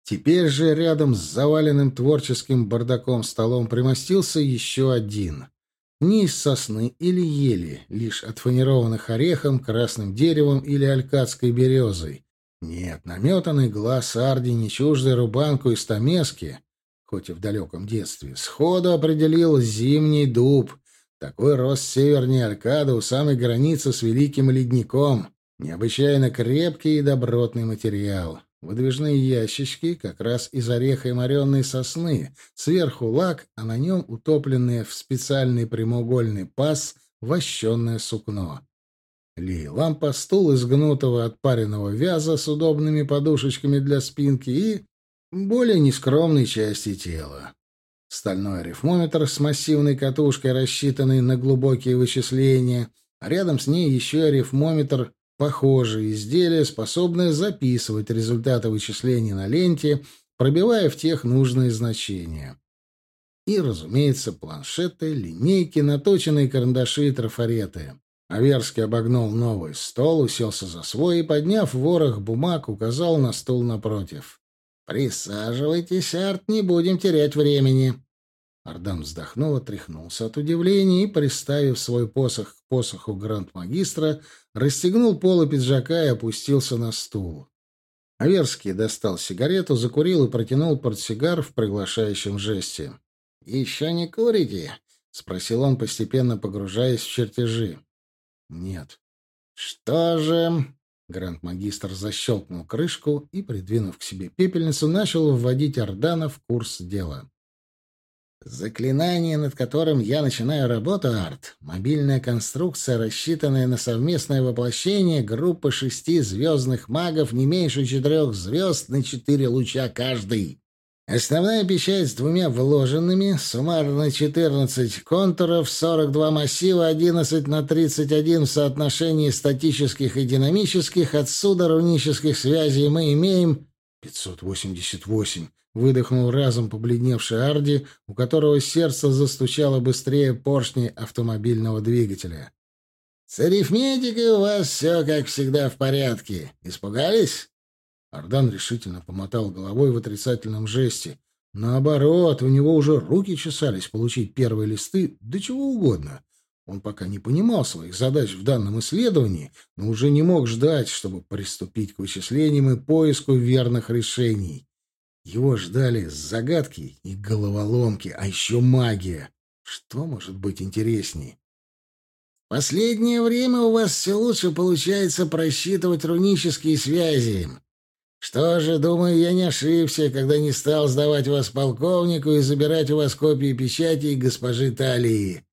Теперь же рядом с заваленным творческим бардаком столом примостился еще один. Не из сосны или ели, лишь отфанированных орехом, красным деревом или алькадской березой. Нет, наметанный глаз Арди не чуждый рубанку из Томески, хоть и в далеком детстве, сходу определил зимний дуб, такой рост севернее Аркады у самой границы с Великим Ледником. Необычайно крепкий и добротный материал. Выдвижные ящички как раз из ореха и моренной сосны. Сверху лак, а на нем утопленное в специальный прямоугольный паз вощенное сукно. Ли лампа, стул из гнутого отпаренного вяза с удобными подушечками для спинки и более нескромной части тела. Стальной арифмометр с массивной катушкой, рассчитанный на глубокие вычисления, а рядом с ней еще арифмометр похожее изделие, способное записывать результаты вычислений на ленте, пробивая в тех нужные значения. И, разумеется, планшеты, линейки, наточенные карандаши и трафареты. Аверский обогнул новый стол, уселся за свой и, подняв ворох бумаг, указал на стул напротив. «Присаживайтесь, Арт, не будем терять времени». Ардан вздохнул, отряхнулся от удивления и, приставив свой посох к посоху гранд-магистра, расстегнул полы пиджака и опустился на стул. Аверский достал сигарету, закурил и протянул портсигар в приглашающем жесте. «Еще не курите?» — спросил он, постепенно погружаясь в чертежи. «Нет». «Что же...» Гранд-магистр защелкнул крышку и, придвинув к себе пепельницу, начал вводить Ордана в курс дела. Заклинание, над которым я начинаю работу, Арт, мобильная конструкция, рассчитанная на совместное воплощение группы шести звездных магов не меньше четырех звезд на четыре луча каждый. Основная печать с двумя вложенными, суммарно 14 контуров, 42 массива, 11 на 31 в соотношении статических и динамических. Отсюда рунических связей мы имеем 588. Выдохнул разом побледневший Арди, у которого сердце застучало быстрее поршней автомобильного двигателя. «С арифметикой у вас все, как всегда, в порядке. Испугались?» Ардан решительно помотал головой в отрицательном жесте. Наоборот, у него уже руки чесались получить первые листы, да чего угодно. Он пока не понимал своих задач в данном исследовании, но уже не мог ждать, чтобы приступить к вычислениям и поиску верных решений. Его ждали загадки и головоломки, а еще магия. Что может быть интересней? Последнее время у вас все лучше получается просчитывать рунические связи. Что же, думаю, я не ошибся, когда не стал сдавать вас полковнику и забирать у вас копии печати госпожи Талии.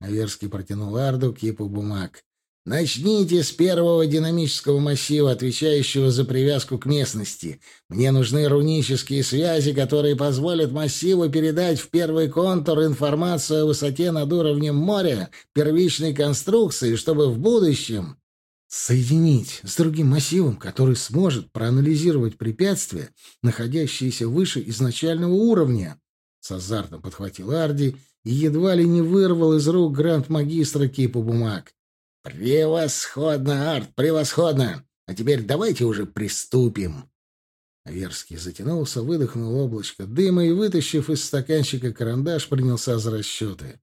Аверский протянул Арду кипу бумаг. Начните с первого динамического массива, отвечающего за привязку к местности. Мне нужны рунические связи, которые позволят массиву передать в первый контур информацию о высоте над уровнем моря, первичной конструкции, чтобы в будущем соединить с другим массивом, который сможет проанализировать препятствия, находящиеся выше изначального уровня. С азартом подхватил Арди и едва ли не вырвал из рук гранд-магистра кипу бумаг. «Превосходно, Арт, превосходно! А теперь давайте уже приступим!» Верский затянулся, выдохнул облачко дыма и, вытащив из стаканчика карандаш, принялся за расчеты.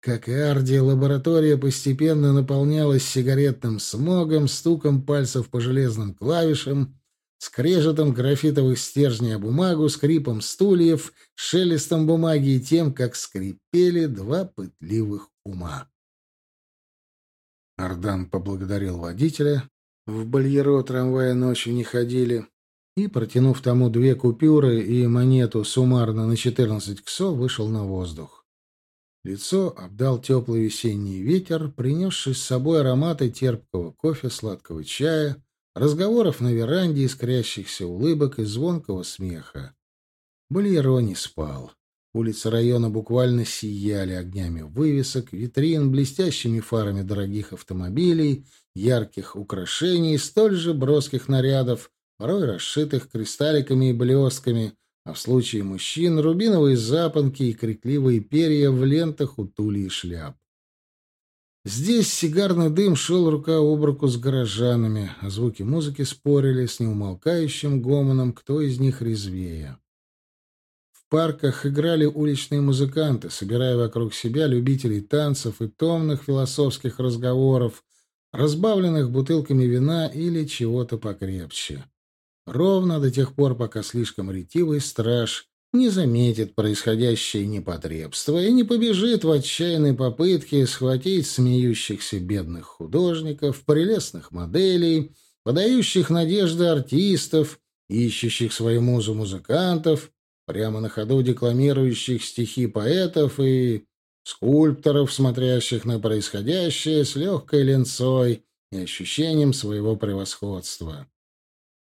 Как и Арди, лаборатория постепенно наполнялась сигаретным смогом, стуком пальцев по железным клавишам, скрежетом графитовых стержней о бумагу, скрипом стульев, шелестом бумаги и тем, как скрипели два пытливых ума. Ардан поблагодарил водителя. В Бальеро трамвая ночью не ходили. И, протянув тому две купюры и монету суммарно на четырнадцать ксо, вышел на воздух. Лицо обдал теплый весенний ветер, принесший с собой ароматы терпкого кофе, сладкого чая, разговоров на веранде, искрящихся улыбок и звонкого смеха. Бальеро не спал. Улицы района буквально сияли огнями вывесок, витрин, блестящими фарами дорогих автомобилей, ярких украшений, столь же броских нарядов, порой расшитых кристалликами и блестками — а в случае мужчин — рубиновые запонки и крикливые перья в лентах у тули и шляп. Здесь сигарный дым шел рука об руку с горожанами, а звуки музыки спорили с неумолкающим гомоном, кто из них резвее. В парках играли уличные музыканты, собирая вокруг себя любителей танцев и томных философских разговоров, разбавленных бутылками вина или чего-то покрепче. Ровно до тех пор, пока слишком ретивый страж не заметит происходящее непотребство и не побежит в отчаянной попытке схватить смеющихся бедных художников, прелестных моделей, подающих надежды артистов, ищущих свою музу музыкантов, прямо на ходу декламирующих стихи поэтов и скульпторов, смотрящих на происходящее с легкой ленцой и ощущением своего превосходства.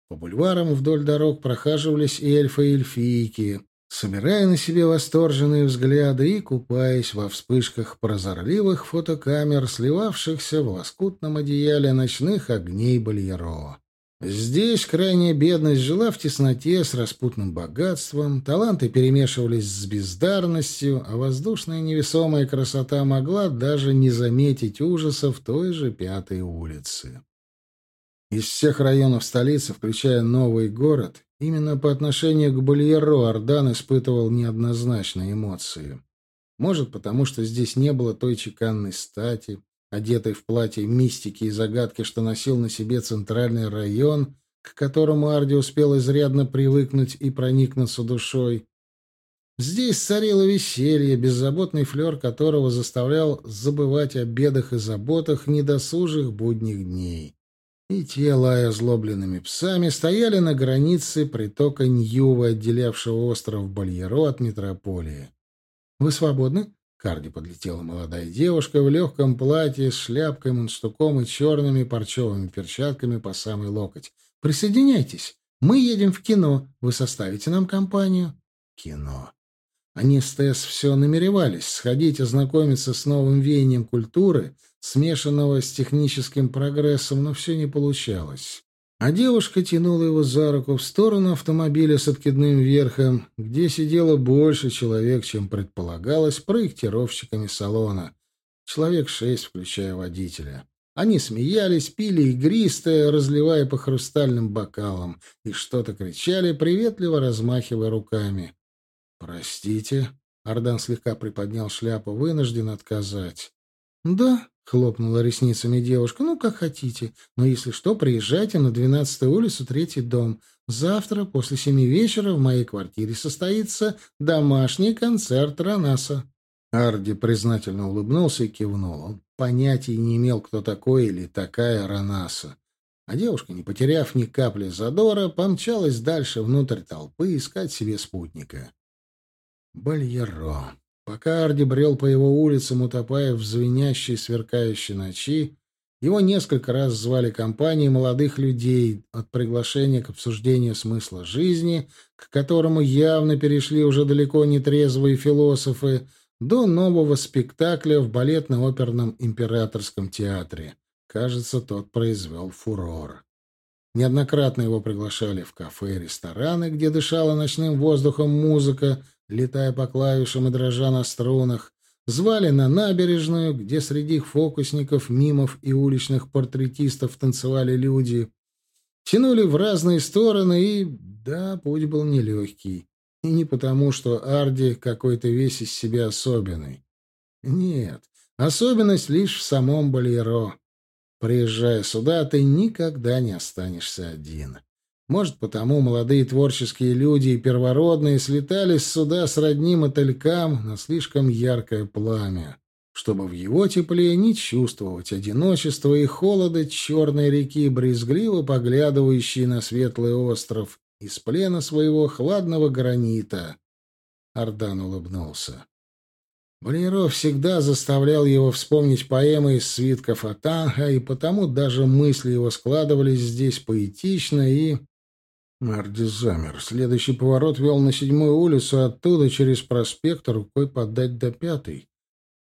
По бульварам вдоль дорог прохаживались эльфы и эльфийки, собирая на себе восторженные взгляды и купаясь во вспышках прозорливых фотокамер, сливавшихся в лоскутном одеяле ночных огней Бальеро. Здесь крайняя бедность жила в тесноте с распутным богатством, таланты перемешивались с бездарностью, а воздушная невесомая красота могла даже не заметить ужасов той же Пятой улицы. Из всех районов столицы, включая Новый город, именно по отношению к Бульеро Ордан испытывал неоднозначные эмоции. Может, потому что здесь не было той чеканной стати, одетой в платье мистики и загадки, что носил на себе центральный район, к которому Арди успел изрядно привыкнуть и проникнуться душой. Здесь царило веселье, беззаботный флер которого заставлял забывать о бедах и заботах недосужих будних дней и те, лая злобленными псами, стояли на границе притока Ньюва, отделявшего остров Бальеро от метрополии. «Вы свободны?» — Карди подлетела молодая девушка в легком платье с шляпкой, мундштуком и черными парчевыми перчатками по самый локоть. «Присоединяйтесь. Мы едем в кино. Вы составите нам компанию?» «Кино». Они с Тесс все намеревались сходить ознакомиться с новым веянием культуры — смешанного с техническим прогрессом, но все не получалось. А девушка тянула его за руку в сторону автомобиля с откидным верхом, где сидело больше человек, чем предполагалось, проектировщиками салона. Человек шесть, включая водителя. Они смеялись, пили игристое, разливая по хрустальным бокалам, и что-то кричали, приветливо размахивая руками. «Простите», — Ардан слегка приподнял шляпу, вынужден отказать. «Да», — хлопнула ресницами девушка. «Ну, как хотите. Но если что, приезжайте на двенадцатую улицу, третий дом. Завтра после семи вечера в моей квартире состоится домашний концерт Ранаса». Арди признательно улыбнулся и кивнул. Он понятия не имел, кто такой или такая Ранаса. А девушка, не потеряв ни капли задора, помчалась дальше внутрь толпы искать себе спутника. Бальеро. Пока Арди брел по его улицам, утопая в звенящей, сверкающей ночи, его несколько раз звали компании молодых людей от приглашения к обсуждению смысла жизни, к которому явно перешли уже далеко не трезвые философы, до нового спектакля в балетно-оперном императорском театре. Кажется, тот произвел фурор. Неоднократно его приглашали в кафе и рестораны, где дышала ночным воздухом музыка, летая по клавишам и дрожа на струнах. Звали на набережную, где среди фокусников, мимов и уличных портретистов танцевали люди. Тянули в разные стороны, и, да, путь был нелегкий. И не потому, что Арди какой-то весь из себя особенный. Нет, особенность лишь в самом Болеро. Приезжая сюда, ты никогда не останешься один. Может, потому молодые творческие люди и первородные слетались сюда с родним мотылькам на слишком яркое пламя, чтобы в его тепле не чувствовать одиночества и холода черной реки, брезгливо поглядывающей на светлый остров, из плена своего хладного гранита. Ардан улыбнулся. Болеро всегда заставлял его вспомнить поэмы из свитков Атанга, и потому даже мысли его складывались здесь поэтично и... Арди замер. Следующий поворот вел на седьмую улицу, оттуда через проспект рукой подать до пятой.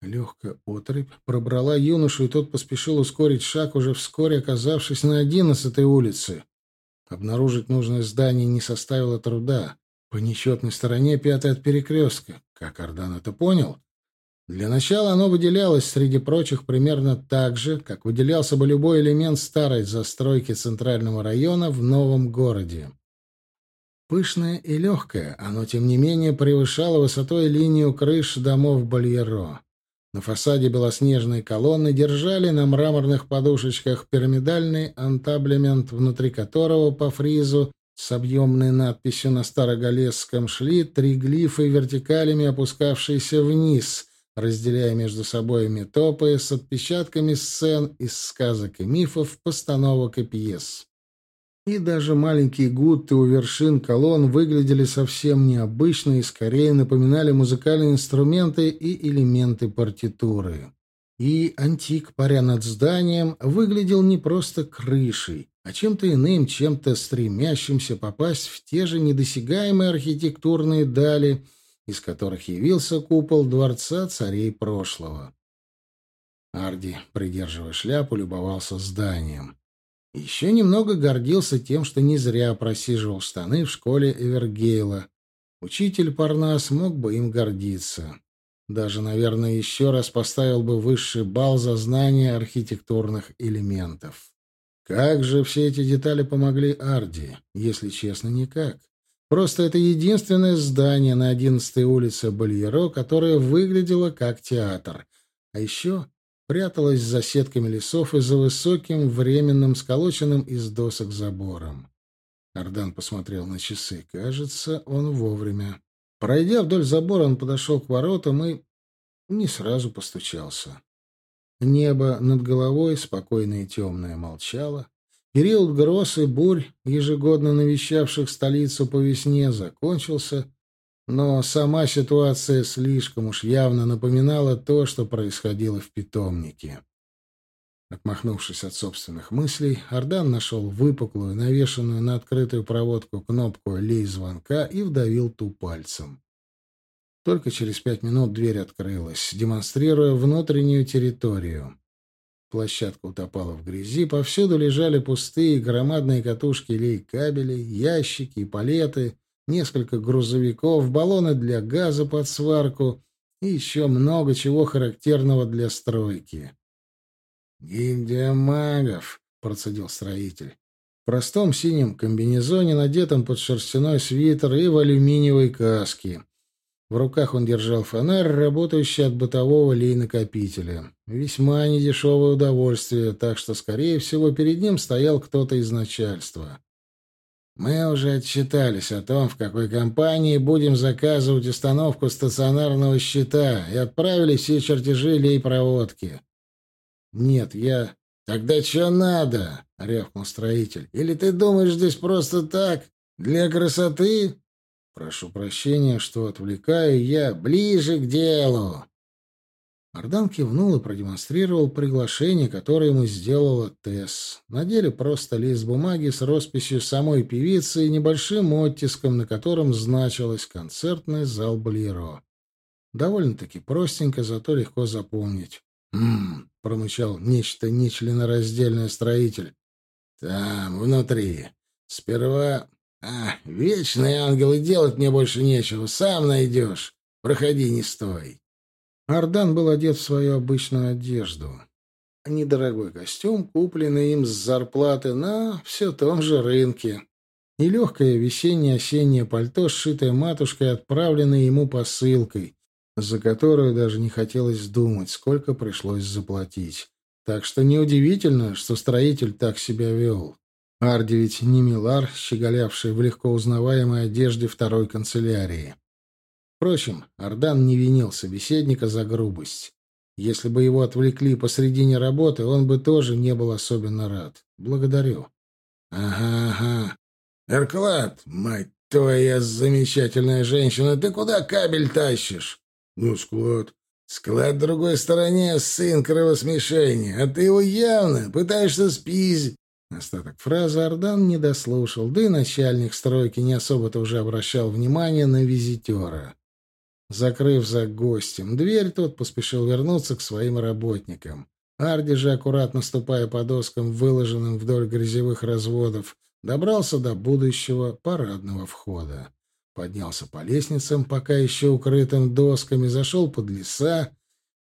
Легкая отрыбь пробрала юношу, и тот поспешил ускорить шаг, уже вскоре оказавшись на одиннадцатой улице. Обнаружить нужное здание не составило труда. По нечетной стороне пятая от перекрестка. Как Ардан это понял? Для начала оно выделялось среди прочих примерно так же, как выделялся бы любой элемент старой застройки центрального района в новом городе. Пышное и легкое, оно, тем не менее, превышало высотой линию крыш домов Бальеро. На фасаде белоснежные колонны держали на мраморных подушечках пирамидальный антаблемент, внутри которого по фризу с объемной надписью на старогалесском шли три глифы вертикалями, опускавшиеся вниз, разделяя между собой метопы с отпечатками сцен из сказок и мифов, постановок и пьес. И даже маленькие гутты у вершин колонн выглядели совсем необычно и скорее напоминали музыкальные инструменты и элементы партитуры. И антик, паря над зданием, выглядел не просто крышей, а чем-то иным, чем-то стремящимся попасть в те же недосягаемые архитектурные дали, из которых явился купол дворца царей прошлого. Арди, придерживая шляпу, любовался зданием. Еще немного гордился тем, что не зря просиживал штаны в школе Эвергейла. Учитель Парнас мог бы им гордиться. Даже, наверное, еще раз поставил бы высший балл за знание архитектурных элементов. Как же все эти детали помогли Арди? Если честно, никак. Просто это единственное здание на 11-й улице Бальеро, которое выглядело как театр. А еще пряталась за сетками лесов и за высоким временным сколоченным из досок забором. Ардан посмотрел на часы. Кажется, он вовремя. Пройдя вдоль забора, он подошел к воротам и не сразу постучался. Небо над головой, спокойное и темное, молчало. Период гроз и бурь, ежегодно навещавших столицу по весне, закончился, но сама ситуация слишком уж явно напоминала то, что происходило в питомнике. Отмахнувшись от собственных мыслей, Ардан нашел выпуклую, навешанную на открытую проводку кнопку лей звонка и вдавил ту пальцем. Только через пять минут дверь открылась, демонстрируя внутреннюю территорию. Площадка утопала в грязи, повсюду лежали пустые громадные катушки лей-кабелей, ящики и палеты, несколько грузовиков, баллоны для газа под сварку и еще много чего характерного для стройки. «Гильдия магов», — процедил строитель. В простом синем комбинезоне, надетом под шерстяной свитер и в алюминиевой каске. В руках он держал фонарь, работающий от бытового лей-накопителя. Весьма недешевое удовольствие, так что, скорее всего, перед ним стоял кто-то из начальства. Мы уже отчитались о том, в какой компании будем заказывать установку стационарного щита, и отправили все чертежи лей-проводки. «Нет, я...» «Тогда что надо?» — рявкнул строитель. «Или ты думаешь здесь просто так, для красоты?» «Прошу прощения, что отвлекаю я. Ближе к делу!» Ардан кивнул и продемонстрировал приглашение, которое ему сделала Тесс. На деле просто лист бумаги с росписью самой певицы и небольшим оттиском, на котором значилось «Концертный зал Болеро». Довольно-таки простенько, зато легко запомнить. «М-м-м», промычал нечто нечленораздельное строитель. «Там, внутри. Сперва... А, вечные ангелы, делать мне больше нечего. Сам найдешь. Проходи, не стой». Ардан был одет в свою обычную одежду. Недорогой костюм, купленный им с зарплаты на все том же рынке. И легкое весеннее-осеннее пальто, сшитое матушкой, отправленное ему посылкой, за которую даже не хотелось думать, сколько пришлось заплатить. Так что неудивительно, что строитель так себя вел. Арди ведь не Милар, щеголявший в легко узнаваемой одежде второй канцелярии. Впрочем, Ардан не винил собеседника за грубость. Если бы его отвлекли посредине работы, он бы тоже не был особенно рад. Благодарю. Ага, ага. Эрклад, мать твоя замечательная женщина, ты куда кабель тащишь? Ну, склад. Склад в другой стороне, сын кровосмешения, а ты его явно пытаешься спизить. Остаток фразы Ардан не дослушал, да и начальник стройки не особо-то уже обращал внимание на визитера. Закрыв за гостем дверь, тот поспешил вернуться к своим работникам. Арди же, аккуратно ступая по доскам, выложенным вдоль грязевых разводов, добрался до будущего парадного входа. Поднялся по лестницам, пока еще укрытым досками, зашел под леса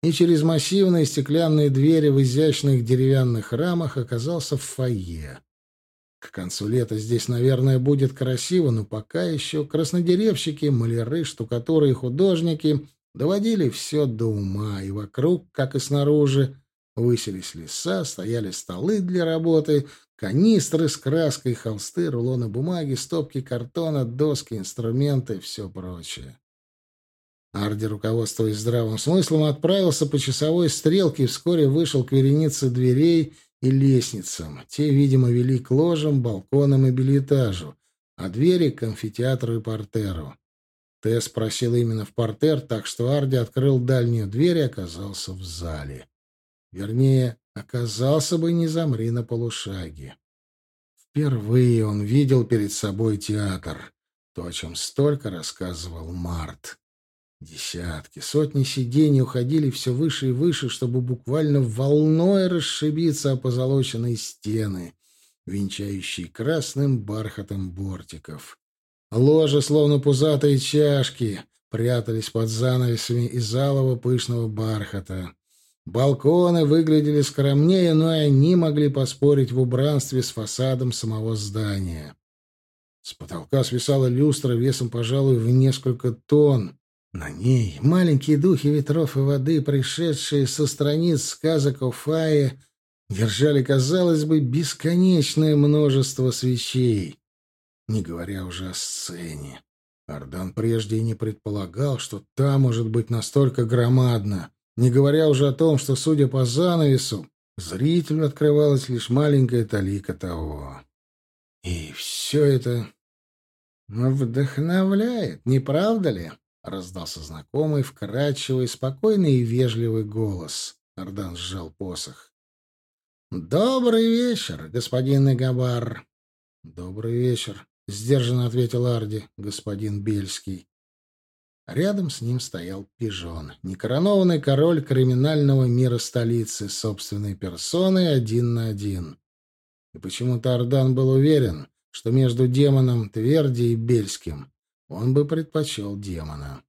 и через массивные стеклянные двери в изящных деревянных рамах оказался в фойе. К концу лета здесь, наверное, будет красиво, но пока еще краснодеревщики, маляры, штукатуры и художники доводили все до ума, и вокруг, как и снаружи, высились леса, стояли столы для работы, канистры с краской, холсты, рулоны бумаги, стопки картона, доски, инструменты и все прочее. Арди, руководствуясь здравым смыслом, отправился по часовой стрелке и вскоре вышел к веренице дверей и лестницам. Те, видимо, вели к ложам, балконам и билетажу, а двери — к амфитеатру и портеру. Тесс просил именно в портер, так что Арди открыл дальнюю дверь и оказался в зале. Вернее, оказался бы не замри на полушаге. Впервые он видел перед собой театр, то, о чем столько рассказывал Март. Десятки, сотни сидений уходили все выше и выше, чтобы буквально волной расшибиться о позолоченные стены, венчающие красным бархатом бортиков. Ложи, словно пузатые чашки, прятались под занавесами из алого пышного бархата. Балконы выглядели скромнее, но и они могли поспорить в убранстве с фасадом самого здания. С потолка свисала люстра весом, пожалуй, в несколько тонн, на ней маленькие духи ветров и воды, пришедшие со страниц сказок о Фае, держали, казалось бы, бесконечное множество свечей. Не говоря уже о сцене. Ардан прежде и не предполагал, что та может быть настолько громадна. Не говоря уже о том, что, судя по занавесу, зрителю открывалась лишь маленькая талика того. И все это вдохновляет, не правда ли? — раздался знакомый, вкрадчивый, спокойный и вежливый голос. Ардан сжал посох. «Добрый вечер, господин Игабар!» «Добрый вечер», — сдержанно ответил Арди, господин Бельский. Рядом с ним стоял пижон, некоронованный король криминального мира столицы, собственной персоной один на один. И почему-то Ардан был уверен, что между демоном Тверди и Бельским он бы предпочел демона.